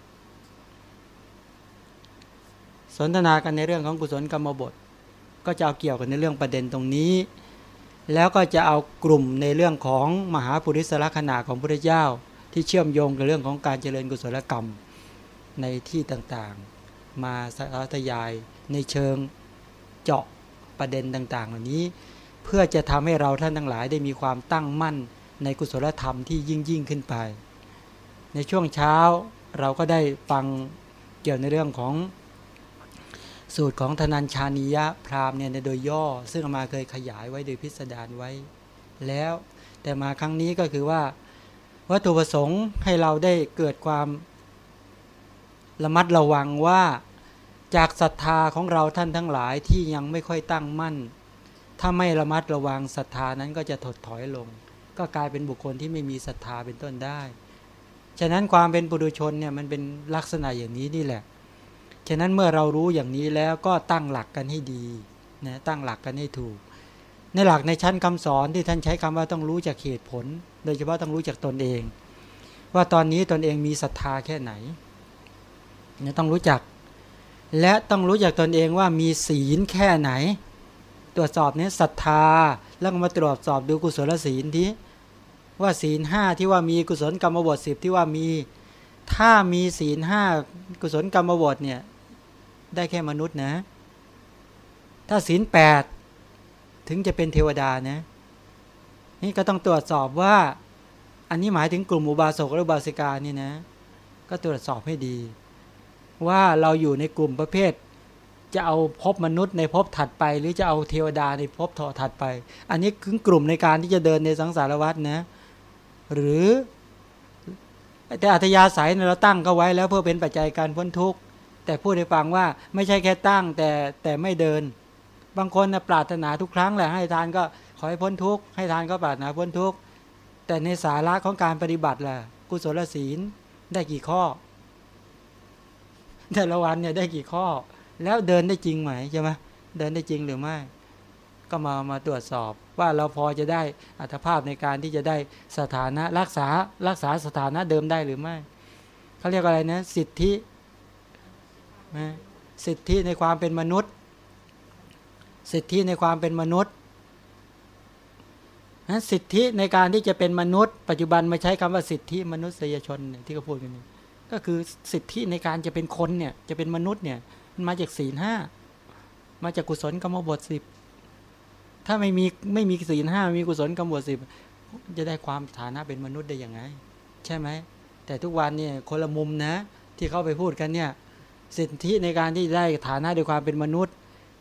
สนทนากันในเรื่องของกุศลกรรมบท ก็จะเอาเกี่ยวกันในเรื่องประเด็นตรงนี้ แล้วก็จะเอากลุ่มในเรื่องของมหาปุริสลักษณะของพระเจ้า ที่เชื่อมโยงกับเรื่องของการเจริญกุศลกรรมในที่ต่างๆ มาสาธยายในเชิงเจาะประเด็นต่าง ๆ เหล่านี้ เพื่อจะทำให้เราท่านทั้งหลายได้มีความตั้งมั่นในกุศลธรรมที่ยิ่งยิ่งขึ้นไป ในช่วงเช้าเราก็ได้ฟังเกี่ยวในเรื่องของ สูตรของธนัญชานียะพราหมณ์เนี่ยโดยย่อ ซึ่งมาเคยขยายไว้โดยพิสดารไว้ แล้ว แต่มาครั้งนี้ก็คือว่าวัตถุประสงค์ให้เราได้เกิดความระมัดระวังว่าจากศรัทธาของเราท่านทั้งหลายที่ยังไม่ค่อยตั้งมั่น ถ้าไม่ระมัดระวังศรัทธานั้นก็จะถดถอยลง ก็กลายเป็นบุคคลที่ไม่มีศรัทธาเป็นต้นได้ ฉะนั้นความเป็นปุถุชนเนี่ยมันเป็นลักษณะอย่างนี้นี่แหละ ฉะนั้นเมื่อเรารู้อย่างนี้แล้วก็ตั้งหลักกันให้ดีนะตั้งหลักกันให้ถูก ในหลักในชั้นคำสอนที่ท่านใช้คำว่าต้องรู้จากเหตุผล โดยเฉพาะต้องรู้จากตนเอง ว่าตอนนี้ตนเองมีศรัทธาแค่ไหนเนี่ยต้องรู้จัก และต้องรู้จักตนเองว่ามีศีลแค่ไหน ตรวจสอบเนี้ยศรัทธาแล้วมาตรวจสอบดูกุศลศีลที่ว่าศีลห้าที่ว่ามีกุศลกรรมบทสิบที่ว่ามีถ้ามีศีลห้ากุศลกรรมบทเนี่ย ได้แค่มนุษย์นะ ถ้าศีลแปดถึงจะเป็นเทวดานะ นี่ก็ต้องตรวจสอบว่า อันนี้หมายถึงกลุ่มอุบาสกและอุบาสิกานี่นะ ก็ตรวจสอบให้ดี ว่าเราอยู่ในกลุ่มประเภท จะเอาพบมนุษย์ในภพถัดไป หรือจะเอาเทวดาในพต่อถัดไป อันนี้คือกลุ่มในการที่จะเดินในสังสารวัฏนะ หรือแต่อัธยาศัยเราตั้งก็ไว้แล้วเพื่อเป็นปัจจัยการพ้นทุกข์ แต่พูดให้ฟังว่าไม่ใช่แค่ตั้งแต่แต่ไม่เดิน บางคนนะปรารถนาทุกครั้งแหละให้ทานก็ขอให้พ้นทุกข์ให้ทานก็ปรารถนาพ้นทุกข์แต่ในสาระของการปฏิบัติล่ะกุศลศีลได้กี่ข้อ แต่ละวันเนี่ยได้กี่ข้อ แล้วเดินได้จริงไหมใช่ไหมเดินได้จริงหรือไม่ ก็มามาตรวจสอบว่าเราพอจะได้อัตภาพในการที่จะได้สถานะรักษารักษาสถานะเดิมได้หรือไม่เขาเรียกอะไรนะสิทธิ นะสิทธิในความเป็นมนุษย์ สิทธิในความเป็นมนุษย์นะสิทธิในการที่จะเป็นมนุษย์ ปัจจุบันมาใช้คำว่าสิทธิมนุษยชนที่เขาพูดกันนี่ก็คือสิทธิในการจะเป็นคนเนี่ยจะเป็นมนุษย์เนี่ยมันมาจากศีลห้ามาจากกุศลกรรมบทสิบถ้าไม่มีไม่มีศีลห้ามีกุศลกรรมบทสิบจะได้ความฐานะเป็นมนุษย์ได้ยังไง ใช่ไหมแต่ทุกวันเนี่ยคนละมุมนะ ที่เขาไปพูดกันเนี่ย สิทธิในการที่ได้ฐานะด้วยความเป็นมนุษย์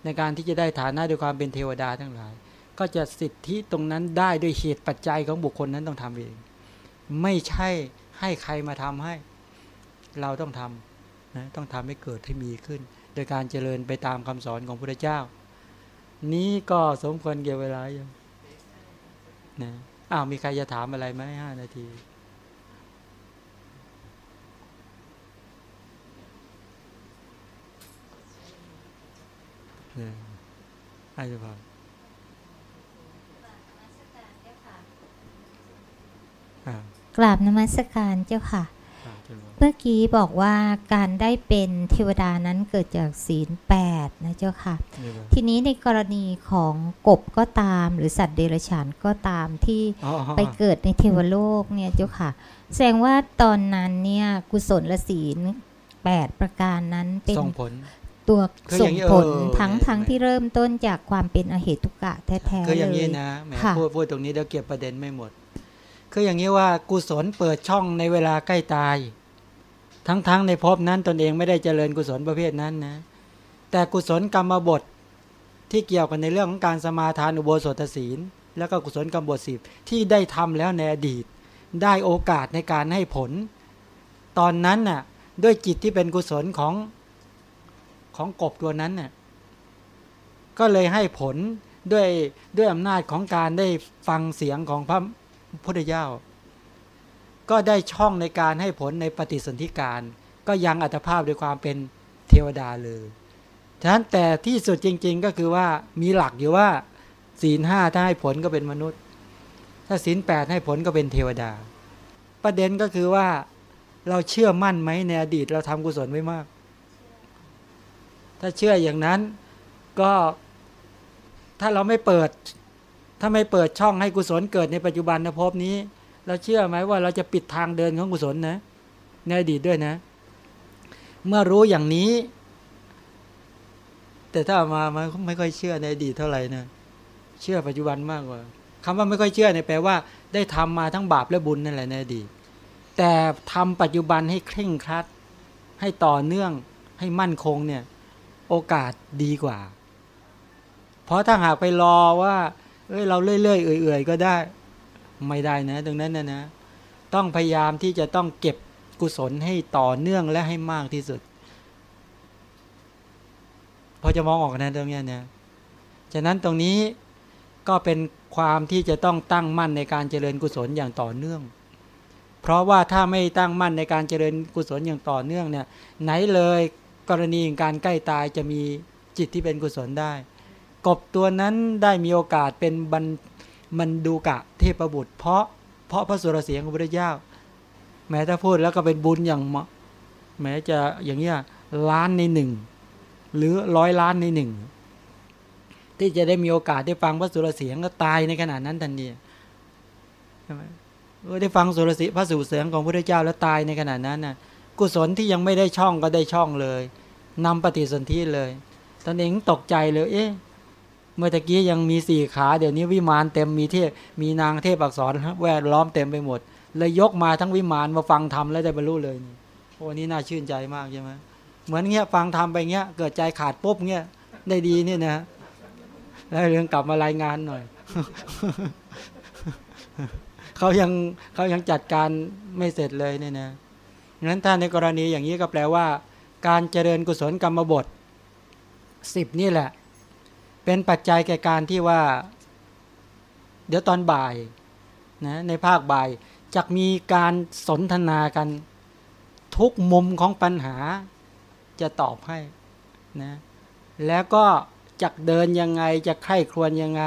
ในการที่จะได้ฐานะด้วยความเป็นเทวดาทั้งหลาย ก็จะสิทธิตรงนั้นได้ด้วยเหตุปัจจัยของบุคคลนั้นต้องทำเอง ไม่ใช่ให้ใครมาทำให้ เราต้องทำนะต้องทำให้เกิดให้มีขึ้น โดยการเจริญไปตามคำสอนของพระเจ้า นี้ก็สมควรเกี่ยวเวลาอยังนะอ้าวมีใครจะถามอะไรไหมห้านาที เนี่ยให้จะฟังอ่ากราบนมัสการเจ้าค่ะอ่าเชิญว่าเมื่อกี้บอกว่าการได้เป็นเทวดานั้นเกิดจากศีลแปดนะเจ้าค่ะเดี๋ยวก่อนทีนี้ในกรณีของกบก็ตาม หรือสัตว์เดรัจฉานก็ตามที่อ๋อไปเกิดในเทวโลกเนี่ยเจ้าค่ะ แสดงว่าตอนนั้นเนี่ยกุศลละศีลแปดประการนั้นเป็นส่งผล ตัวคืออส่ย่างงนี้ผลเออทั้งเนี่ยทั้งที่เริ่มต้นจากความเป็นอเหตุกะแท้ๆคืออย่างเลนี้ยนะแหมค่ะพูดพูดตรงนี้เดี๋ยวเก็บประเด็นไม่หมดคืออย่างนี้ว่ากุศลเปิดช่องในเวลาใกล้ตาย ทั้งๆในภพนั้นตนเองไม่ได้เจริญกุศลประเภทนั้นนะ แต่กุศลกรรมบทที่เกี่ยวกันในเรื่องของการสมาทานอุโบสถศีล แล้วก็กุศลกรรมบทสิบที่ได้ทำแล้วในอดีต ได้โอกาสในการให้ผล ตอนนั้นน่ะด้วยจิตที่เป็นกุศลของ ของกบตัวนั้นน่ะก็เลยให้ผลด้วยด้วยอำนาจของการได้ฟังเสียงของพระพุทธเจ้า ก็ได้ช่องในการให้ผลในปฏิสนธิการ ก็ยังอัตภาพด้วยความเป็นเทวดาเลยฉะนั้นแต่ที่สุดจริง ๆ ก็คือว่ามีหลักอยู่ว่าศีลห้าถ้าให้ผลก็เป็นมนุษย์ ถ้าศีลแปดให้ผลก็เป็นเทวดา ประเด็นก็คือว่าเราเชื่อมั่นไหมในอดีตเราทำกุศลไว้มาก ถ้าเชื่ออย่างนั้นก็ถ้าเราไม่เปิด ถ้าไม่เปิดช่องให้กุศลเกิดในปัจจุบันภพนี้ เราเชื่อไหมว่าเราจะปิดทางเดินของกุศลนะในอดีตด้วยนะ เมื่อรู้อย่างนี้ แต่ถ้ามามาไม่ค่อยเชื่อในอดีตเท่าไหร่นะเชื่อปัจจุบันมากกว่าคำว่าไม่ค่อยเชื่อเนี่ยแปลว่า ได้ทำมาทั้งบาปและบุญนั่นแหละในอดีตแต่ทำปัจจุบันให้เคร่งครัด ให้ต่อเนื่องให้มั่นคงเนี่ย โอกาสดีกว่า เพราะถ้าหากไปรอว่า เอ้ยเราเรื่อยๆเอื่อยๆก็ได้ ไม่ได้นะ ตรงนั้นนะนะ ต้องพยายามที่จะต้องเก็บกุศลให้ต่อเนื่องและให้มากที่สุด พอจะมองออกนะตรงนี้นะฉะนั้นตรงนี้ก็เป็นความที่จะต้องตั้งมั่นในการเจริญกุศลอย่างต่อเนื่อง เพราะว่าถ้าไม่ตั้งมั่นในการเจริญกุศลอย่างต่อเนื่องเนี่ยไหนเลย กรณีการใกล้ตายจะมีจิตที่เป็นกุศลได้ กบตัวนั้นได้มีโอกาสเป็นบรรมันดูกะเทพบุตร เพราะเพราะพระสุรเสียงของพระเจ้า แม้ถ้าพูดแล้วก็เป็นบุญอย่างมะแม้จะอย่างเงี้ยล้านในหนึ่งหรือร้อยล้านในหนึ่งที่จะได้มีโอกาสได้ฟังพระสุรเสียงก็ตายในขณะนั้นทันทีใช่ไหมได้ฟังสุรเสียงพระสุรเสียงของพระเจ้าแล้วตายในขณะนั้นน่ะ กุศลที่ยังไม่ได้ช่องก็ได้ช่องเลยนำปฏิสนธิเลย ตนเองตกใจเลย เอ๊ะเมื่อตะกี้ยังมีสี่ขา เดี๋ยวนี้วิมานเต็มมีเทพมีนางเทพอักษรแวดล้อมเต็มไปหมดเลยยกมาทั้งวิมานมาฟังธรรมแล้วได้บรรลุเลยโอ้นี่น่าชื่นใจมากใช่ไหมเหมือนเงี้ยฟังธรรมไปเงี้ยเกิดใจขาดปุ๊บเงี้ยได้ดีเนี่ยนะแล้วเรื่องกลับมารายงานหน่อยเขายังเขายังจัดการไม่เสร็จเลยเนี่ยนะ งั้นถ้าในกรณีอย่างนี้ก็แปลว่า การเจริญกุศลกรรมบทสิบนี่แหละ เป็นปัจจัยแก่การที่ว่า เดี๋ยวตอนบ่ายนะในภาคบ่ายจะมีการสนทนากันทุกมุมของปัญหาจะตอบให้นะแล้วก็จะเดินยังไงจะใคร่ครวญยังไง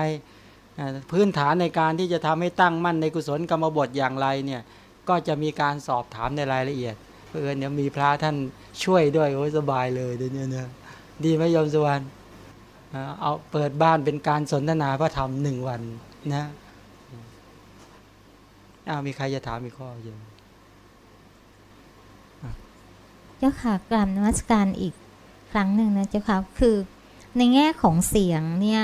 พื้นฐานในการที่จะทำให้ตั้งมั่นในกุศลกรรมบทอย่างไรเนี่ย ก็จะมีการสอบถามในรายละเอียดเพื่อนเนี่ยมีพระท่านช่วยด้วยโอ้ยสบายเลยเดี๋ยวนี้เนี่ยดีไหมโยมสุวรรณเอาเปิดบ้านเป็นการสนทนาพระธรรมหนึ่งวันนะอ้าวมีใครจะถามอีข้อเยอะเจ้าค่ะกราบนมัสการอีกครั้งหนึ่งนะเจ้าค่ะคือในแง่ของเสียงเนี่ย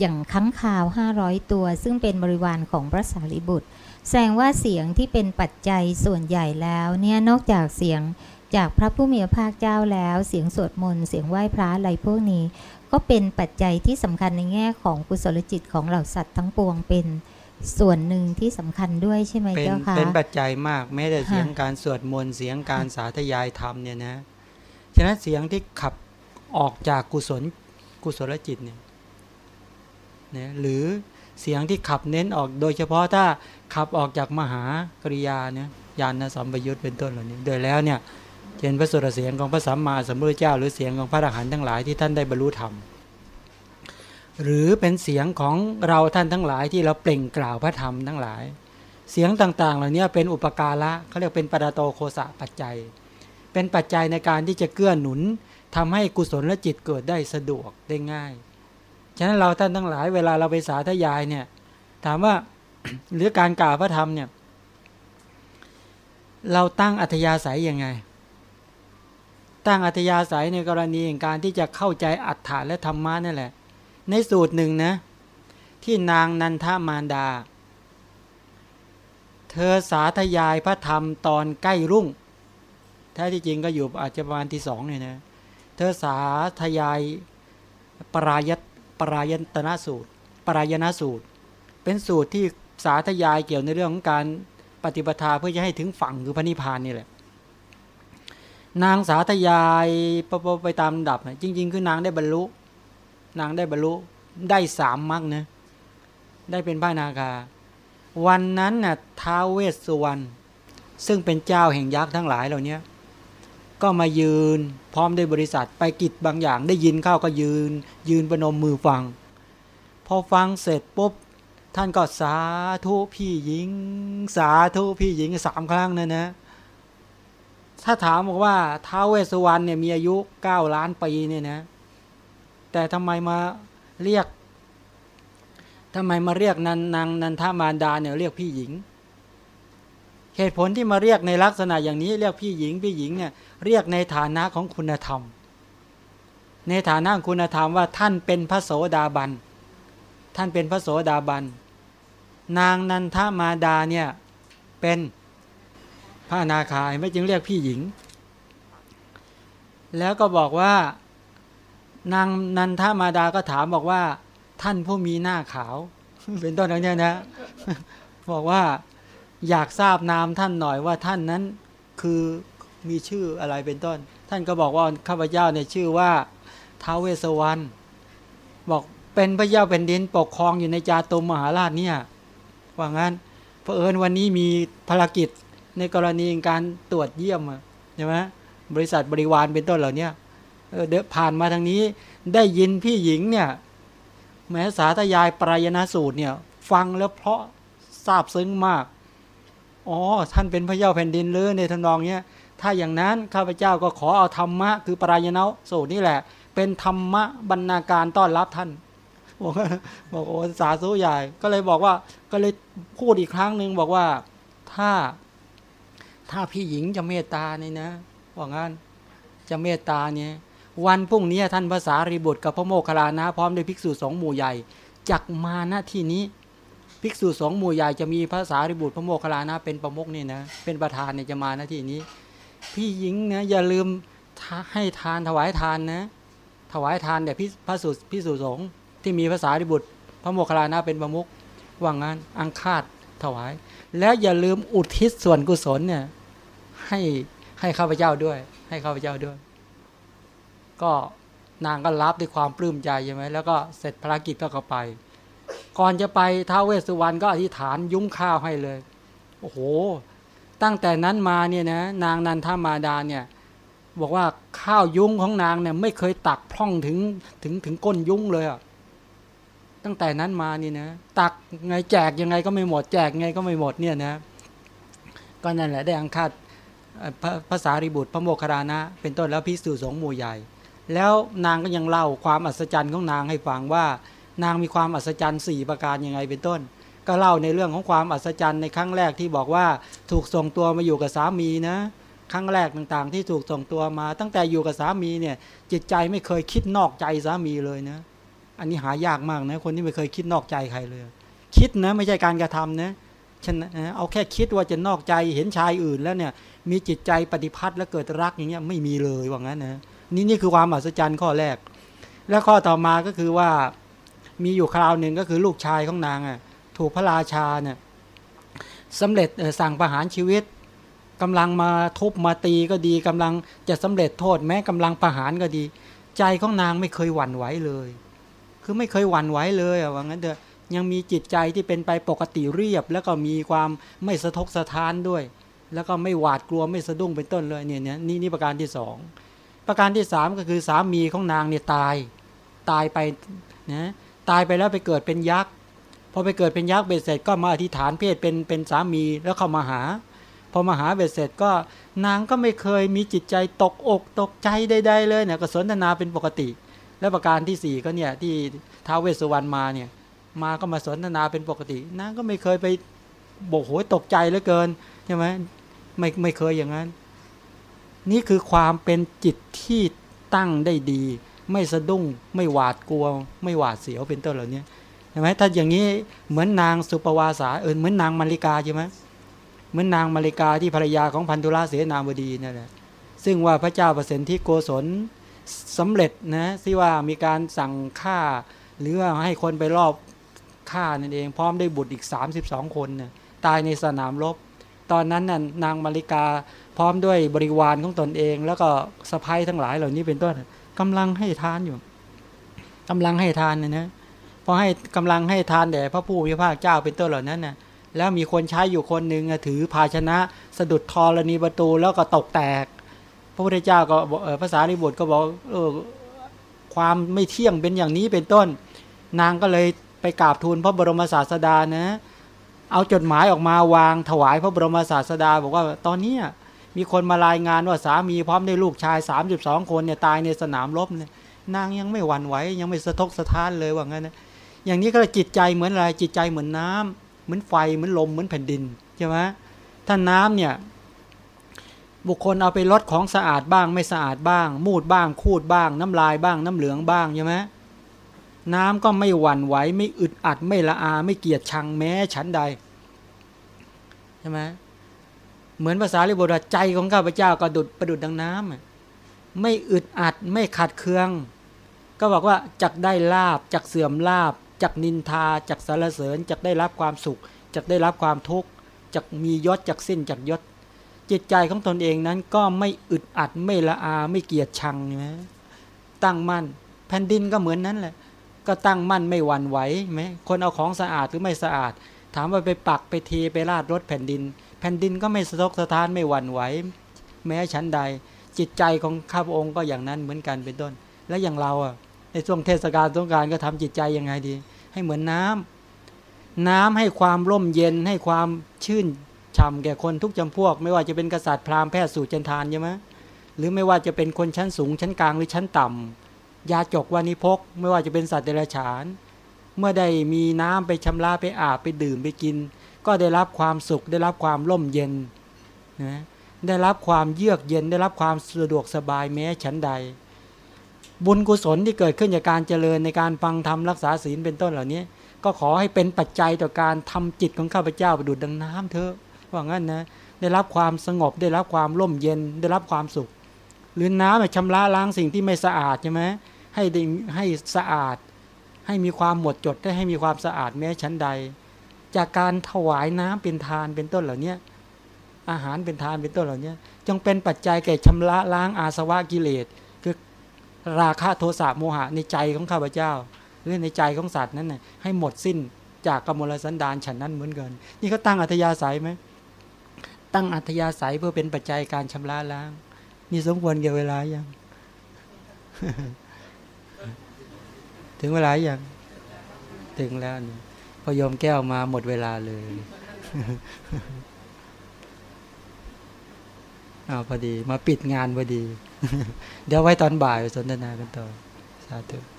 อย่างค้างคาว 500 ตัว ซึ่งเป็นบริวารของพระสารีบุตร แสดงว่าเสียงที่เป็นปัจจัยส่วนใหญ่แล้วเนี่ยนอกจากเสียงจากพระผู้มีพระภาคเจ้าแล้ว เสียงสวดมนต์เสียงไหว้พระอะไรพวกนี้ ก็เป็นปัจจัยที่สำคัญในแง่ของกุศลจิตของเหล่าสัตว์ทั้งปวงเป็นส่วนหนึ่งที่สำคัญด้วยใช่ไหมเจ้าคะเป็นปัจจัยมากแม้แต่เสียงการสวดมนต์เสียงการสาธยายธรรมเนี่ยนะฉะนั้นเสียงที่ขับออกจากกุศลกุศลจิตเนี่ย นะหรือเสียงที่ขับเน้นออกโดยเฉพาะถ้าขับออกจากมหากริยาเนี่ยยานสัมปยุตเป็นต้นเหล่านี้ โดยแล้วเนี่ยเช่นพระสุรเสียงของพระสัมมาสัมพุทธเจ้า หรือเสียงของพระอรหันต์ทั้งหลายที่ท่านได้บรรลุธรรมหรือเป็นเสียงของเราท่านทั้งหลายที่เราเปล่งกล่าวพระธรรมทั้งหลาย เสียงต่างๆ เหล่านี้เป็นอุปการะเขาเรียกเป็นปดาโตโคสะปัจจัย เป็นปัจจัยในการที่จะเกื้อหนุนทำให้กุศลและจิตเกิดได้สะดวกได้ง่าย ฉะนั้นเราท่านทั้งหลายเวลาเราไปสาธยายเนี่ย ถามว่าหรือการกล่าวพระธรรมเนี่ย เราตั้งอัธยาศัยยังไง ตั้งอัธยาศัยในกรณีแห่งการที่จะเข้าใจอัฏฐานและธรรมะนั่นแหละ ในสูตรหนึ่งนะ ที่นางนันทามารดา เธอสาธยายพระธรรมตอนใกล้รุ่งแท้ที่จริงก็อยู่อาจจะประมาณที่สองเนี่ยนะ เธอสาธยายปรายต ปรายตนาสูตร ปรายณสูตร เป็นสูตรที่สาธยายเกี่ยวในเรื่องของการปฏิปทาเพื่อจะให้ถึงฝั่งคือพระนิพพานนี่แหละ นางสาธยายไปตามลำดับนะจริง ๆ คือนางได้บรรลุ นางได้บรรลุได้สามมรรคนะได้เป็นพระนาคา วันนั้นน่ะท้าวเวสสุวรรณซึ่งเป็นเจ้าแห่งยักษ์ทั้งหลายเหล่านี้ ก็มายืน พร้อมด้วยบริษัทไปกิจบางอย่างได้ยินเข้าก็ยืน ยืนประนมมือฟัง พอฟังเสร็จปุ๊บ ท่านก็สาธุพี่หญิง สาธุพี่หญิงสามครั้งนะนะ ถ้าถามบอกว่าท้าวเวสสุวรรณเนี่ยมีอายุเก้าล้านปีเนี่ยนะ แต่ทำไมมาเรียกทำไมมาเรียกนันนางนันทามารดาเนี่ยเรียกพี่หญิงเหตุผลที่มาเรียกในลักษณะอย่างนี้เรียกพี่หญิงพี่หญิงเนี่ย เรียกในฐานะของคุณธรรม ในฐานะคุณธรรมว่าท่านเป็นพระโสดาบัน ท่านเป็นพระโสดาบัน นางนันทามาดาเนี่ยเป็นพระนาคาไม่จึงเรียกพี่หญิง แล้วก็บอกว่านางนันทามาดาก็ถามบอกว่า ท่านผู้มีหน้าขาว เป็นต้นอย่างนี้นะ บอกว่าอยากทราบนามท่านหน่อยว่าท่านนั้นคือ มีชื่ออะไรเป็นต้น ท่านก็บอกว่าข้าพเจ้าเนี่ยชื่อว่าท้าวเวสวรรณบอกเป็นพระเจ้าแผ่นดินปกครองอยู่ในจาตุมมหาราชเนี่ยว่างั้นเผอิญวันนี้มีภารกิจในกรณีการตรวจเยี่ยมใช่ไหมบริษัทบริวารเป็นต้นเหล่านี้เออเดนผ่านมาทางนี้ได้ยินพี่หญิงเนี่ยแม้สาธยายปรายณสูตรเนี่ยฟังแล้วเพราะซาบซึ้งมาก อ๋อ ท่านเป็นพระเจ้าแผ่นดินเลยในทำนองเนี้ย ถ้าอย่างนั้นข้าพเจ้าก็ขอเอาธรรมะ คือปรายณสูตรนี่แหละ เป็นธรรมะบรรณาการต้อนรับท่านบอกว่าบอกโอ้สาธุใหญ่ ก็เลยบอกว่าก็เลยพูดอีกครั้งหนึ่งบอกว่าถ้าถ้าพี่หญิงจะเมตตาเนี่ยนะว่างั้นจะเมตตาเนี่ยวันพรุ่งนี้ท่านภาษารีบุตรกับพระโมคคัลลานะ พร้อมด้วยภิกษุสองหมู่ใหญ่จักมาณที่นี้ภิกษุสองหมู่ใหญ่จะมีภาษาริบุตรพระโมคคัลลานะเป็นประมุขนี่นะเป็นประธานเนี่ยจะมาณที่นี้ พี่หญิงนะอย่าลืมให้ทานถวายทานนะ ถวายทานแด่พิพระสุพิสุสงฆ์ที่มีภาษาริบุตร พระโมคคัลลานะเป็นประมุขว่างั้นอังคาดถวาย แล้วอย่าลืมอุทิศส่วนกุศลเนี่ยให้ให้ข้าพเจ้าด้วย ให้ข้าพเจ้าด้วย ก็นางก็รับด้วยความปลื้มใจใช่ไหมแล้วก็เสร็จภารกิจก็เข้าไป ก่อนจะไปท้าวเวสสุวรรณก็อธิษฐานยุ้งข้าวให้เลย โอ้โห ตั้งแต่นั้นมาเนี่ยนะนางนันทามาดาเนี่ยบอกว่าข้าวยุ้งของนางเนี่ยไม่เคยตักพร่องถึงถึงถึงก้นยุ้งเลยอะตั้งแต่นั้นมานี่นะตักไงแจกยังไงก็ไม่หมดแจกไงก็ไม่หมดเนี่ยนะก็นั่นแหละได้อังคาดภาษาริบุตรพระโมคคัลลานะ เป็นต้นแล้วพิสูจสงหมู่ใหญ่ แล้วนางก็ยังเล่าความอัศจรรย์ของนางให้ฟังว่า นางมีความอัศจรรย์สี่ประการยังไงเป็นต้น ก็เล่าในเรื่องของความอัศจรรย์ในครั้งแรกที่บอกว่าถูกส่งตัวมาอยู่กับสามีนะ ครั้งแรกต่างๆ ที่ถูกส่งตัวมา ตั้งแต่อยู่กับสามีเนี่ย จิตใจไม่เคยคิดนอกใจสามีเลยนะ อันนี้หายากมากนะ คนที่ไม่เคยคิดนอกใจใครเลย คิดนะไม่ใช่การกระทำนะฉันเอาแค่คิดว่าจะนอกใจเห็นชายอื่นแล้วเนี่ย มีจิตใจปฏิพัทธ์แล้วเกิดรักอย่างเงี้ยไม่มีเลยว่างั้นนะนี่นี่คือความอัศจรรย์ข้อแรก แล้วข้อต่อมาก็คือว่ามีอยู่คราวหนึ่งก็คือลูกชายของนางอะ ถูกพระราชาเนี่ยสำเร็จสั่งประหารชีวิตกำลังมาทุบมาตีก็ดีกำลังจะสำเร็จโทษแม้กำลังประหารก็ดี ใจของนางไม่เคยหวั่นไหวเลย คือไม่เคยหวั่นไหวเลยอะว่างั้นเถอะยังมีจิตใจที่เป็นไปปกติเรียบ แล้วก็มีความไม่สะทกสะท้านด้วย แล้วก็ไม่หวาดกลัวไม่สะดุ้งเป็นต้นเลยเนี่ยเนี่ยนี่นี่ประการที่สองประการที่สามก็คือสามีของนางเนี่ยตาย ตายไปนะตายไปแล้วไปเกิดเป็นยักษ์ พอไปเกิดเป็นยักษ์เบ็ดเสร็จก็มาอธิษฐานเพศเป็นเป็นสามีแล้วเข้ามาหา พอมาหาเบ็ดเสร็จก็นางก็ไม่เคยมีจิตใจตกอกตกใจใดๆเลยเนี่ยก็สนทนาเป็นปกติ และประการที่สี่ก็เนี่ยที่ท้าวเวสสุวรรณมาเนี่ยมาก็มาสนทนาเป็นปกตินางก็ไม่เคยไปโบกโหยตกใจเหลือเกินใช่ไหมไม่ไม่เคยอย่างนั้น นี่คือความเป็นจิตที่ตั้งได้ดี ไม่สะดุ้งไม่หวาดกลัว ไม่หวาดเสียวเป็นต้นเหล่านี้ ใช่ไหมถ้าอย่างนี้เหมือนนางสุปวาสาเออเหมือนนางมาริกาใช่ไหมเหมือนนางมาริกาที่ภรรยาของพันธุราเสนาบดีนั่นแหละซึ่งว่าพระเจ้าประสิทธิโกศลสำเร็จนะที่ว่ามีการสั่งฆ่า หรือว่าให้คนไปรอบฆ่านั่นเอง พร้อมได้บุตรอีก 32 คนนี่ยตายในสนามรบ ตอนนั้นน่ะนางมาริกาพร้อมด้วยบริวารของตนเอง แล้วก็สะพ้ายทั้งหลายเหล่านี้เป็นต้นกำลังให้ทานอยู่กำลังให้ทานนะนะ พอให้กำลังให้ทานแด่พระผู้มีพระเจ้าเป็นต้นเหล่านั้นนะแล้วมีคนใช้อยู่คนหนึ่งถือภาชนะสะดุดทอรณีประตูแล้วก็ตกแตก พระพุทธเจ้าก็ภาษาริบุตรก็บอกเออความไม่เที่ยงเป็นอย่างนี้เป็นต้น นางก็เลยไปกราบทูลพระบรมศาสดานะ เอาจดหมายออกมาวางถวายพระบรมศาสดา บอกว่าตอนนี้มีคนมารายงานว่าสามีพร้อมได้ลูกชาย 32 คนเนี่ยตายในสนามรบเนี่ยนางยังไม่หวั่นไหวยังไม่สะทกสะท้านเลยว่างั้นนะ อย่างนี้ก็จิตใจเหมือนอะไรจิตใจเหมือนน้ำเหมือนไฟเหมือนลมเหมือนแผ่นดินใช่ไหมถ้าน้ำเนี่ยบุคคลเอาไปลดของสะอาดบ้างไม่สะอาดบ้าง มูดบ้าง คูดบ้าง น้ำลายบ้าง น้ำเหลืองบ้างใช่ไหมน้ำก็ไม่หวั่นไหวไม่อึดอัดไม่ละอา ไม่เกียจชังแม้ชั้นใดใช่ไหมเหมือนภาษาลิบุตรใจของข้าพเจ้าก็ดุดประดุดดังน้ำไม่อึดอัดไม่ขัดเคือง ก็บอกว่าจักได้ลาบจักเสื่อมลาบ จักนินทาจักสารเสริญจักได้รับความสุขจักได้รับความทุกข์จักมียศจักสิ้นจักยศ จิตใจของตนเองนั้นก็ไม่อึดอัดไม่ละอาไม่เกียจชังนะตั้งมั่นแผ่นดินก็เหมือนนั้นแหละ ก็ตั้งมั่นไม่หวั่นไหวไหมคนเอาของสะอาดหรือไม่สะอาด ถามว่าไปปักไปเทไปราดรถแผ่นดิน แผ่นดินก็ไม่สะทกสะท้านไม่หวั่นไหวแม้ชั้นใด จิตใจของข้าพระองค์ก็อย่างนั้นเหมือนกันเป็นต้น แล้วอย่างเราอะ ในช่วงเทศกาลสงการก็ทำจิตใจยังไงดี ให้เหมือนน้ำน้ำให้ความร่มเย็นให้ความชื่นฉ่าแก่คนทุกจำพวก ไม่ว่าจะเป็นกษัตริย์พราหมณ์แพทย์สู่จันทานใช่ไหมหรือไม่ว่าจะเป็นคนชั้นสูงชั้นกลางหรือชั้นต่ำยาจกวานิพก ไม่ว่าจะเป็นสัตว์เดรัจฉาน เมื่อได้มีน้ำไปชำระไปอาบไปดื่มไปกิน ก็ได้รับความสุขได้รับความร่มเย็นนะได้รับความเยือกเย็นได้รับความสะดวกสบายแม้ฉันใด บุญกุศลที่เกิดขึ้นจากการเจริญในการฟังธรรมรักษาศีลเป็นต้นเหล่านี้ ก็ขอให้เป็นปัจจัยต่อการทำจิตของข้าพเจ้าไปดุดดังน้ำเถอะว่างั้นนะได้รับความสงบได้รับความร่มเย็นได้รับความสุข หรือน้ำชำระล้างสิ่งที่ไม่สะอาดใช่ไหมให้ได้ให้สะอาด ให้มีความหมดจดได้ให้มีความสะอาดแม้ชั้นใด จากการถวายน้ำเป็นทานเป็นต้นเหล่านี้อาหารเป็นทานเป็นต้นเหล่านี้จงเป็นปัจจัยแก่ชำระล้างอาสวะกิเลส ราคะโทสะโมหะในใจของข้าพเจ้า หรือในใจของสัตว์นั้นน่ะให้หมดสิ้นจากกมลสันดานฉันนั้นเหมือนกันนี่เขาตั้งอัธยาศัยไหมตั้งอัธยาศัยเพื่อเป็นปัจจัยการชำระล้างนี่สมควรเกี่ยวเวลายังถึงเวลายังถึงแล้วนี่พอยมแก้วมาหมดเวลาเลยอ้าวพอดี มาปิดงานพอดี เดี๋ยวไว้ตอนบ่ายสนทนากันต่อ สาธุ